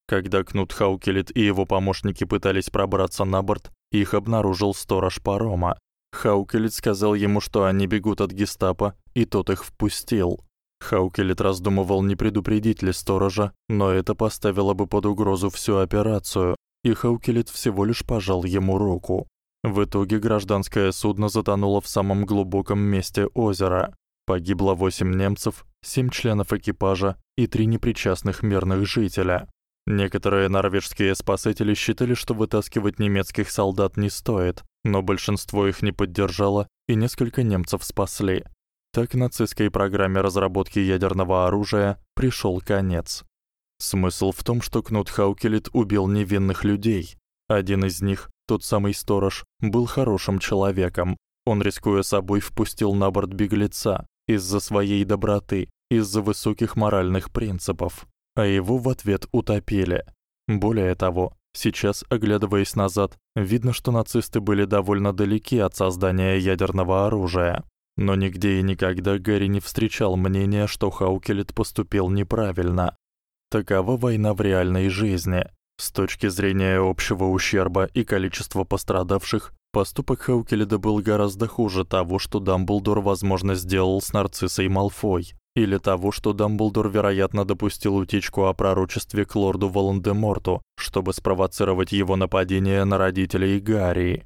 Speaker 1: Когда Кнут Хаукелит и его помощники пытались пробраться на борт, их обнаружил сторож парома. Хаукелит сказал ему, что они бегут от гестапо, и тот их впустил. Хаукелит раздумывал, не предупредить ли сторожа, но это поставило бы под угрозу всю операцию, и Хаукелит всего лишь пожал ему руку. В итоге гражданское судно затонуло в самом глубоком месте озера. Погибло 8 немцев, 7 членов экипажа и 3 непричастных мирных жителя. Некоторые норвежские спасатели считали, что вытаскивать немецких солдат не стоит, но большинство их не поддержало, и несколько немцев спасли. Так нацистской программе разработки ядерного оружия пришёл конец. Смысл в том, что Кнут Хаукелит убил невинных людей. Один из них, тот самый сторож, был хорошим человеком. Он, рискуя собой, впустил на борт беглеца из-за своей доброты, из-за высоких моральных принципов, а его в ответ утопили. Более того, сейчас, оглядываясь назад, видно, что нацисты были довольно далеки от создания ядерного оружия. Но нигде и никогда Гарри не встречал мнения, что Хаукелит поступил неправильно. Такова война в реальной жизни. С точки зрения общего ущерба и количества пострадавших, поступок Хаукелида был гораздо хуже того, что Дамблдор, возможно, сделал с Нарциссой Малфой, или того, что Дамблдор, вероятно, допустил утечку о пророчестве к лорду Волан-де-Морту, чтобы спровоцировать его нападение на родителей Гарри.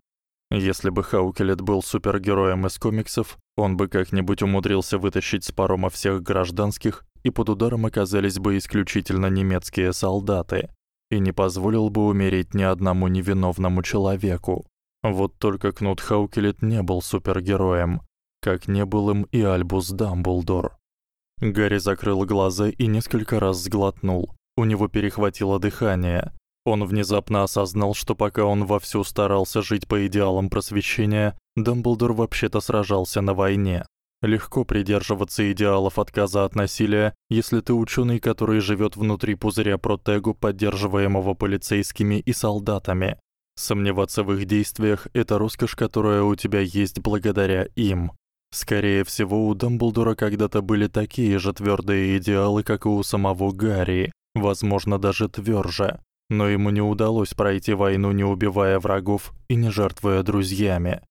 Speaker 1: Если бы Хаукелит был супергероем из комиксов, он бы как-нибудь умудрился вытащить с парома всех гражданских, и под ударом оказались бы исключительно немецкие солдаты и не позволил бы умереть ни одному невиновному человеку. Вот только Кнут Хаукелит не был супергероем, как не был им и Альбус Дамблдор. Гарри закрыл глаза и несколько раз сглотнул. У него перехватило дыхание. Он внезапно осознал, что пока он вовсю старался жить по идеалам просвещения, Дамблдор вообще-то сражался на войне. Легко придерживаться идеалов отказа от насилия, если ты учёный, который живёт внутри пузыря протегу, поддерживаемого полицейскими и солдатами. Сомневаться в их действиях это роскошь, которая у тебя есть благодаря им. Скорее всего, у Дамблдора когда-то были такие же твёрдые идеалы, как и у самого Гарри, возможно, даже твёрже. Но ему не удалось пройти войну, не убивая врагов и не жертвуя друзьями.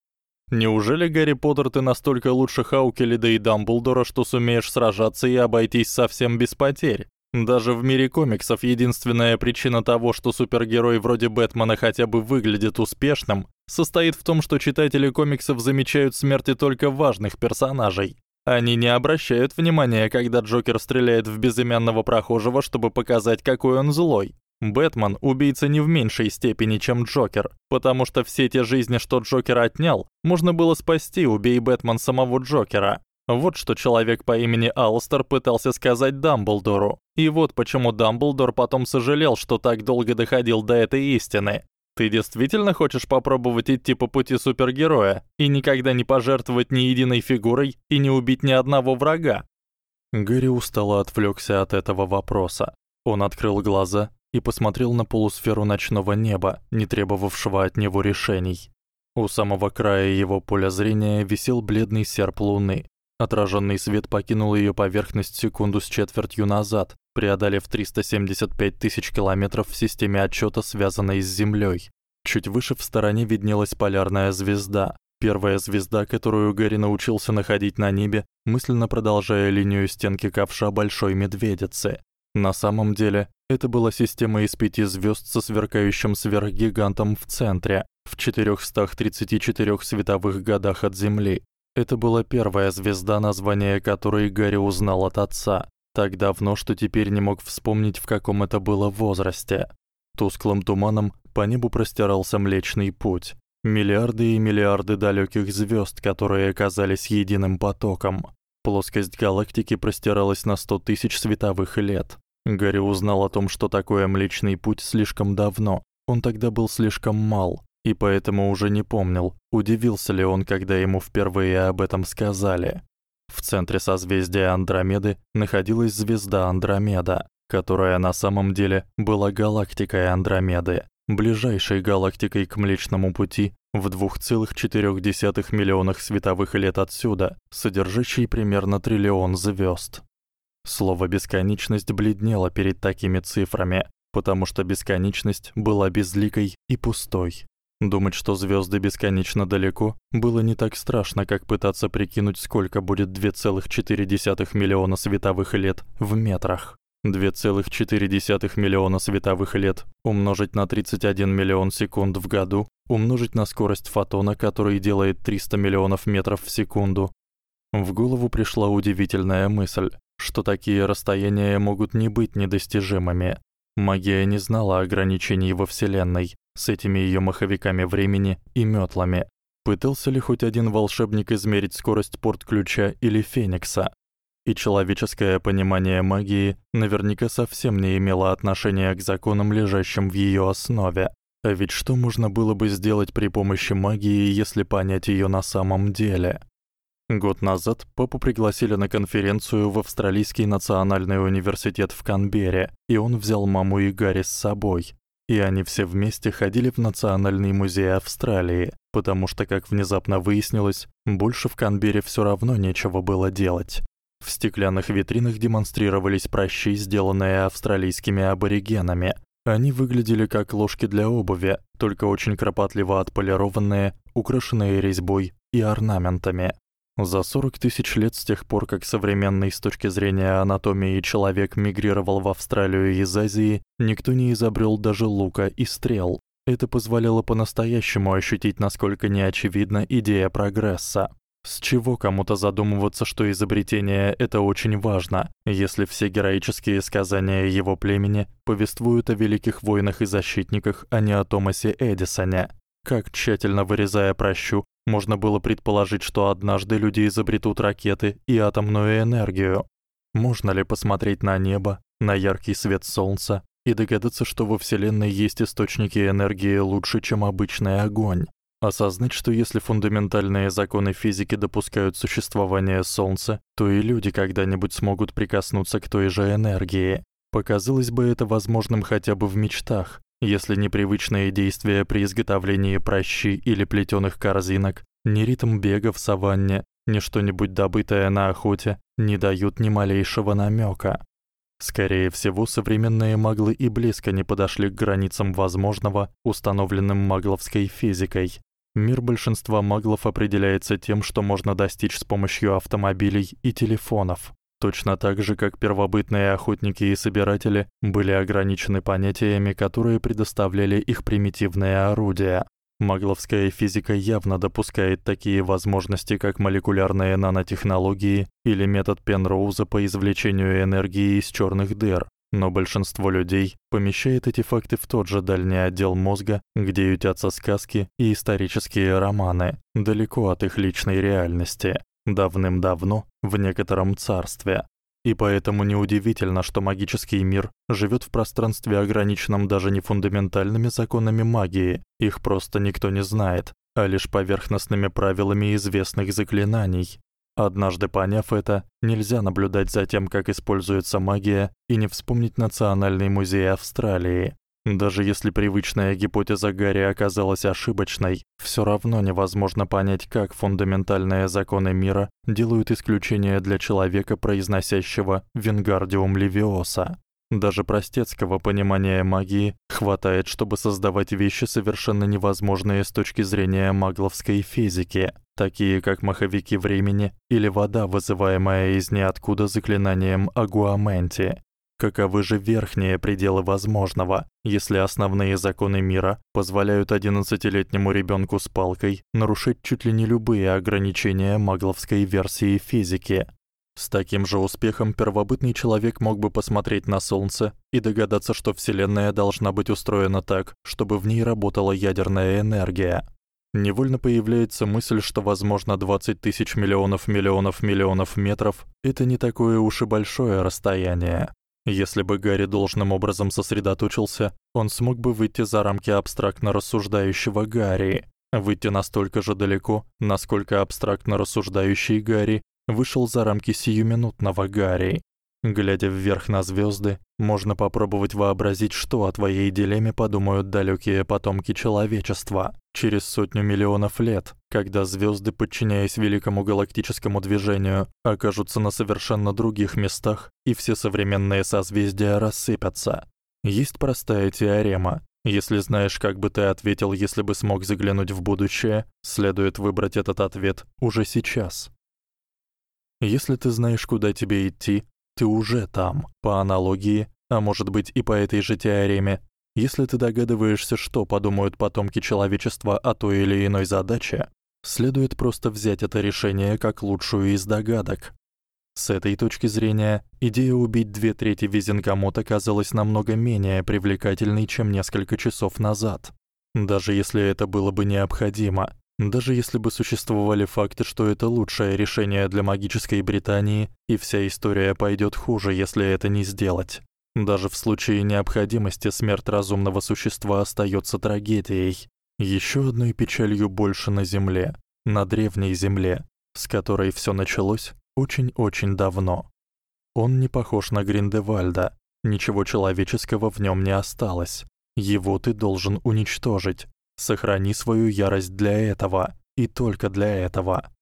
Speaker 1: Неужели, Гарри Поттер, ты настолько лучше Хаукелида и Дамблдора, что сумеешь сражаться и обойтись совсем без потерь? Даже в мире комиксов единственная причина того, что супергерой вроде Бэтмена хотя бы выглядит успешным, состоит в том, что читатели комиксов замечают смерти только важных персонажей. Они не обращают внимания, когда Джокер стреляет в безымянного прохожего, чтобы показать, какой он злой. Бэтмен убийца не в меньшей степени, чем Джокер, потому что все те жизни, что Джокер отнял, можно было спасти, убей Бэтмен самого Джокера. Вот что человек по имени Алстер пытался сказать Дамблдору. И вот почему Дамблдор потом сожалел, что так долго доходил до этой истины. Ты действительно хочешь попробовать идти по пути супергероя и никогда не пожертвовать ни единой фигурой и не убить ни одного врага? Гэри устало отвлёкся от этого вопроса. Он открыл глаза и посмотрел на полусферу ночного неба, не требовавшего от него решений. У самого края его поля зрения висел бледный серп луны. Отражённый свет покинул её поверхность секунду с четвертью назад, преодолев 375 тысяч километров в системе отчёта, связанной с Землёй. Чуть выше в стороне виднелась полярная звезда, первая звезда, которую Гэри научился находить на небе, мысленно продолжая линию стенки ковша большой медведицы. На самом деле, это была система из пяти звёзд со сверкающим сверхгигантом в центре, в 434 световых годах от Земли. Это была первая звезда, название которой Гарри узнал от отца, так давно, что теперь не мог вспомнить, в каком это было возрасте. Тусклым туманом по небу простирался Млечный путь. Миллиарды и миллиарды далёких звёзд, которые оказались единым потоком. Плоскость галактики простиралась на 100 тысяч световых лет. Гарри узнал о том, что такое Млечный путь слишком давно. Он тогда был слишком мал и поэтому уже не помнил, удивился ли он, когда ему впервые об этом сказали. В центре созвездия Андромеды находилась звезда Андромеда, которая на самом деле была галактикой Андромеды, ближайшей галактикой к Млечному пути в 2,4 миллионах световых лет отсюда, содержащей примерно триллион звёзд. Слово бесконечность бледнело перед такими цифрами, потому что бесконечность была безликой и пустой. Думать, что звёзды бесконечно далеко, было не так страшно, как пытаться прикинуть, сколько будет 2,4 миллиона световых лет в метрах. 2,4 миллиона световых лет умножить на 31 миллион секунд в году, умножить на скорость фотона, который делает 300 миллионов метров в секунду. В голову пришла удивительная мысль что такие расстояния могут не быть недостижимыми. Магия не знала ограничений во вселенной с этими её маховиками времени и мётлами. Пытался ли хоть один волшебник измерить скорость порт-ключа или феникса? И человеческое понимание магии наверняка совсем не имело отношения к законам, лежащим в её основе. А ведь что можно было бы сделать при помощи магии, если понять её на самом деле? Год назад папу пригласили на конференцию в Австралийский национальный университет в Канберре, и он взял маму и Гарри с собой. И они все вместе ходили в Национальный музей Австралии, потому что, как внезапно выяснилось, больше в Канберре всё равно нечего было делать. В стеклянных витринах демонстрировались пращи, сделанные австралийскими аборигенами. Они выглядели как ложки для обуви, только очень кропотливо отполированные, украшенные резьбой и орнаментами. За 40 тысяч лет с тех пор, как современный с точки зрения анатомии человек мигрировал в Австралию из Азии, никто не изобрёл даже лука и стрел. Это позволяло по-настоящему ощутить, насколько неочевидна идея прогресса. С чего кому-то задумываться, что изобретение это очень важно, если все героические сказания его племени повествуют о великих воинах и защитниках, а не о Томасе Эдисоне? Как тщательно вырезая прощу, можно было предположить, что однажды люди изобретут ракеты и атомную энергию. Можно ли посмотреть на небо, на яркий свет солнца и догадаться, что во вселенной есть источники энергии лучше, чем обычный огонь? Осознать, что если фундаментальные законы физики допускают существование солнца, то и люди когда-нибудь смогут прикоснуться к той же энергии. Показалось бы это возможным хотя бы в мечтах, если непривычные действия при изготовлении пращи или плетёных корзинок, ни ритм бега в саванне, ни что-нибудь добытое на охоте не дают ни малейшего намёка. Скорее всего, современные маглы и близко не подошли к границам возможного, установленным магловской физикой. Мир большинства маглов определяется тем, что можно достичь с помощью автомобилей и телефонов. Точно так же, как первобытные охотники и собиратели были ограничены понятиями, которые предоставляли их примитивные орудия. Магловская физика явно допускает такие возможности, как молекулярные нанотехнологии или метод Пенроуза по извлечению энергии из чёрных дыр. Но большинство людей помещает эти факты в тот же дальний отдел мозга, где ютятся сказки и исторические романы, далеко от их личной реальности давным-давно в некотором царстве. И поэтому неудивительно, что магический мир живёт в пространстве, ограниченном даже не фундаментальными законами магии, их просто никто не знает, а лишь поверхностными правилами известных заклинаний. Однажды поняв это, нельзя наблюдать за тем, как используется магия, и не вспомнить Национальный музей Австралии, даже если привычная гипотеза Гарри оказалась ошибочной, всё равно невозможно понять, как фундаментальные законы мира делают исключение для человека, произносящего Вингардиум Левиоса. Даже простецкого понимания магии хватает, чтобы создавать вещи совершенно невозможные с точки зрения магловской физики, такие как маховики времени или вода, вызываемая из ниоткуда заклинанием Агуаменти. Каковы же верхние пределы возможного, если основные законы мира позволяют одиннадцатилетнему ребёнку с палкой нарушить чуть ли не любые ограничения магловской версии физики? С таким же успехом первобытный человек мог бы посмотреть на солнце и догадаться, что вселенная должна быть устроена так, чтобы в ней работала ядерная энергия. Невольно появляется мысль, что возможно 20 тысяч миллионов миллионов миллионов метров это не такое уж и большое расстояние. Если бы Гарри должным образом сосредоточился, он смог бы выйти за рамки абстрактно рассуждающего Гарри, выйти настолько же далеко, насколько абстрактно рассуждающий Гарри вышел за рамки сиюминутного Гарри. Глядя вверх на звёзды, можно попробовать вообразить, что о твоей дилемме подумают далёкие потомки человечества через сотню миллионов лет, когда звёзды, подчиняясь великому галактическому движению, окажутся на совершенно других местах, и все современные созвездия рассыпятся. Есть простая теорема. Если знаешь, как бы ты ответил, если бы смог заглянуть в будущее, следует выбрать этот ответ уже сейчас. Если ты знаешь, куда тебе идти, ты уже там. По аналогии, а может быть и по этой же теореме, если ты догадываешься, что подумают потомки человечества о той или иной задаче, следует просто взять это решение как лучшую из догадок. С этой точки зрения, идея убить две трети Визенгамота казалась намного менее привлекательной, чем несколько часов назад. Даже если это было бы необходимо, даже если бы существовали факты, что это лучшее решение для магической Британии, и вся история пойдёт хуже, если это не сделать. Даже в случае необходимости смерть разумного существа остаётся трагедией, ещё одной печалью больше на земле, на древней земле, с которой всё началось очень-очень давно. Он не похож на Гриндевальда, ничего человеческого в нём не осталось. Его ты должен уничтожить, Сохрани свою ярость для этого, и только для этого.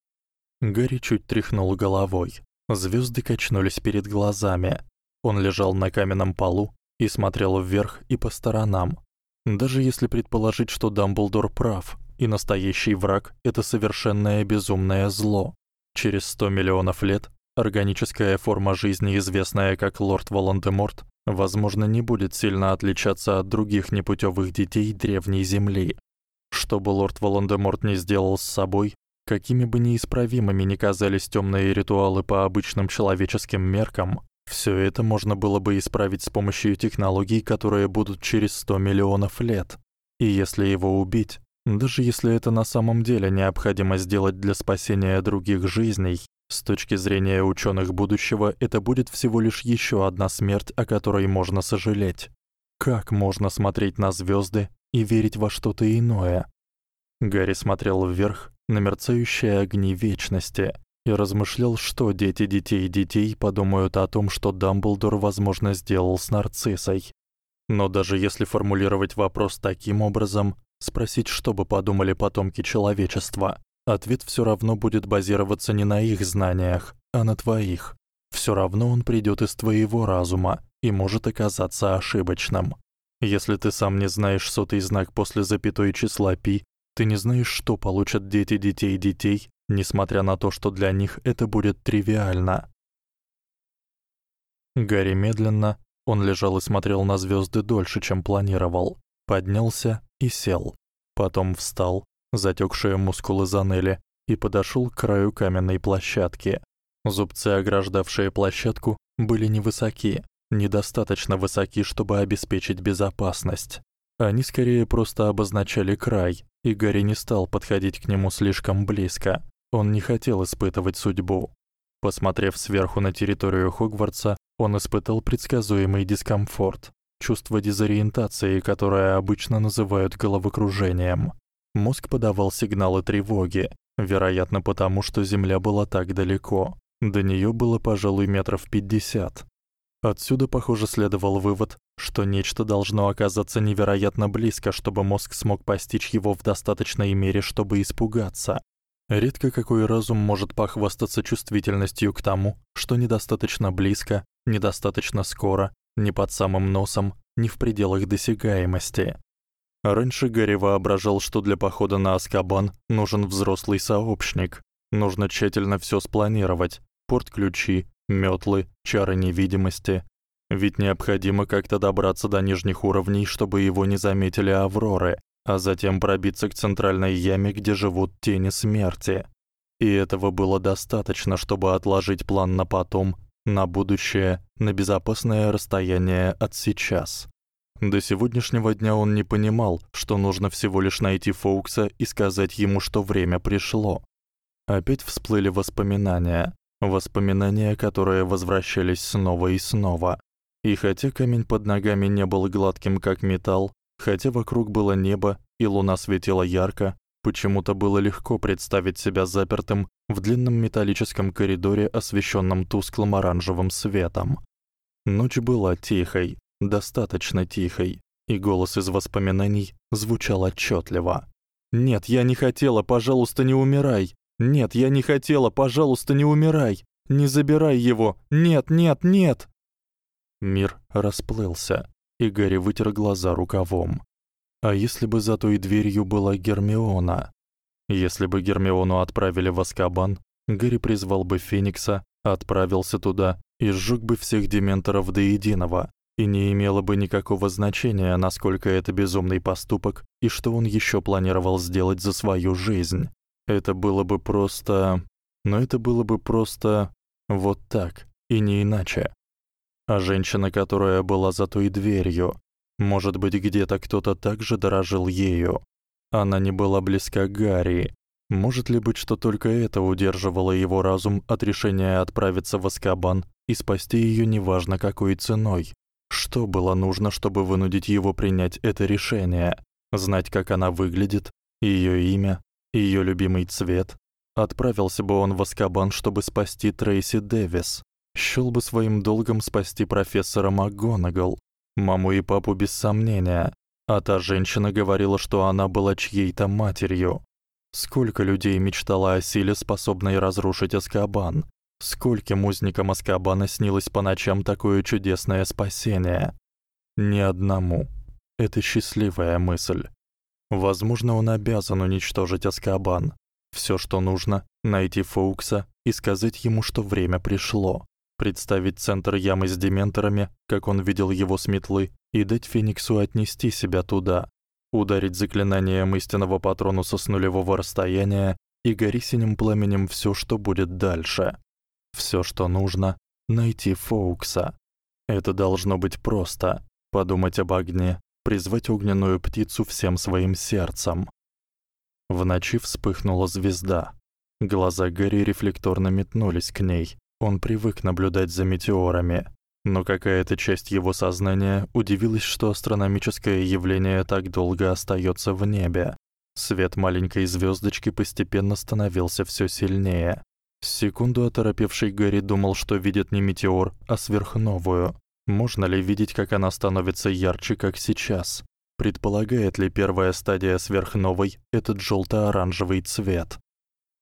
Speaker 1: Гарри чуть тряхнул головой. Звёзды качнулись перед глазами. Он лежал на каменном полу и смотрел вверх и по сторонам. Даже если предположить, что Дамблдор прав, и настоящий враг это совершенное безумное зло, через 100 миллионов лет органическая форма жизни, известная как Лорд Волан-де-Морт, возможно, не будет сильно отличаться от других непутёвых детей древней земли. Что бы лорд Волан-де-Морт не сделал с собой, какими бы неисправимыми ни казались тёмные ритуалы по обычным человеческим меркам, всё это можно было бы исправить с помощью технологий, которые будут через 100 миллионов лет. И если его убить, даже если это на самом деле необходимо сделать для спасения других жизней, С точки зрения учёных будущего, это будет всего лишь ещё одна смерть, о которой можно сожалеть. Как можно смотреть на звёзды и верить во что-то иное? Гарри смотрел вверх на мерцающие огни вечности и размышлял, что дети детей детей подумают о том, что Дамблдор, возможно, сделал с нарциссой. Но даже если формулировать вопрос таким образом, спросить, что бы подумали потомки человечества, ответ всё равно будет базироваться не на их знаниях, а на твоих. Всё равно он придёт из твоего разума и может оказаться ошибочным. Если ты сам не знаешь сотый знак после запятой числа пи, ты не знаешь, что получат дети детей детей, несмотря на то, что для них это будет тривиально. Гарри медленно, он лежал и смотрел на звёзды дольше, чем планировал, поднялся и сел. Потом встал, затёкшие мускулы заныли, и подошёл к краю каменной площадки. Зубцы, ограждавшие площадку, были невысоки, недостаточно высоки, чтобы обеспечить безопасность. Они скорее просто обозначали край, и Гарри не стал подходить к нему слишком близко. Он не хотел испытывать судьбу. Посмотрев сверху на территорию Хогвартса, он испытал предсказуемый дискомфорт, чувство дезориентации, которое обычно называют головокружением. Мозг подавал сигналы тревоги, вероятно, потому что Земля была так далеко. До неё было, пожалуй, метров пятьдесят. Отсюда, похоже, следовал вывод, что нечто должно оказаться невероятно близко, чтобы мозг смог постичь его в достаточной мере, чтобы испугаться. Редко какой разум может похвастаться чувствительностью к тому, что недостаточно близко, недостаточно скоро, не под самым носом, не в пределах досягаемости. Раньше Гарри воображал, что для похода на Азкабан нужен взрослый сообщник. Нужно тщательно всё спланировать: порт-ключи, мётлы, чары невидимости. Ведь необходимо как-то добраться до нижних уровней, чтобы его не заметили авроры, а затем пробиться к центральной яме, где живут тени смерти. И этого было достаточно, чтобы отложить план на потом, на будущее, на безопасное расстояние от сейчас. До сегодняшнего дня он не понимал, что нужно всего лишь найти Фоукса и сказать ему, что время пришло. Опять всплыли воспоминания. Воспоминания, которые возвращались снова и снова. И хотя камень под ногами не был гладким как металл, хотя вокруг было небо и луна светила ярко, почему-то было легко представить себя запертым в длинном металлическом коридоре, освещённом тусклым оранжевым светом. Ночь была тихой, достаточно тихой, и голос из воспоминаний звучал отчётливо. Нет, я не хотела, пожалуйста, не умирай. Нет, я не хотела, пожалуйста, не умирай. Не забирай его. Нет, нет, нет. Мир расплылся, и Гарри вытер глаза рукавом. А если бы за той дверью была Гермиона? Если бы Гермиону отправили в Азкабан, Гарри призвал бы Феникса, отправился туда и сжёг бы всех дементоров до единого, и не имело бы никакого значения, насколько это безумный поступок и что он ещё планировал сделать за свою жизнь. Это было бы просто... Но это было бы просто... Вот так, и не иначе. А женщина, которая была за той дверью, может быть, где-то кто-то также дорожил ею. Она не была близка к Гарри. Может ли быть, что только это удерживало его разум от решения отправиться в Азкабан и спасти её неважно какой ценой? Что было нужно, чтобы вынудить его принять это решение? Знать, как она выглядит, её имя, её любимый цвет. Отправился бы он в Азкабан, чтобы спасти Трейси Дэвис. Счёл бы своим долгом спасти профессора МакГонагал, маму и папу без сомнения. А та женщина говорила, что она была чьей-то матерью. Сколько людей мечтало о силе, способной разрушить Азкабан? Скольким узникам Азкабана снилось по ночам такое чудесное спасение? Ни одному. Это счастливая мысль. Возможно, он обязан уничтожить Аскабан. Всё, что нужно найти Фоукса и сказать ему, что время пришло. Представить центр ямы с дементорами, как он видел его с метлы, и дать Фениксу отнести себя туда. Ударить заклинанием истинного патронуса с нулевого расстояния и гори синим пламенем всё, что будет дальше. Всё, что нужно найти Фоукса. Это должно быть просто подумать об огне, призвать огненную птицу всем своим сердцем. В ночи вспыхнула звезда. Глаза Гарри рефлекторно метнулись к ней. Он привык наблюдать за метеорами, но какая-то часть его сознания удивилась, что астрономическое явление так долго остаётся в небе. Свет маленькой звёздочки постепенно становился всё сильнее. Секунду оторопевший Гарри думал, что видит не метеор, а сверхновую. Можно ли видеть, как она становится ярче, как сейчас? Предполагает ли первая стадия сверхновой этот жёлто-оранжевый цвет?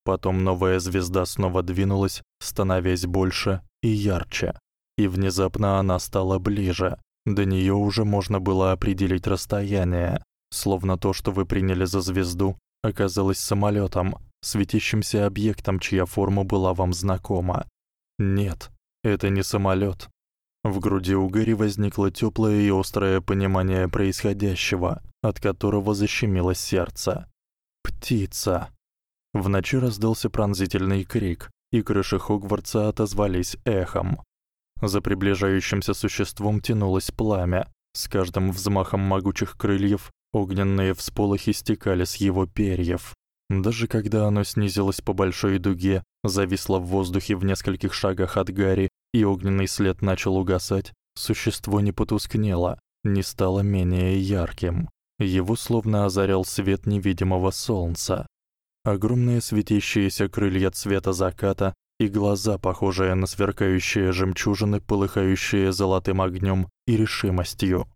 Speaker 1: Потом новая звезда снова двинулась, становясь больше и ярче. И внезапно она стала ближе. До неё уже можно было определить расстояние, словно то, что вы приняли за звезду, оказалось самолётом, светящимся объектом, чья форма была вам знакома. Нет, это не самолёт. В груди у Гэри возникло тёплое и острое понимание происходящего, от которого защемило сердце. Птица. В ночи раздался пронзительный крик, и крыши Хогвартса отозвались эхом. За приближающимся существом тянулось пламя. С каждым взмахом могучих крыльев огненные всполохи стекали с его перьев. Даже когда оно снизилось по большой дуге, зависло в воздухе в нескольких шагах от Гарри, и огненный след начал угасать, существо не потускнело, не стало менее ярким. Его словно озарял свет невидимого солнца. Огромные светящиеся крылья цвета заката и глаза, похожие на сверкающие жемчужины, полыхающие золотым огнём и решимостью.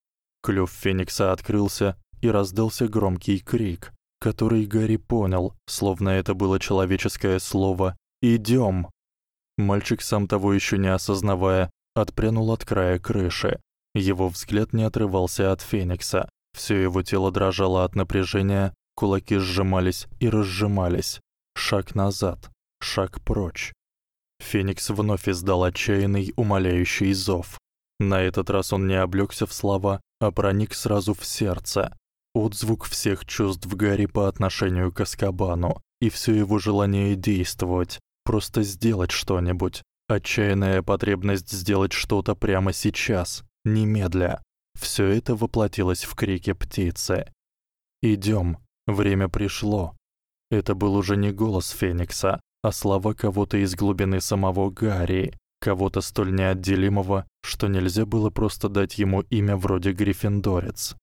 Speaker 1: Клюв феникса открылся, и раздался громкий крик, который Гарри понял, словно это было человеческое слово «Идём!». Мальчик, сам того ещё не осознавая, отпрянул от края крыши. Его взгляд не отрывался от феникса. Всё его тело дрожало от напряжения, кулаки сжимались и разжимались. Шаг назад, шаг прочь. Феникс вновь издал отчаянный, умоляющий зов. На этот раз он не облёкся в слова, а проник сразу в сердце. Отзвук всех чувств Гарри по отношению к Аскабану и всё его желание действовать, просто сделать что-нибудь, отчаянная потребность сделать что-то прямо сейчас, немедля. Всё это воплотилось в крике птицы. «Идём, время пришло». Это был уже не голос Феникса, а слова кого-то из глубины самого Гарри, кого-то столь неотделимого, что нельзя было просто дать ему имя вроде Гриффиндорец.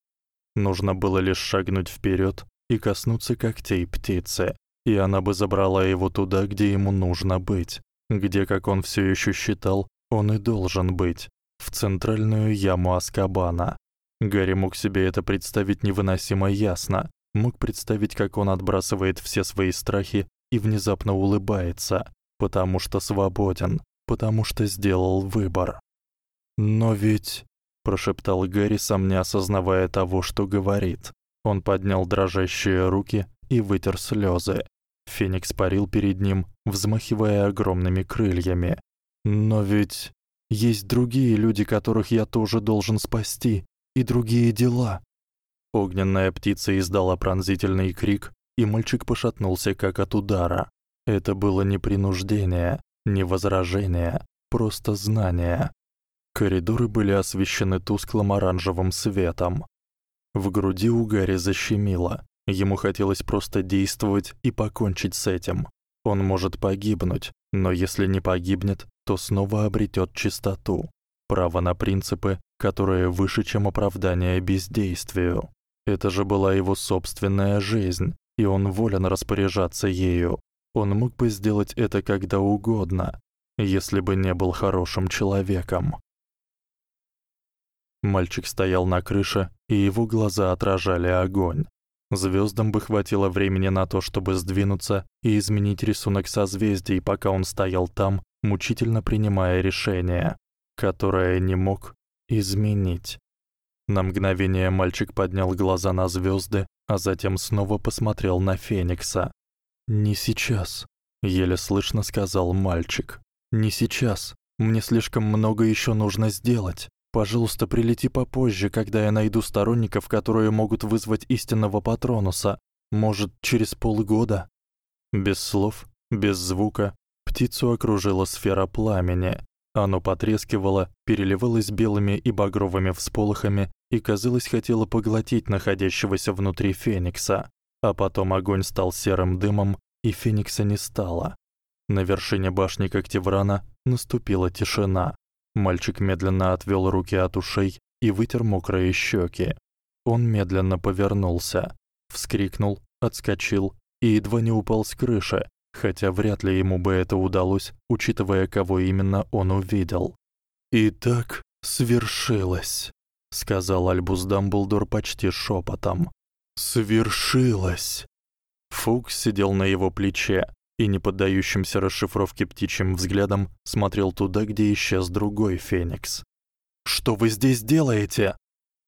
Speaker 1: Нужно было лишь шагнуть вперёд и коснуться когтей птицы, и она бы забрала его туда, где ему нужно быть, где, как он всё ещё считал, он и должен быть, в центральную яму Аскабана. Гарри мог себе это представить невыносимо ясно, мог представить, как он отбрасывает все свои страхи и внезапно улыбается, потому что свободен, потому что сделал выбор. Но ведь прошептал Гарри, сам не осознавая того, что говорит. Он поднял дрожащие руки и вытер слёзы. Феникс парил перед ним, взмахивая огромными крыльями. Но ведь есть другие люди, которых я тоже должен спасти, и другие дела. Огненная птица издала пронзительный крик, и мальчик пошатнулся как от удара. Это было не принуждение, не возражение, просто знание. Коридоры были освещены тусклым оранжевым светом. В груди у Гарри защемило. Ему хотелось просто действовать и покончить с этим. Он может погибнуть, но если не погибнет, то снова обретёт чистоту, право на принципы, которые выше, чем оправдание бездействию. Это же была его собственная жизнь, и он волен распоряжаться ею. Он мог бы сделать это когда угодно, если бы не был хорошим человеком. Мальчик стоял на крыше, и его глаза отражали огонь. Звёздам бы хватило времени на то, чтобы сдвинуться и изменить рисунок созвездий, пока он стоял там, мучительно принимая решение, которое не мог изменить. На мгновение мальчик поднял глаза на звёзды, а затем снова посмотрел на Феникса. "Не сейчас", еле слышно сказал мальчик. "Не сейчас. Мне слишком много ещё нужно сделать". Пожалуйста, прилети попозже, когда я найду сторонников, которые могут вызвать истинного патронуса. Может, через полгода. Без слов, без звука птицу окружила сфера пламени. Оно потрескивало, переливалось белыми и багровыми всполохами и, казалось, хотело поглотить находящегося внутри феникса. А потом огонь стал серым дымом, и феникса не стало. На вершине башни Когтеврана наступила тишина. Мальчик медленно отвёл руки от ушей и вытер мокрые щеки. Он медленно повернулся, вскрикнул, отскочил и едва не упал с крыши, хотя вряд ли ему бы это удалось, учитывая, кого именно он увидел. «Итак, свершилось», — сказал Альбус Дамблдор почти шёпотом. «Свершилось!» Фукс сидел на его плече и, не поддающимся расшифровке птичьим взглядом, смотрел туда, где исчез другой феникс. «Что вы здесь делаете?»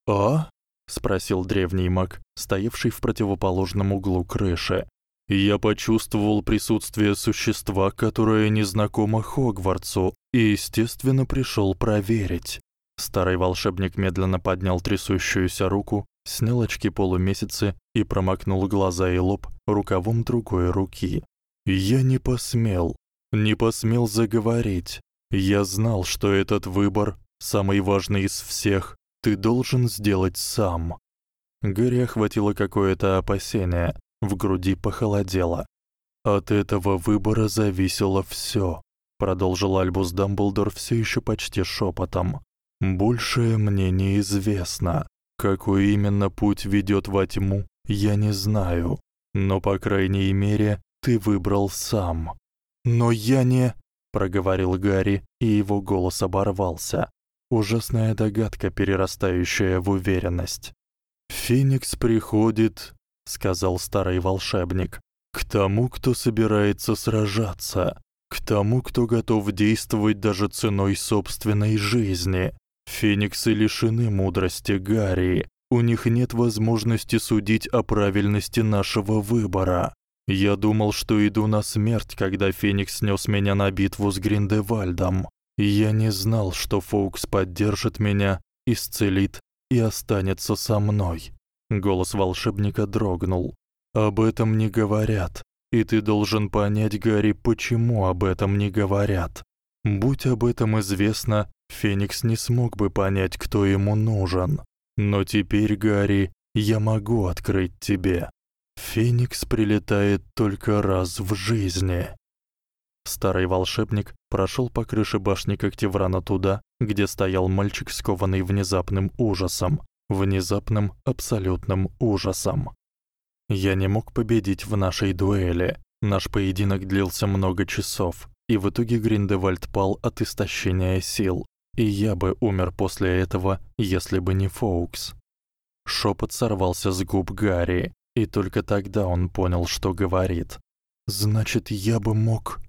Speaker 1: «А?» — спросил древний маг, стоявший в противоположном углу крыши. «Я почувствовал присутствие существа, которое незнакомо Хогвартсу, и, естественно, пришёл проверить». Старый волшебник медленно поднял трясущуюся руку, снял очки полумесяцы и промокнул глаза и лоб рукавом другой руки. Я не посмел, не посмел заговорить. Я знал, что этот выбор, самый важный из всех, ты должен сделать сам. Гарри охватило какое-то опасение, в груди похолодело. От этого выбора зависело всё, продолжил Альбус Дамблдор всё ещё почти шёпотом. Большее мне неизвестно. Какой именно путь ведёт во тьму, я не знаю, но по крайней мере, ты выбрал сам. Но я не, проговорил Гарри, и его голос оборвался. Ужасная догадка, перерастающая в уверенность. Феникс приходит, сказал старый волшебник, к тому, кто собирается сражаться, к тому, кто готов действовать даже ценой собственной жизни. Фениксы лишены мудрости Гарри. У них нет возможности судить о правильности нашего выбора. Я думал, что иду на смерть, когда Феникс снес меня на битву с Гриндевальдом. Я не знал, что Фоукс поддержит меня, исцелит и останется со мной. Голос волшебника дрогнул. Об этом не говорят, и ты должен понять, Гарри, почему об этом не говорят. Будь об этом известно, Феникс не смог бы понять, кто ему нужен. Но теперь, Гарри, я могу открыть тебе. Феникс прилетает только раз в жизни. Старый волшебник прошёл по крыше башни Когтеврана туда, где стоял мальчик, скованный внезапным ужасом, внезапным абсолютным ужасом. Я не мог победить в нашей дуэли. Наш поединок длился много часов, и в итоге Гриндевальд пал от истощения сил. И я бы умер после этого, если бы не Фоукс. Шёпот сорвался с губ Гарри, и только тогда он понял, что говорит. Значит, я бы мог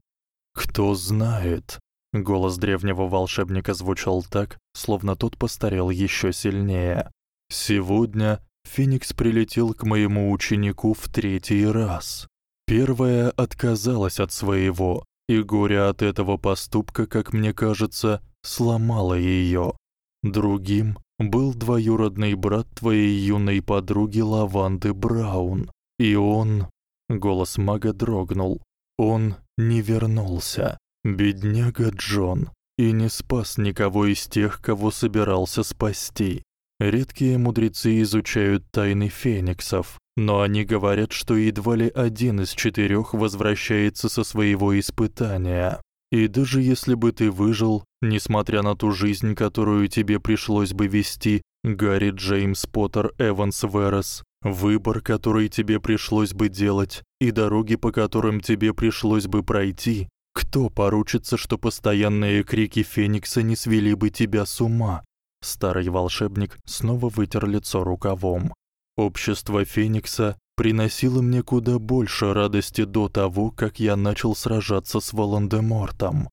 Speaker 1: Кто знает? Голос древнего волшебника звучал так, словно тот постарел ещё сильнее. Сегодня Феникс прилетел к моему ученику в третий раз. Первая отказалась от своего, и горе от этого поступка, как мне кажется, сломало её. Другим был двоюродный брат твоей юной подруги Лаванды Браун, и он, голос мага дрогнул. Он не вернулся, бедняга Джон, и не спас никого из тех, кого собирался спасти. Редкие мудрецы изучают тайны фениксов, но они говорят, что едва ли один из четырёх возвращается со своего испытания. И даже если бы ты выжил, несмотря на ту жизнь, которую тебе пришлось бы вести, Гарри Джеймс Поттер Эванс Верес, выбор, который тебе пришлось бы делать, и дороги, по которым тебе пришлось бы пройти, кто поручится, что постоянные крики Феникса не свели бы тебя с ума? Старый волшебник снова вытер лицо рукавом. Общество Феникса приносило мне куда больше радости до того, как я начал сражаться с Волан-де-Мортом.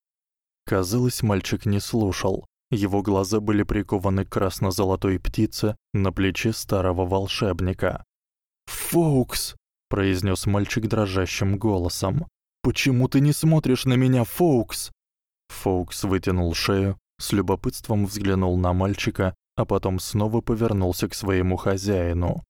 Speaker 1: Казалось, мальчик не слушал. Его глаза были прикованы к красно-золотой птице на плече старого волшебника. "Фоукс", произнёс мальчик дрожащим голосом. "Почему ты не смотришь на меня, Фоукс?" Фоукс вытянул шею, с любопытством взглянул на мальчика, а потом снова повернулся к своему хозяину.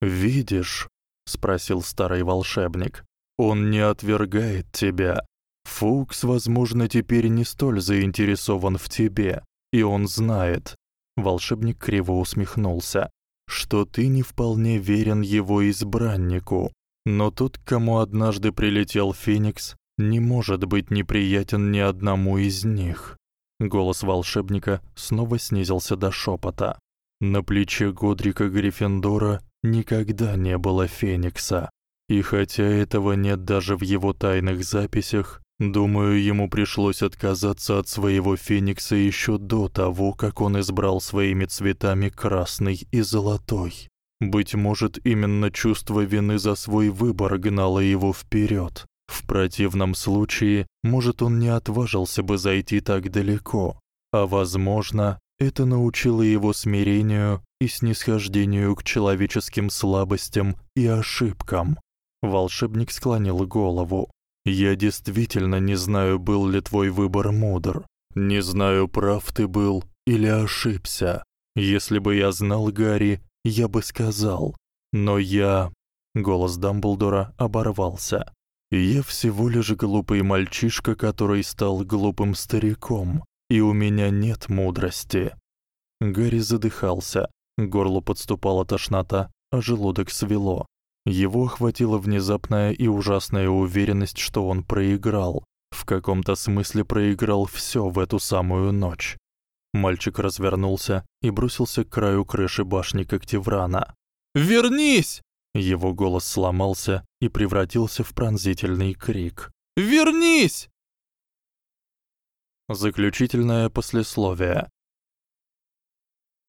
Speaker 1: "Видишь?" спросил старый волшебник. Он не отвергает тебя. Фукс, возможно, теперь не столь заинтересован в тебе, и он знает. Волшебник криво усмехнулся, что ты не вполне верен его избраннику. Но тот, кому однажды прилетел Феникс, не может быть неприятен ни одному из них. Голос волшебника снова снизился до шёпота. На плече Годрика Гриффиндора никогда не было Феникса. И хотя этого нет даже в его тайных записях, думаю, ему пришлось отказаться от своего Феникса ещё до того, как он избрал своими цветами красный и золотой. Быть может, именно чувство вины за свой выбор гнало его вперёд. В противном случае, может, он не отважился бы зайти так далеко, а возможно, это научило его смирению и снисхождению к человеческим слабостям и ошибкам. Волшебник склонил голову. Я действительно не знаю, был ли твой выбор мудр. Не знаю, прав ты был или ошибся. Если бы я знал, Гарри, я бы сказал. Но я Голос Дамблдора оборвался. Я всего лишь глупый мальчишка, который стал глупым стариком, и у меня нет мудрости. Гарри задыхался, к горлу подступала тошнота, а желудок свело. Его охватила внезапная и ужасная уверенность, что он проиграл. В каком-то смысле проиграл всё в эту самую ночь. Мальчик развернулся и бросился к краю крыши башни Когтеврана.
Speaker 2: «Вернись!»
Speaker 1: Его голос сломался и превратился в пронзительный крик.
Speaker 2: «Вернись!»
Speaker 1: Заключительное послесловие.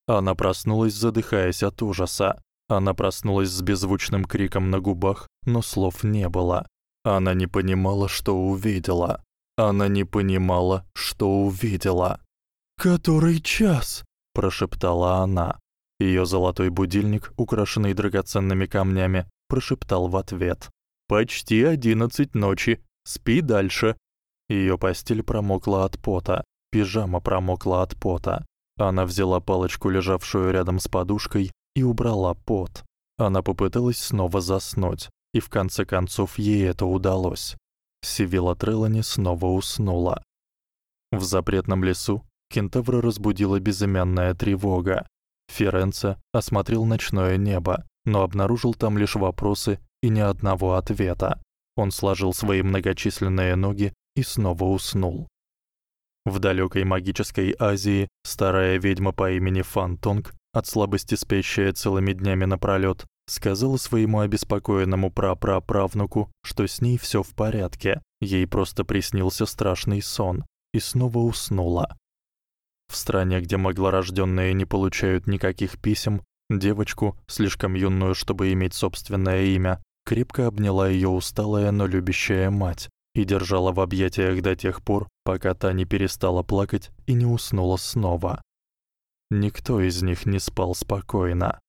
Speaker 1: Она проснулась, задыхаясь от ужаса. Она проснулась с беззвучным криком на губах, но слов не было. Она не понимала, что увидела. Она не понимала, что увидела.
Speaker 2: «Который час?»
Speaker 1: прошептала она. Её золотой будильник, украшенный драгоценными камнями, прошептал в ответ: "Почти одиннадцать ночи. Спи дальше". Её постель промокла от пота, пижама промокла от пота. Она взяла палочку, лежавшую рядом с подушкой, и убрала пот. Она попыталась снова заснуть, и в конце концов ей это удалось. Сивила Трелани снова уснула. В запретном лесу кентавра разбудила безымянная тревога. Ференце осмотрел ночное небо, но обнаружил там лишь вопросы и ни одного ответа. Он сложил свои многочисленные ноги и снова уснул. В далёкой магической Азии старая ведьма по имени Фантонг, от слабости спящая целыми днями напролёт, сказала своему обеспокоенному прапраправнуку, что с ней всё в порядке. Ей просто приснился страшный сон, и снова уснула. В стране, где маглорождённые не получают никаких писем, девочку, слишком юную, чтобы иметь собственное имя, крепко обняла её усталая, но любящая мать и держала в объятиях до тех пор, пока та не перестала плакать и не уснула снова. Никто из них не спал спокойно.